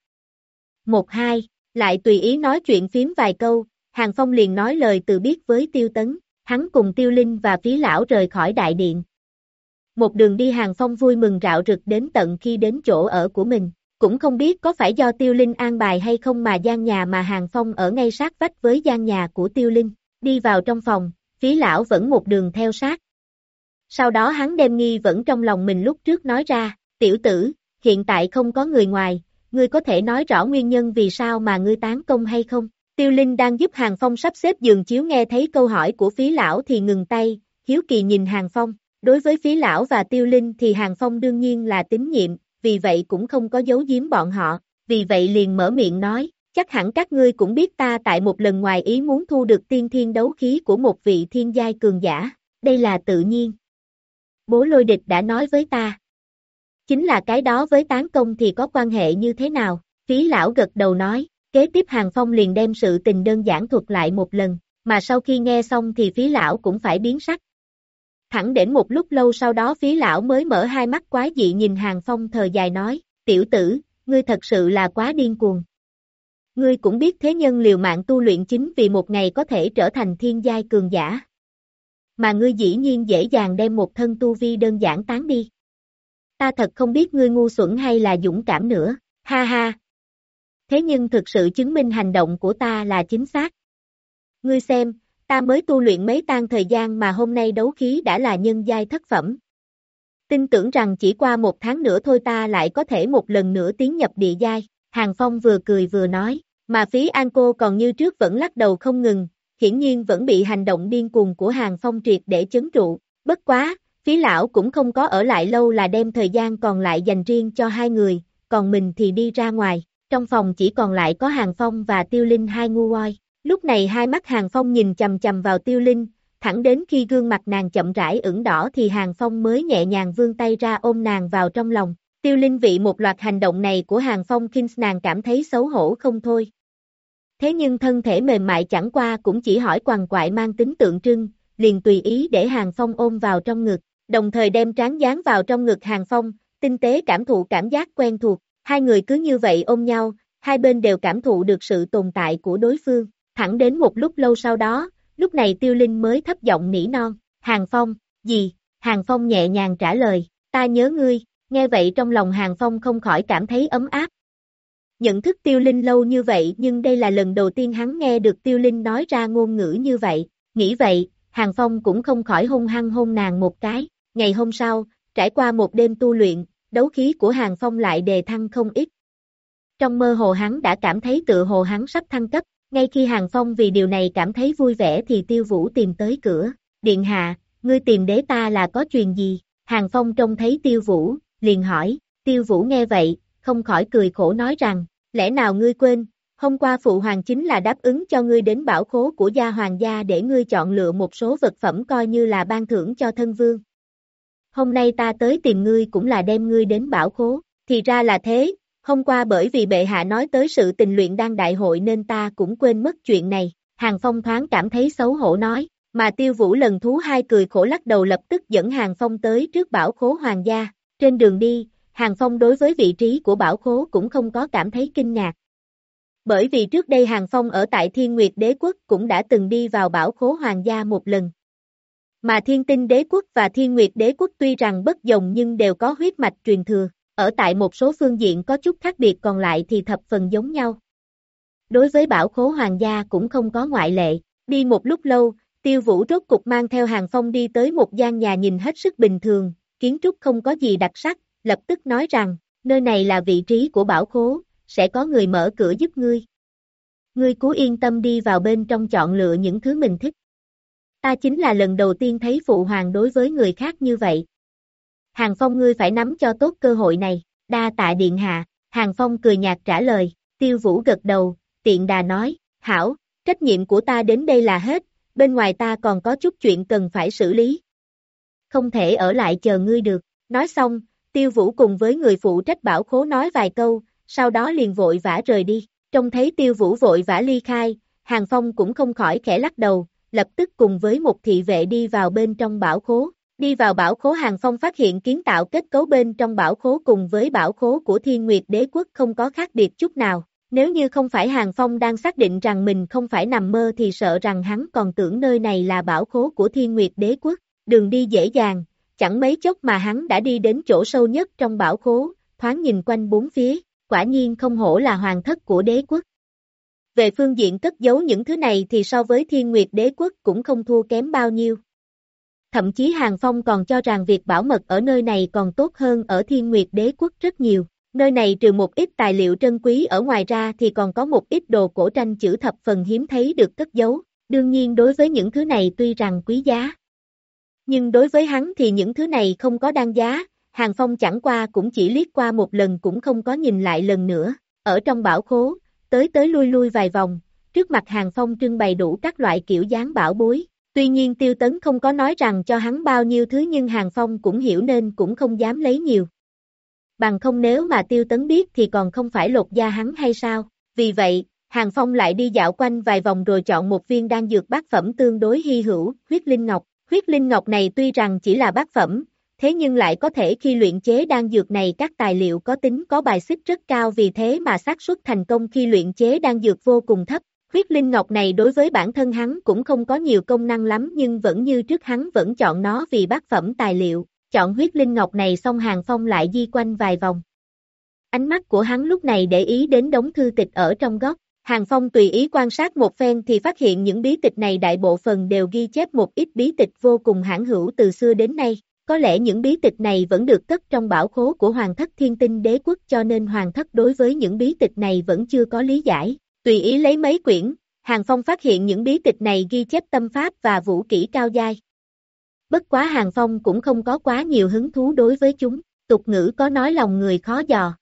Một hai, lại tùy ý nói chuyện phím vài câu, Hàng Phong liền nói lời từ biết với Tiêu Tấn, hắn cùng Tiêu Linh và phí lão rời khỏi đại điện. Một đường đi Hàng Phong vui mừng rạo rực đến tận khi đến chỗ ở của mình, cũng không biết có phải do Tiêu Linh an bài hay không mà gian nhà mà Hàng Phong ở ngay sát vách với gian nhà của Tiêu Linh, đi vào trong phòng, phí lão vẫn một đường theo sát. Sau đó hắn đem nghi vẫn trong lòng mình lúc trước nói ra, tiểu tử, hiện tại không có người ngoài, ngươi có thể nói rõ nguyên nhân vì sao mà ngươi tán công hay không? Tiêu Linh đang giúp Hàng Phong sắp xếp giường chiếu nghe thấy câu hỏi của phí lão thì ngừng tay, hiếu kỳ nhìn Hàng Phong. Đối với phí lão và Tiêu Linh thì Hàng Phong đương nhiên là tín nhiệm, vì vậy cũng không có giấu giếm bọn họ, vì vậy liền mở miệng nói, chắc hẳn các ngươi cũng biết ta tại một lần ngoài ý muốn thu được tiên thiên đấu khí của một vị thiên giai cường giả, đây là tự nhiên. Bố lôi địch đã nói với ta. Chính là cái đó với tán công thì có quan hệ như thế nào, phí lão gật đầu nói, kế tiếp Hàng Phong liền đem sự tình đơn giản thuật lại một lần, mà sau khi nghe xong thì phí lão cũng phải biến sắc. Thẳng đến một lúc lâu sau đó phí lão mới mở hai mắt quái dị nhìn Hàng Phong thờ dài nói, tiểu tử, ngươi thật sự là quá điên cuồng. Ngươi cũng biết thế nhân liều mạng tu luyện chính vì một ngày có thể trở thành thiên giai cường giả. Mà ngươi dĩ nhiên dễ dàng đem một thân tu vi đơn giản tán đi. Ta thật không biết ngươi ngu xuẩn hay là dũng cảm nữa, ha ha. Thế nhưng thực sự chứng minh hành động của ta là chính xác. Ngươi xem, ta mới tu luyện mấy tan thời gian mà hôm nay đấu khí đã là nhân giai thất phẩm. Tin tưởng rằng chỉ qua một tháng nữa thôi ta lại có thể một lần nữa tiến nhập địa giai. Hàng Phong vừa cười vừa nói, mà phí An cô còn như trước vẫn lắc đầu không ngừng, hiển nhiên vẫn bị hành động điên cuồng của Hàng Phong triệt để chấn trụ. Bất quá, phí lão cũng không có ở lại lâu là đem thời gian còn lại dành riêng cho hai người, còn mình thì đi ra ngoài. Trong phòng chỉ còn lại có Hàng Phong và Tiêu Linh hai ngu oi. Lúc này hai mắt Hàng Phong nhìn chầm chầm vào Tiêu Linh, thẳng đến khi gương mặt nàng chậm rãi ửng đỏ thì Hàng Phong mới nhẹ nhàng vươn tay ra ôm nàng vào trong lòng. Tiêu Linh vị một loạt hành động này của Hàng Phong khiến nàng cảm thấy xấu hổ không thôi. Thế nhưng thân thể mềm mại chẳng qua cũng chỉ hỏi quằn quại mang tính tượng trưng, liền tùy ý để Hàng Phong ôm vào trong ngực, đồng thời đem trán dán vào trong ngực Hàng Phong, tinh tế cảm thụ cảm giác quen thuộc, hai người cứ như vậy ôm nhau, hai bên đều cảm thụ được sự tồn tại của đối phương, thẳng đến một lúc lâu sau đó, lúc này Tiêu Linh mới thấp giọng nỉ non, Hàng Phong, gì, Hàng Phong nhẹ nhàng trả lời, ta nhớ ngươi, nghe vậy trong lòng Hàng Phong không khỏi cảm thấy ấm áp. Nhận thức Tiêu Linh lâu như vậy nhưng đây là lần đầu tiên hắn nghe được Tiêu Linh nói ra ngôn ngữ như vậy, nghĩ vậy, Hàng Phong cũng không khỏi hung hăng hôn nàng một cái, ngày hôm sau, trải qua một đêm tu luyện, đấu khí của Hàng Phong lại đề thăng không ít. Trong mơ hồ hắn đã cảm thấy tự hồ hắn sắp thăng cấp, ngay khi Hàng Phong vì điều này cảm thấy vui vẻ thì Tiêu Vũ tìm tới cửa, điện hạ, ngươi tìm đế ta là có chuyện gì, Hàng Phong trông thấy Tiêu Vũ, liền hỏi, Tiêu Vũ nghe vậy, không khỏi cười khổ nói rằng, lẽ nào ngươi quên, hôm qua Phụ Hoàng chính là đáp ứng cho ngươi đến bảo khố của gia hoàng gia để ngươi chọn lựa một số vật phẩm coi như là ban thưởng cho thân vương. Hôm nay ta tới tìm ngươi cũng là đem ngươi đến bảo khố, thì ra là thế, hôm qua bởi vì bệ hạ nói tới sự tình luyện đan đại hội nên ta cũng quên mất chuyện này, Hàng Phong thoáng cảm thấy xấu hổ nói, mà tiêu vũ lần thú hai cười khổ lắc đầu lập tức dẫn Hàng Phong tới trước bảo khố hoàng gia, trên đường đi, Hàng Phong đối với vị trí của bảo khố cũng không có cảm thấy kinh ngạc. Bởi vì trước đây Hàng Phong ở tại Thiên Nguyệt Đế Quốc cũng đã từng đi vào bảo khố hoàng gia một lần. Mà Thiên Tinh Đế Quốc và Thiên Nguyệt Đế Quốc tuy rằng bất đồng nhưng đều có huyết mạch truyền thừa, ở tại một số phương diện có chút khác biệt còn lại thì thập phần giống nhau. Đối với bảo khố hoàng gia cũng không có ngoại lệ, đi một lúc lâu, tiêu vũ rốt cục mang theo hàng phong đi tới một gian nhà nhìn hết sức bình thường, kiến trúc không có gì đặc sắc, lập tức nói rằng, nơi này là vị trí của bảo khố, sẽ có người mở cửa giúp ngươi. Ngươi cứ yên tâm đi vào bên trong chọn lựa những thứ mình thích. Ta chính là lần đầu tiên thấy phụ hoàng đối với người khác như vậy. Hàng Phong ngươi phải nắm cho tốt cơ hội này, đa tạ điện hạ, Hàng Phong cười nhạt trả lời, tiêu vũ gật đầu, tiện đà nói, hảo, trách nhiệm của ta đến đây là hết, bên ngoài ta còn có chút chuyện cần phải xử lý. Không thể ở lại chờ ngươi được, nói xong, tiêu vũ cùng với người phụ trách bảo khố nói vài câu, sau đó liền vội vã rời đi, trông thấy tiêu vũ vội vã ly khai, Hàng Phong cũng không khỏi khẽ lắc đầu, lập tức cùng với một thị vệ đi vào bên trong bảo khố. Đi vào bảo khố Hàng Phong phát hiện kiến tạo kết cấu bên trong bảo khố cùng với bảo khố của Thiên Nguyệt Đế Quốc không có khác biệt chút nào. Nếu như không phải Hàng Phong đang xác định rằng mình không phải nằm mơ thì sợ rằng hắn còn tưởng nơi này là bảo khố của Thiên Nguyệt Đế Quốc. Đường đi dễ dàng, chẳng mấy chốc mà hắn đã đi đến chỗ sâu nhất trong bảo khố, thoáng nhìn quanh bốn phía, quả nhiên không hổ là hoàng thất của đế quốc. Về phương diện cất giấu những thứ này thì so với thiên nguyệt đế quốc cũng không thua kém bao nhiêu. Thậm chí Hàng Phong còn cho rằng việc bảo mật ở nơi này còn tốt hơn ở thiên nguyệt đế quốc rất nhiều. Nơi này trừ một ít tài liệu trân quý ở ngoài ra thì còn có một ít đồ cổ tranh chữ thập phần hiếm thấy được cất giấu. Đương nhiên đối với những thứ này tuy rằng quý giá. Nhưng đối với hắn thì những thứ này không có đăng giá, Hàng Phong chẳng qua cũng chỉ liếc qua một lần cũng không có nhìn lại lần nữa. Ở trong bảo khố, tới tới lui lui vài vòng, trước mặt Hàng Phong trưng bày đủ các loại kiểu dáng bảo bối. Tuy nhiên Tiêu Tấn không có nói rằng cho hắn bao nhiêu thứ nhưng Hàng Phong cũng hiểu nên cũng không dám lấy nhiều. Bằng không nếu mà Tiêu Tấn biết thì còn không phải lột da hắn hay sao? Vì vậy, Hàng Phong lại đi dạo quanh vài vòng rồi chọn một viên đan dược bát phẩm tương đối hy hữu, huyết linh ngọc. Huyết linh ngọc này tuy rằng chỉ là bát phẩm, thế nhưng lại có thể khi luyện chế đan dược này các tài liệu có tính có bài xích rất cao vì thế mà xác suất thành công khi luyện chế đan dược vô cùng thấp. Huyết linh ngọc này đối với bản thân hắn cũng không có nhiều công năng lắm nhưng vẫn như trước hắn vẫn chọn nó vì bát phẩm tài liệu, chọn huyết linh ngọc này xong hàng phong lại di quanh vài vòng. Ánh mắt của hắn lúc này để ý đến đống thư tịch ở trong góc, Hàng Phong tùy ý quan sát một phen thì phát hiện những bí tịch này đại bộ phần đều ghi chép một ít bí tịch vô cùng hãn hữu từ xưa đến nay. Có lẽ những bí tịch này vẫn được cất trong bảo khố của Hoàng thất thiên tinh đế quốc cho nên Hoàng thất đối với những bí tịch này vẫn chưa có lý giải. Tùy ý lấy mấy quyển, Hàng Phong phát hiện những bí tịch này ghi chép tâm pháp và vũ kỹ cao giai. Bất quá Hàng Phong cũng không có quá nhiều hứng thú đối với chúng, tục ngữ có nói lòng người khó dò.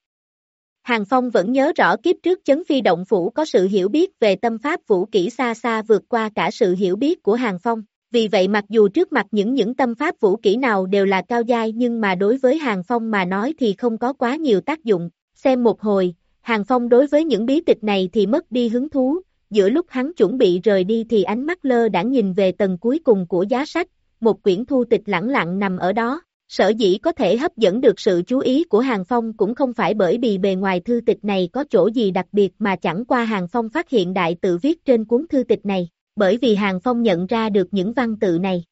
Hàng Phong vẫn nhớ rõ kiếp trước chấn phi động phủ có sự hiểu biết về tâm pháp vũ kỹ xa xa vượt qua cả sự hiểu biết của Hàng Phong. Vì vậy mặc dù trước mặt những những tâm pháp vũ kỹ nào đều là cao giai nhưng mà đối với Hàng Phong mà nói thì không có quá nhiều tác dụng. Xem một hồi, Hàng Phong đối với những bí tịch này thì mất đi hứng thú, giữa lúc hắn chuẩn bị rời đi thì ánh mắt lơ đã nhìn về tầng cuối cùng của giá sách, một quyển thu tịch lẳng lặng nằm ở đó. Sở dĩ có thể hấp dẫn được sự chú ý của Hàng Phong cũng không phải bởi vì bề ngoài thư tịch này có chỗ gì đặc biệt mà chẳng qua Hàng Phong phát hiện đại tự viết trên cuốn thư tịch này bởi vì Hàng Phong nhận ra được những văn tự này.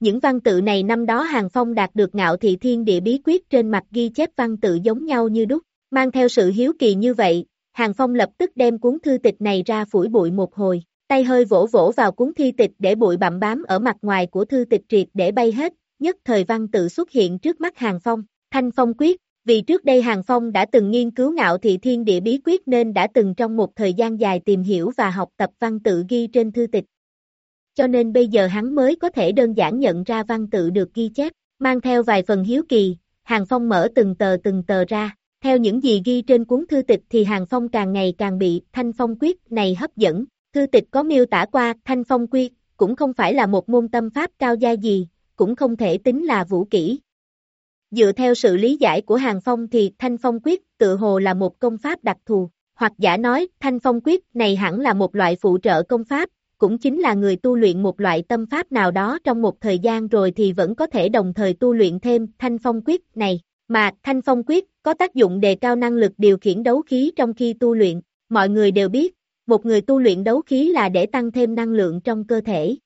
Những văn tự này năm đó Hàng Phong đạt được ngạo thị thiên địa bí quyết trên mặt ghi chép văn tự giống nhau như đúc, mang theo sự hiếu kỳ như vậy, Hàng Phong lập tức đem cuốn thư tịch này ra phủi bụi một hồi, tay hơi vỗ vỗ vào cuốn thi tịch để bụi bặm bám ở mặt ngoài của thư tịch triệt để bay hết, nhất thời văn tự xuất hiện trước mắt Hàng Phong, Thanh Phong quyết, vì trước đây Hàng Phong đã từng nghiên cứu ngạo thị thiên địa bí quyết nên đã từng trong một thời gian dài tìm hiểu và học tập văn tự ghi trên thư tịch. Cho nên bây giờ hắn mới có thể đơn giản nhận ra văn tự được ghi chép, mang theo vài phần hiếu kỳ, Hàng Phong mở từng tờ từng tờ ra. Theo những gì ghi trên cuốn thư tịch thì Hàng Phong càng ngày càng bị Thanh Phong quyết này hấp dẫn. Thư tịch có miêu tả qua Thanh Phong quyết, cũng không phải là một môn tâm pháp cao gia gì, cũng không thể tính là vũ kỹ, Dựa theo sự lý giải của Hàng Phong thì Thanh Phong Quyết tự hồ là một công pháp đặc thù, hoặc giả nói Thanh Phong Quyết này hẳn là một loại phụ trợ công pháp, cũng chính là người tu luyện một loại tâm pháp nào đó trong một thời gian rồi thì vẫn có thể đồng thời tu luyện thêm Thanh Phong Quyết này, mà Thanh Phong Quyết có tác dụng đề cao năng lực điều khiển đấu khí trong khi tu luyện, mọi người đều biết, một người tu luyện đấu khí là để tăng thêm năng lượng trong cơ thể,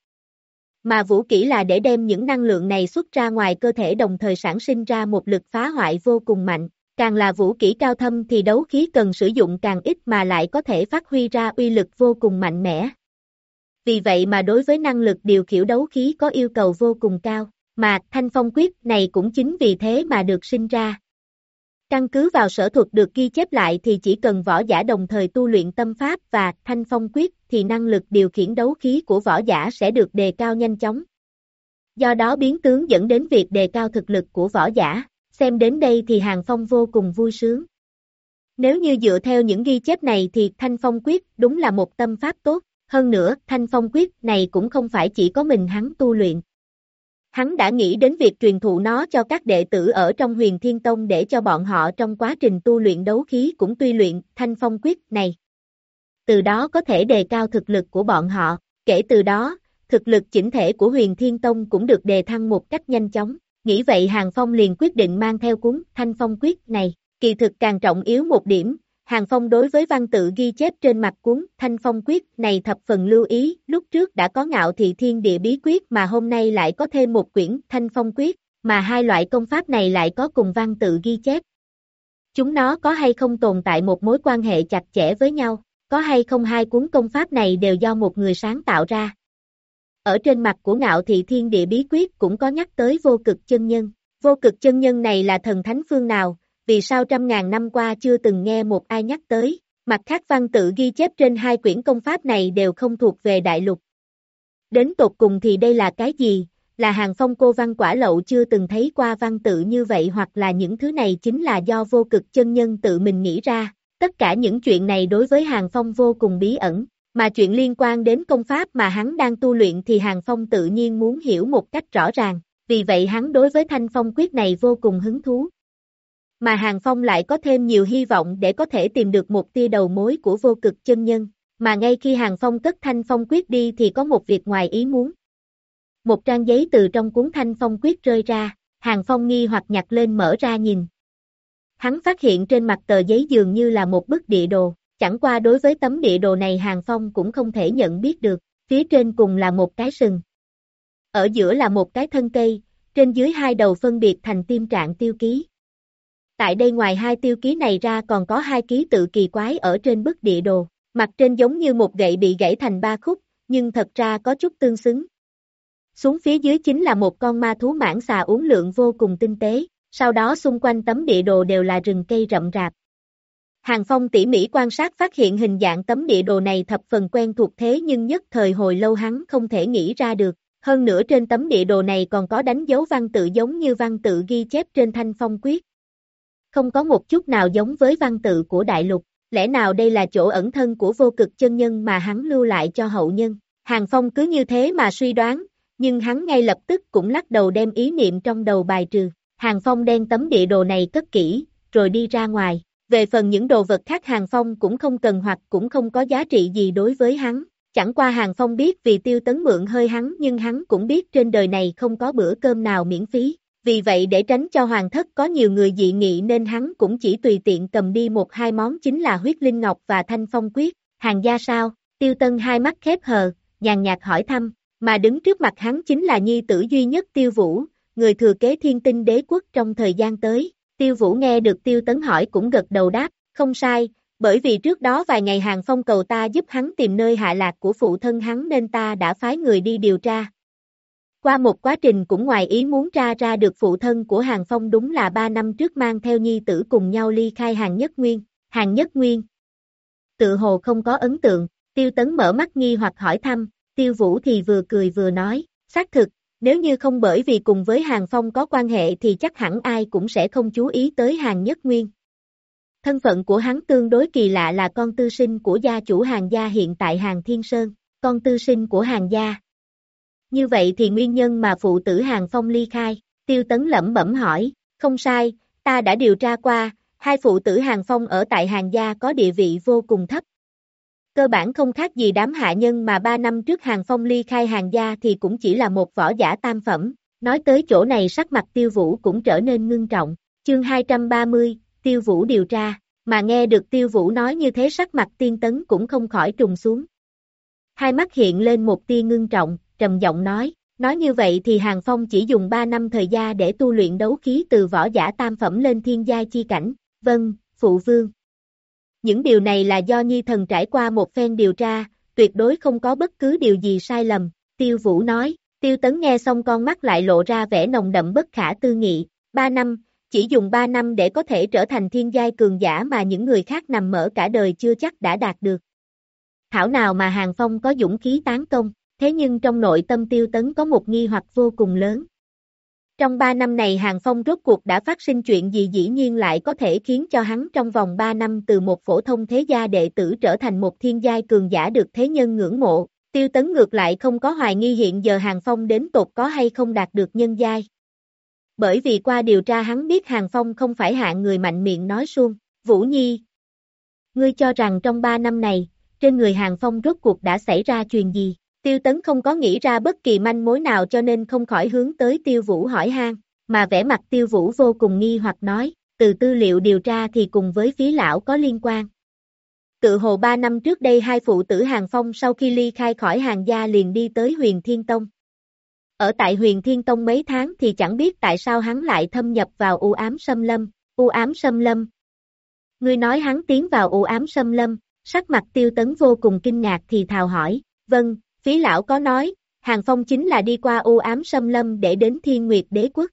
mà vũ kỹ là để đem những năng lượng này xuất ra ngoài cơ thể đồng thời sản sinh ra một lực phá hoại vô cùng mạnh. Càng là vũ kỹ cao thâm thì đấu khí cần sử dụng càng ít mà lại có thể phát huy ra uy lực vô cùng mạnh mẽ. Vì vậy mà đối với năng lực điều khiển đấu khí có yêu cầu vô cùng cao, mà thanh phong quyết này cũng chính vì thế mà được sinh ra. Căn cứ vào sở thuật được ghi chép lại thì chỉ cần võ giả đồng thời tu luyện tâm pháp và thanh phong quyết thì năng lực điều khiển đấu khí của võ giả sẽ được đề cao nhanh chóng. do đó biến tướng dẫn đến việc đề cao thực lực của võ giả, xem đến đây thì Hàng Phong vô cùng vui sướng. Nếu như dựa theo những ghi chép này thì Thanh Phong Quyết đúng là một tâm pháp tốt, hơn nữa Thanh Phong Quyết này cũng không phải chỉ có mình hắn tu luyện. Hắn đã nghĩ đến việc truyền thụ nó cho các đệ tử ở trong huyền thiên tông để cho bọn họ trong quá trình tu luyện đấu khí cũng tuy luyện Thanh Phong Quyết này. Từ đó có thể đề cao thực lực của bọn họ, kể từ đó, thực lực chỉnh thể của huyền thiên tông cũng được đề thăng một cách nhanh chóng. Nghĩ vậy Hàng Phong liền quyết định mang theo cuốn Thanh Phong Quyết này. Kỳ thực càng trọng yếu một điểm, Hàng Phong đối với văn tự ghi chép trên mặt cuốn Thanh Phong Quyết này thập phần lưu ý, lúc trước đã có ngạo thị thiên địa bí quyết mà hôm nay lại có thêm một quyển Thanh Phong Quyết, mà hai loại công pháp này lại có cùng văn tự ghi chép. Chúng nó có hay không tồn tại một mối quan hệ chặt chẽ với nhau, có hay không hai cuốn công pháp này đều do một người sáng tạo ra. Ở trên mặt của ngạo thị thiên địa bí quyết cũng có nhắc tới vô cực chân nhân. Vô cực chân nhân này là thần thánh phương nào, vì sao trăm ngàn năm qua chưa từng nghe một ai nhắc tới, mặt khác văn tự ghi chép trên hai quyển công pháp này đều không thuộc về đại lục. Đến tột cùng thì đây là cái gì, là hàng phong cô văn quả lậu chưa từng thấy qua văn tự như vậy hoặc là những thứ này chính là do vô cực chân nhân tự mình nghĩ ra, tất cả những chuyện này đối với hàng phong vô cùng bí ẩn, mà chuyện liên quan đến công pháp mà hắn đang tu luyện thì hàng phong tự nhiên muốn hiểu một cách rõ ràng, vì vậy hắn đối với thanh phong quyết này vô cùng hứng thú mà Hàng Phong lại có thêm nhiều hy vọng để có thể tìm được một tia đầu mối của vô cực chân nhân, mà ngay khi Hàng Phong cất thanh phong quyết đi thì có một việc ngoài ý muốn. Một trang giấy từ trong cuốn thanh phong quyết rơi ra, Hàng Phong nghi hoặc nhặt lên mở ra nhìn. Hắn phát hiện trên mặt tờ giấy dường như là một bức địa đồ, chẳng qua đối với tấm địa đồ này Hàng Phong cũng không thể nhận biết được, phía trên cùng là một cái sừng. Ở giữa là một cái thân cây, trên dưới hai đầu phân biệt thành tim trạng tiêu ký. Tại đây ngoài hai tiêu ký này ra còn có hai ký tự kỳ quái ở trên bức địa đồ, mặt trên giống như một gậy bị gãy thành ba khúc, nhưng thật ra có chút tương xứng. Xuống phía dưới chính là một con ma thú mãng xà uống lượng vô cùng tinh tế, sau đó xung quanh tấm địa đồ đều là rừng cây rậm rạp. Hàng Phong tỉ mỉ quan sát phát hiện hình dạng tấm địa đồ này thập phần quen thuộc thế nhưng nhất thời hồi lâu hắn không thể nghĩ ra được. Hơn nữa trên tấm địa đồ này còn có đánh dấu văn tự giống như văn tự ghi chép trên thanh phong quyết không có một chút nào giống với văn tự của đại lục, lẽ nào đây là chỗ ẩn thân của vô cực chân nhân mà hắn lưu lại cho hậu nhân. Hàng Phong cứ như thế mà suy đoán, nhưng hắn ngay lập tức cũng lắc đầu đem ý niệm trong đầu bài trừ. Hàng Phong đem tấm địa đồ này cất kỹ, rồi đi ra ngoài. Về phần những đồ vật khác Hàng Phong cũng không cần hoặc cũng không có giá trị gì đối với hắn. Chẳng qua Hàng Phong biết vì tiêu tấn mượn hơi hắn nhưng hắn cũng biết trên đời này không có bữa cơm nào miễn phí vì vậy để tránh cho hoàng thất có nhiều người dị nghị nên hắn cũng chỉ tùy tiện cầm đi một hai món chính là huyết linh ngọc và thanh phong quyết, hàng gia sao, tiêu tân hai mắt khép hờ, nhàn nhạt hỏi thăm, mà đứng trước mặt hắn chính là nhi tử duy nhất tiêu vũ, người thừa kế thiên tinh đế quốc trong thời gian tới, tiêu vũ nghe được tiêu tấn hỏi cũng gật đầu đáp, không sai, bởi vì trước đó vài ngày hàng phong cầu ta giúp hắn tìm nơi hạ lạc của phụ thân hắn nên ta đã phái người đi điều tra, qua một quá trình cũng ngoài ý muốn ra ra được phụ thân của Hàng Phong đúng là ba năm trước mang theo nhi tử cùng nhau ly khai Hàng Nhất Nguyên, Hàng Nhất Nguyên. Tự hồ không có ấn tượng, tiêu tấn mở mắt nghi hoặc hỏi thăm, tiêu vũ thì vừa cười vừa nói, xác thực, nếu như không bởi vì cùng với Hàng Phong có quan hệ thì chắc hẳn ai cũng sẽ không chú ý tới Hàng Nhất Nguyên. Thân phận của hắn tương đối kỳ lạ là con tư sinh của gia chủ hàng gia hiện tại hàng Thiên Sơn, con tư sinh của hàng gia, như vậy thì nguyên nhân mà phụ tử Hàng Phong ly khai, tiêu tấn lẩm bẩm hỏi, không sai, ta đã điều tra qua, hai phụ tử Hàng Phong ở tại Hàng Gia có địa vị vô cùng thấp. Cơ bản không khác gì đám hạ nhân mà ba năm trước Hàng Phong ly khai Hàng Gia thì cũng chỉ là một võ giả tam phẩm, nói tới chỗ này sắc mặt tiêu vũ cũng trở nên ngưng trọng, chương 230, tiêu vũ điều tra, mà nghe được tiêu vũ nói như thế sắc mặt tiên tấn cũng không khỏi trùng xuống. Hai mắt hiện lên một tia ngưng trọng, trầm giọng nói, nói như vậy thì Hàng Phong chỉ dùng 3 năm thời gian để tu luyện đấu khí từ võ giả tam phẩm lên thiên gia chi cảnh, vâng, phụ vương. Những điều này là do Nhi Thần trải qua một phen điều tra, tuyệt đối không có bất cứ điều gì sai lầm, Tiêu Vũ nói, Tiêu Tấn nghe xong con mắt lại lộ ra vẻ nồng đậm bất khả tư nghị, 3 năm, chỉ dùng 3 năm để có thể trở thành thiên giai cường giả mà những người khác nằm mở cả đời chưa chắc đã đạt được. Thảo nào mà Hàng Phong có dũng khí tán công, thế nhưng trong nội tâm tiêu tấn có một nghi hoặc vô cùng lớn. Trong 3 năm này Hàng Phong rốt cuộc đã phát sinh chuyện gì dĩ nhiên lại có thể khiến cho hắn trong vòng 3 năm từ một phổ thông thế gia đệ tử trở thành một thiên giai cường giả được thế nhân ngưỡng mộ, tiêu tấn ngược lại không có hoài nghi hiện giờ Hàng Phong đến tột có hay không đạt được nhân giai. Bởi vì qua điều tra hắn biết Hàng Phong không phải hạng người mạnh miệng nói suông, Vũ Nhi. Ngươi cho rằng trong 3 năm này, trên người Hàng Phong rốt cuộc đã xảy ra chuyện gì? Tiêu Tấn không có nghĩ ra bất kỳ manh mối nào cho nên không khỏi hướng tới Tiêu Vũ hỏi han, mà vẻ mặt Tiêu Vũ vô cùng nghi hoặc nói, từ tư liệu điều tra thì cùng với phí lão có liên quan. Tự hồ ba năm trước đây hai phụ tử Hàng Phong sau khi ly khai khỏi hàng gia liền đi tới huyền Thiên Tông. Ở tại huyền Thiên Tông mấy tháng thì chẳng biết tại sao hắn lại thâm nhập vào u ám xâm lâm, u ám xâm lâm. Ngươi nói hắn tiến vào u ám xâm lâm, sắc mặt tiêu tấn vô cùng kinh ngạc thì thào hỏi, vâng, phí lão có nói, Hàng Phong chính là đi qua u ám xâm lâm để đến thiên nguyệt đế quốc.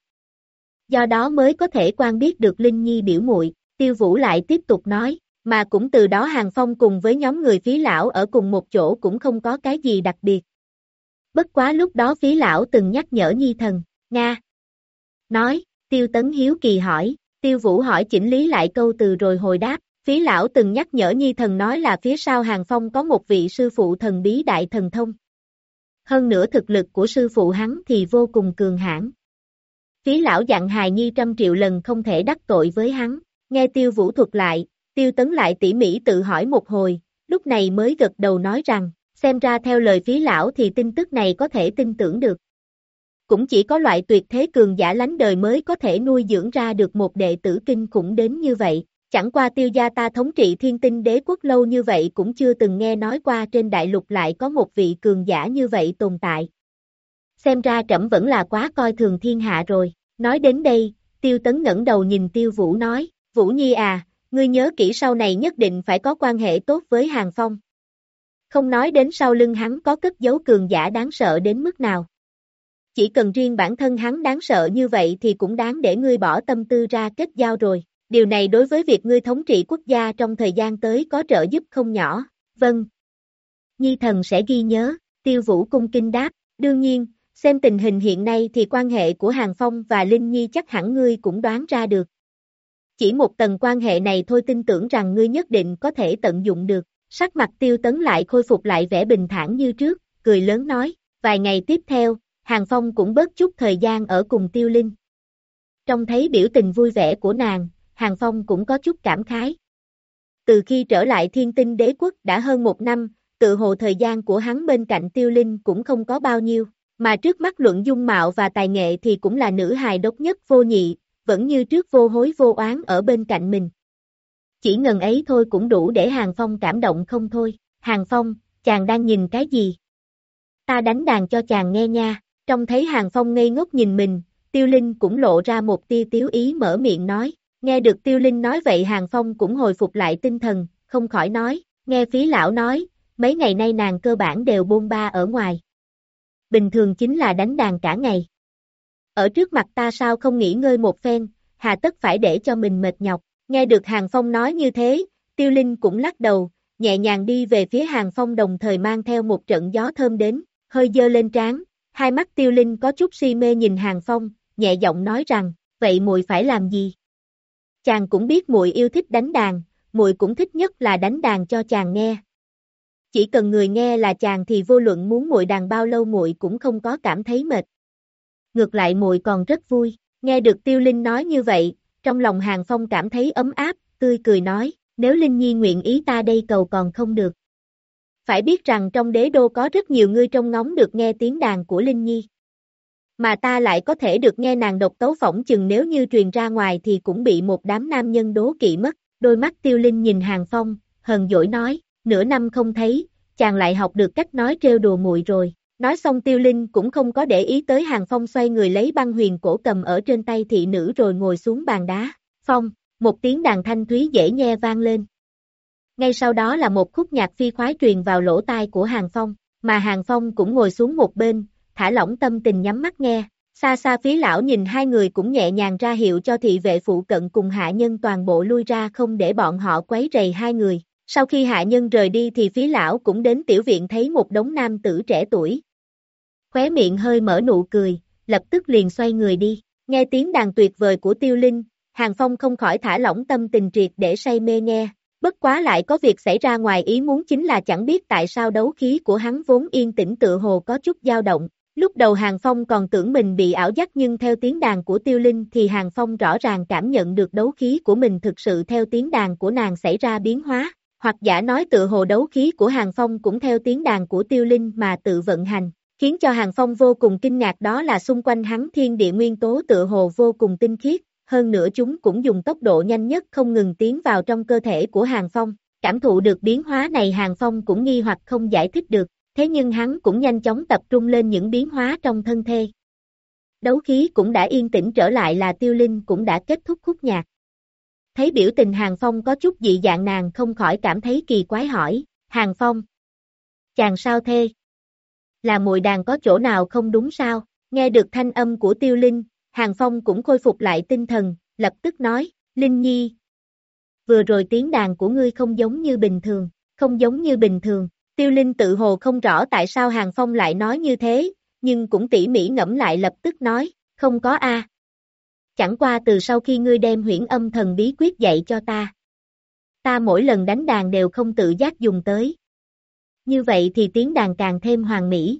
Do đó mới có thể quan biết được Linh Nhi biểu muội tiêu vũ lại tiếp tục nói, mà cũng từ đó Hàng Phong cùng với nhóm người phí lão ở cùng một chỗ cũng không có cái gì đặc biệt. Bất quá lúc đó phí lão từng nhắc nhở nhi thần, Nga. Nói, tiêu tấn hiếu kỳ hỏi, tiêu vũ hỏi chỉnh lý lại câu từ rồi hồi đáp, phí lão từng nhắc nhở nhi thần nói là phía sau hàng phong có một vị sư phụ thần bí đại thần thông. Hơn nữa thực lực của sư phụ hắn thì vô cùng cường hãn. Phí lão dặn hài nhi trăm triệu lần không thể đắc tội với hắn, nghe tiêu vũ thuật lại, tiêu tấn lại tỉ mỉ tự hỏi một hồi, lúc này mới gật đầu nói rằng, xem ra theo lời phí lão thì tin tức này có thể tin tưởng được. Cũng chỉ có loại tuyệt thế cường giả lánh đời mới có thể nuôi dưỡng ra được một đệ tử kinh khủng đến như vậy. Chẳng qua tiêu gia ta thống trị thiên tinh đế quốc lâu như vậy cũng chưa từng nghe nói qua trên đại lục lại có một vị cường giả như vậy tồn tại. Xem ra trẫm vẫn là quá coi thường thiên hạ rồi. Nói đến đây, tiêu tấn ngẩng đầu nhìn tiêu vũ nói, Vũ Nhi à, ngươi nhớ kỹ sau này nhất định phải có quan hệ tốt với Hàng Phong. Không nói đến sau lưng hắn có cất giấu cường giả đáng sợ đến mức nào. Chỉ cần riêng bản thân hắn đáng sợ như vậy thì cũng đáng để ngươi bỏ tâm tư ra kết giao rồi. Điều này đối với việc ngươi thống trị quốc gia trong thời gian tới có trợ giúp không nhỏ. Vâng. Nhi thần sẽ ghi nhớ, tiêu vũ cung kinh đáp, đương nhiên, xem tình hình hiện nay thì quan hệ của Hàng Phong và Linh Nhi chắc hẳn ngươi cũng đoán ra được. Chỉ một tầng quan hệ này thôi tin tưởng rằng ngươi nhất định có thể tận dụng được. Sắc mặt tiêu tấn lại khôi phục lại vẻ bình thản như trước, cười lớn nói, vài ngày tiếp theo, Hàng Phong cũng bớt chút thời gian ở cùng tiêu linh. Trong thấy biểu tình vui vẻ của nàng, Hàng Phong cũng có chút cảm khái. Từ khi trở lại thiên tinh đế quốc đã hơn một năm, tự hồ thời gian của hắn bên cạnh tiêu linh cũng không có bao nhiêu, mà trước mắt luận dung mạo và tài nghệ thì cũng là nữ hài độc nhất vô nhị, vẫn như trước vô hối vô oán ở bên cạnh mình. Chỉ ngần ấy thôi cũng đủ để Hàng Phong cảm động không thôi. Hàng Phong, chàng đang nhìn cái gì? Ta đánh đàn cho chàng nghe nha. Trong thấy Hàng Phong ngây ngốc nhìn mình, Tiêu Linh cũng lộ ra một tia tiếu ý mở miệng nói. Nghe được Tiêu Linh nói vậy Hàng Phong cũng hồi phục lại tinh thần, không khỏi nói. Nghe phí lão nói, mấy ngày nay nàng cơ bản đều bôn ba ở ngoài. Bình thường chính là đánh đàn cả ngày. Ở trước mặt ta sao không nghỉ ngơi một phen, hà tất phải để cho mình mệt nhọc. Nghe được Hàng Phong nói như thế, Tiêu Linh cũng lắc đầu, nhẹ nhàng đi về phía Hàng Phong đồng thời mang theo một trận gió thơm đến, hơi dơ lên trán, hai mắt Tiêu Linh có chút si mê nhìn Hàng Phong, nhẹ giọng nói rằng, vậy muội phải làm gì? Chàng cũng biết muội yêu thích đánh đàn, muội cũng thích nhất là đánh đàn cho chàng nghe. Chỉ cần người nghe là chàng thì vô luận muốn muội đàn bao lâu muội cũng không có cảm thấy mệt. Ngược lại muội còn rất vui, nghe được Tiêu Linh nói như vậy, trong lòng Hàng Phong cảm thấy ấm áp, tươi cười nói, nếu Linh Nhi nguyện ý ta đây cầu còn không được. Phải biết rằng trong đế đô có rất nhiều người trong ngóng được nghe tiếng đàn của Linh Nhi. Mà ta lại có thể được nghe nàng độc tấu phỏng chừng nếu như truyền ra ngoài thì cũng bị một đám nam nhân đố kỵ mất. Đôi mắt tiêu linh nhìn Hàng Phong, hờn dỗi nói, nửa năm không thấy, chàng lại học được cách nói trêu đùa muội rồi. Nói xong tiêu linh cũng không có để ý tới hàng phong xoay người lấy băng huyền cổ cầm ở trên tay thị nữ rồi ngồi xuống bàn đá. Phong, một tiếng đàn thanh thúy dễ nghe vang lên. Ngay sau đó là một khúc nhạc phi khoái truyền vào lỗ tai của hàng phong, mà hàng phong cũng ngồi xuống một bên, thả lỏng tâm tình nhắm mắt nghe. Xa xa phí lão nhìn hai người cũng nhẹ nhàng ra hiệu cho thị vệ phụ cận cùng hạ nhân toàn bộ lui ra không để bọn họ quấy rầy hai người. Sau khi hạ nhân rời đi thì phí lão cũng đến tiểu viện thấy một đống nam tử trẻ tuổi, khóe miệng hơi mở nụ cười, lập tức liền xoay người đi. Nghe tiếng đàn tuyệt vời của tiêu linh, Hàng Phong không khỏi thả lỏng tâm tình triệt để say mê nghe. Bất quá lại có việc xảy ra ngoài ý muốn chính là chẳng biết tại sao đấu khí của hắn vốn yên tĩnh tự hồ có chút dao động. Lúc đầu Hàng Phong còn tưởng mình bị ảo giác nhưng theo tiếng đàn của tiêu linh thì Hàng Phong rõ ràng cảm nhận được đấu khí của mình thực sự theo tiếng đàn của nàng xảy ra biến hóa. Hoặc giả nói tự hồ đấu khí của Hàng Phong cũng theo tiếng đàn của tiêu linh mà tự vận hành. Khiến cho Hàng Phong vô cùng kinh ngạc đó là xung quanh hắn thiên địa nguyên tố tự hồ vô cùng tinh khiết, hơn nữa chúng cũng dùng tốc độ nhanh nhất không ngừng tiến vào trong cơ thể của Hàng Phong. Cảm thụ được biến hóa này Hàng Phong cũng nghi hoặc không giải thích được, thế nhưng hắn cũng nhanh chóng tập trung lên những biến hóa trong thân thể. Đấu khí cũng đã yên tĩnh trở lại là tiêu linh cũng đã kết thúc khúc nhạc. Thấy biểu tình Hàng Phong có chút dị dạng nàng không khỏi cảm thấy kỳ quái hỏi, Hàng Phong. Chàng sao thê? Là mùi đàn có chỗ nào không đúng sao? Nghe được thanh âm của tiêu linh, Hàng Phong cũng khôi phục lại tinh thần, lập tức nói, Linh Nhi. Vừa rồi tiếng đàn của ngươi không giống như bình thường, không giống như bình thường. Tiêu Linh tự hồ không rõ tại sao Hàng Phong lại nói như thế, nhưng cũng tỉ mỉ ngẫm lại lập tức nói, không có a. Chẳng qua từ sau khi ngươi đem huyễn âm thần bí quyết dạy cho ta. Ta mỗi lần đánh đàn đều không tự giác dùng tới. Như vậy thì tiếng đàn càng thêm hoàn mỹ.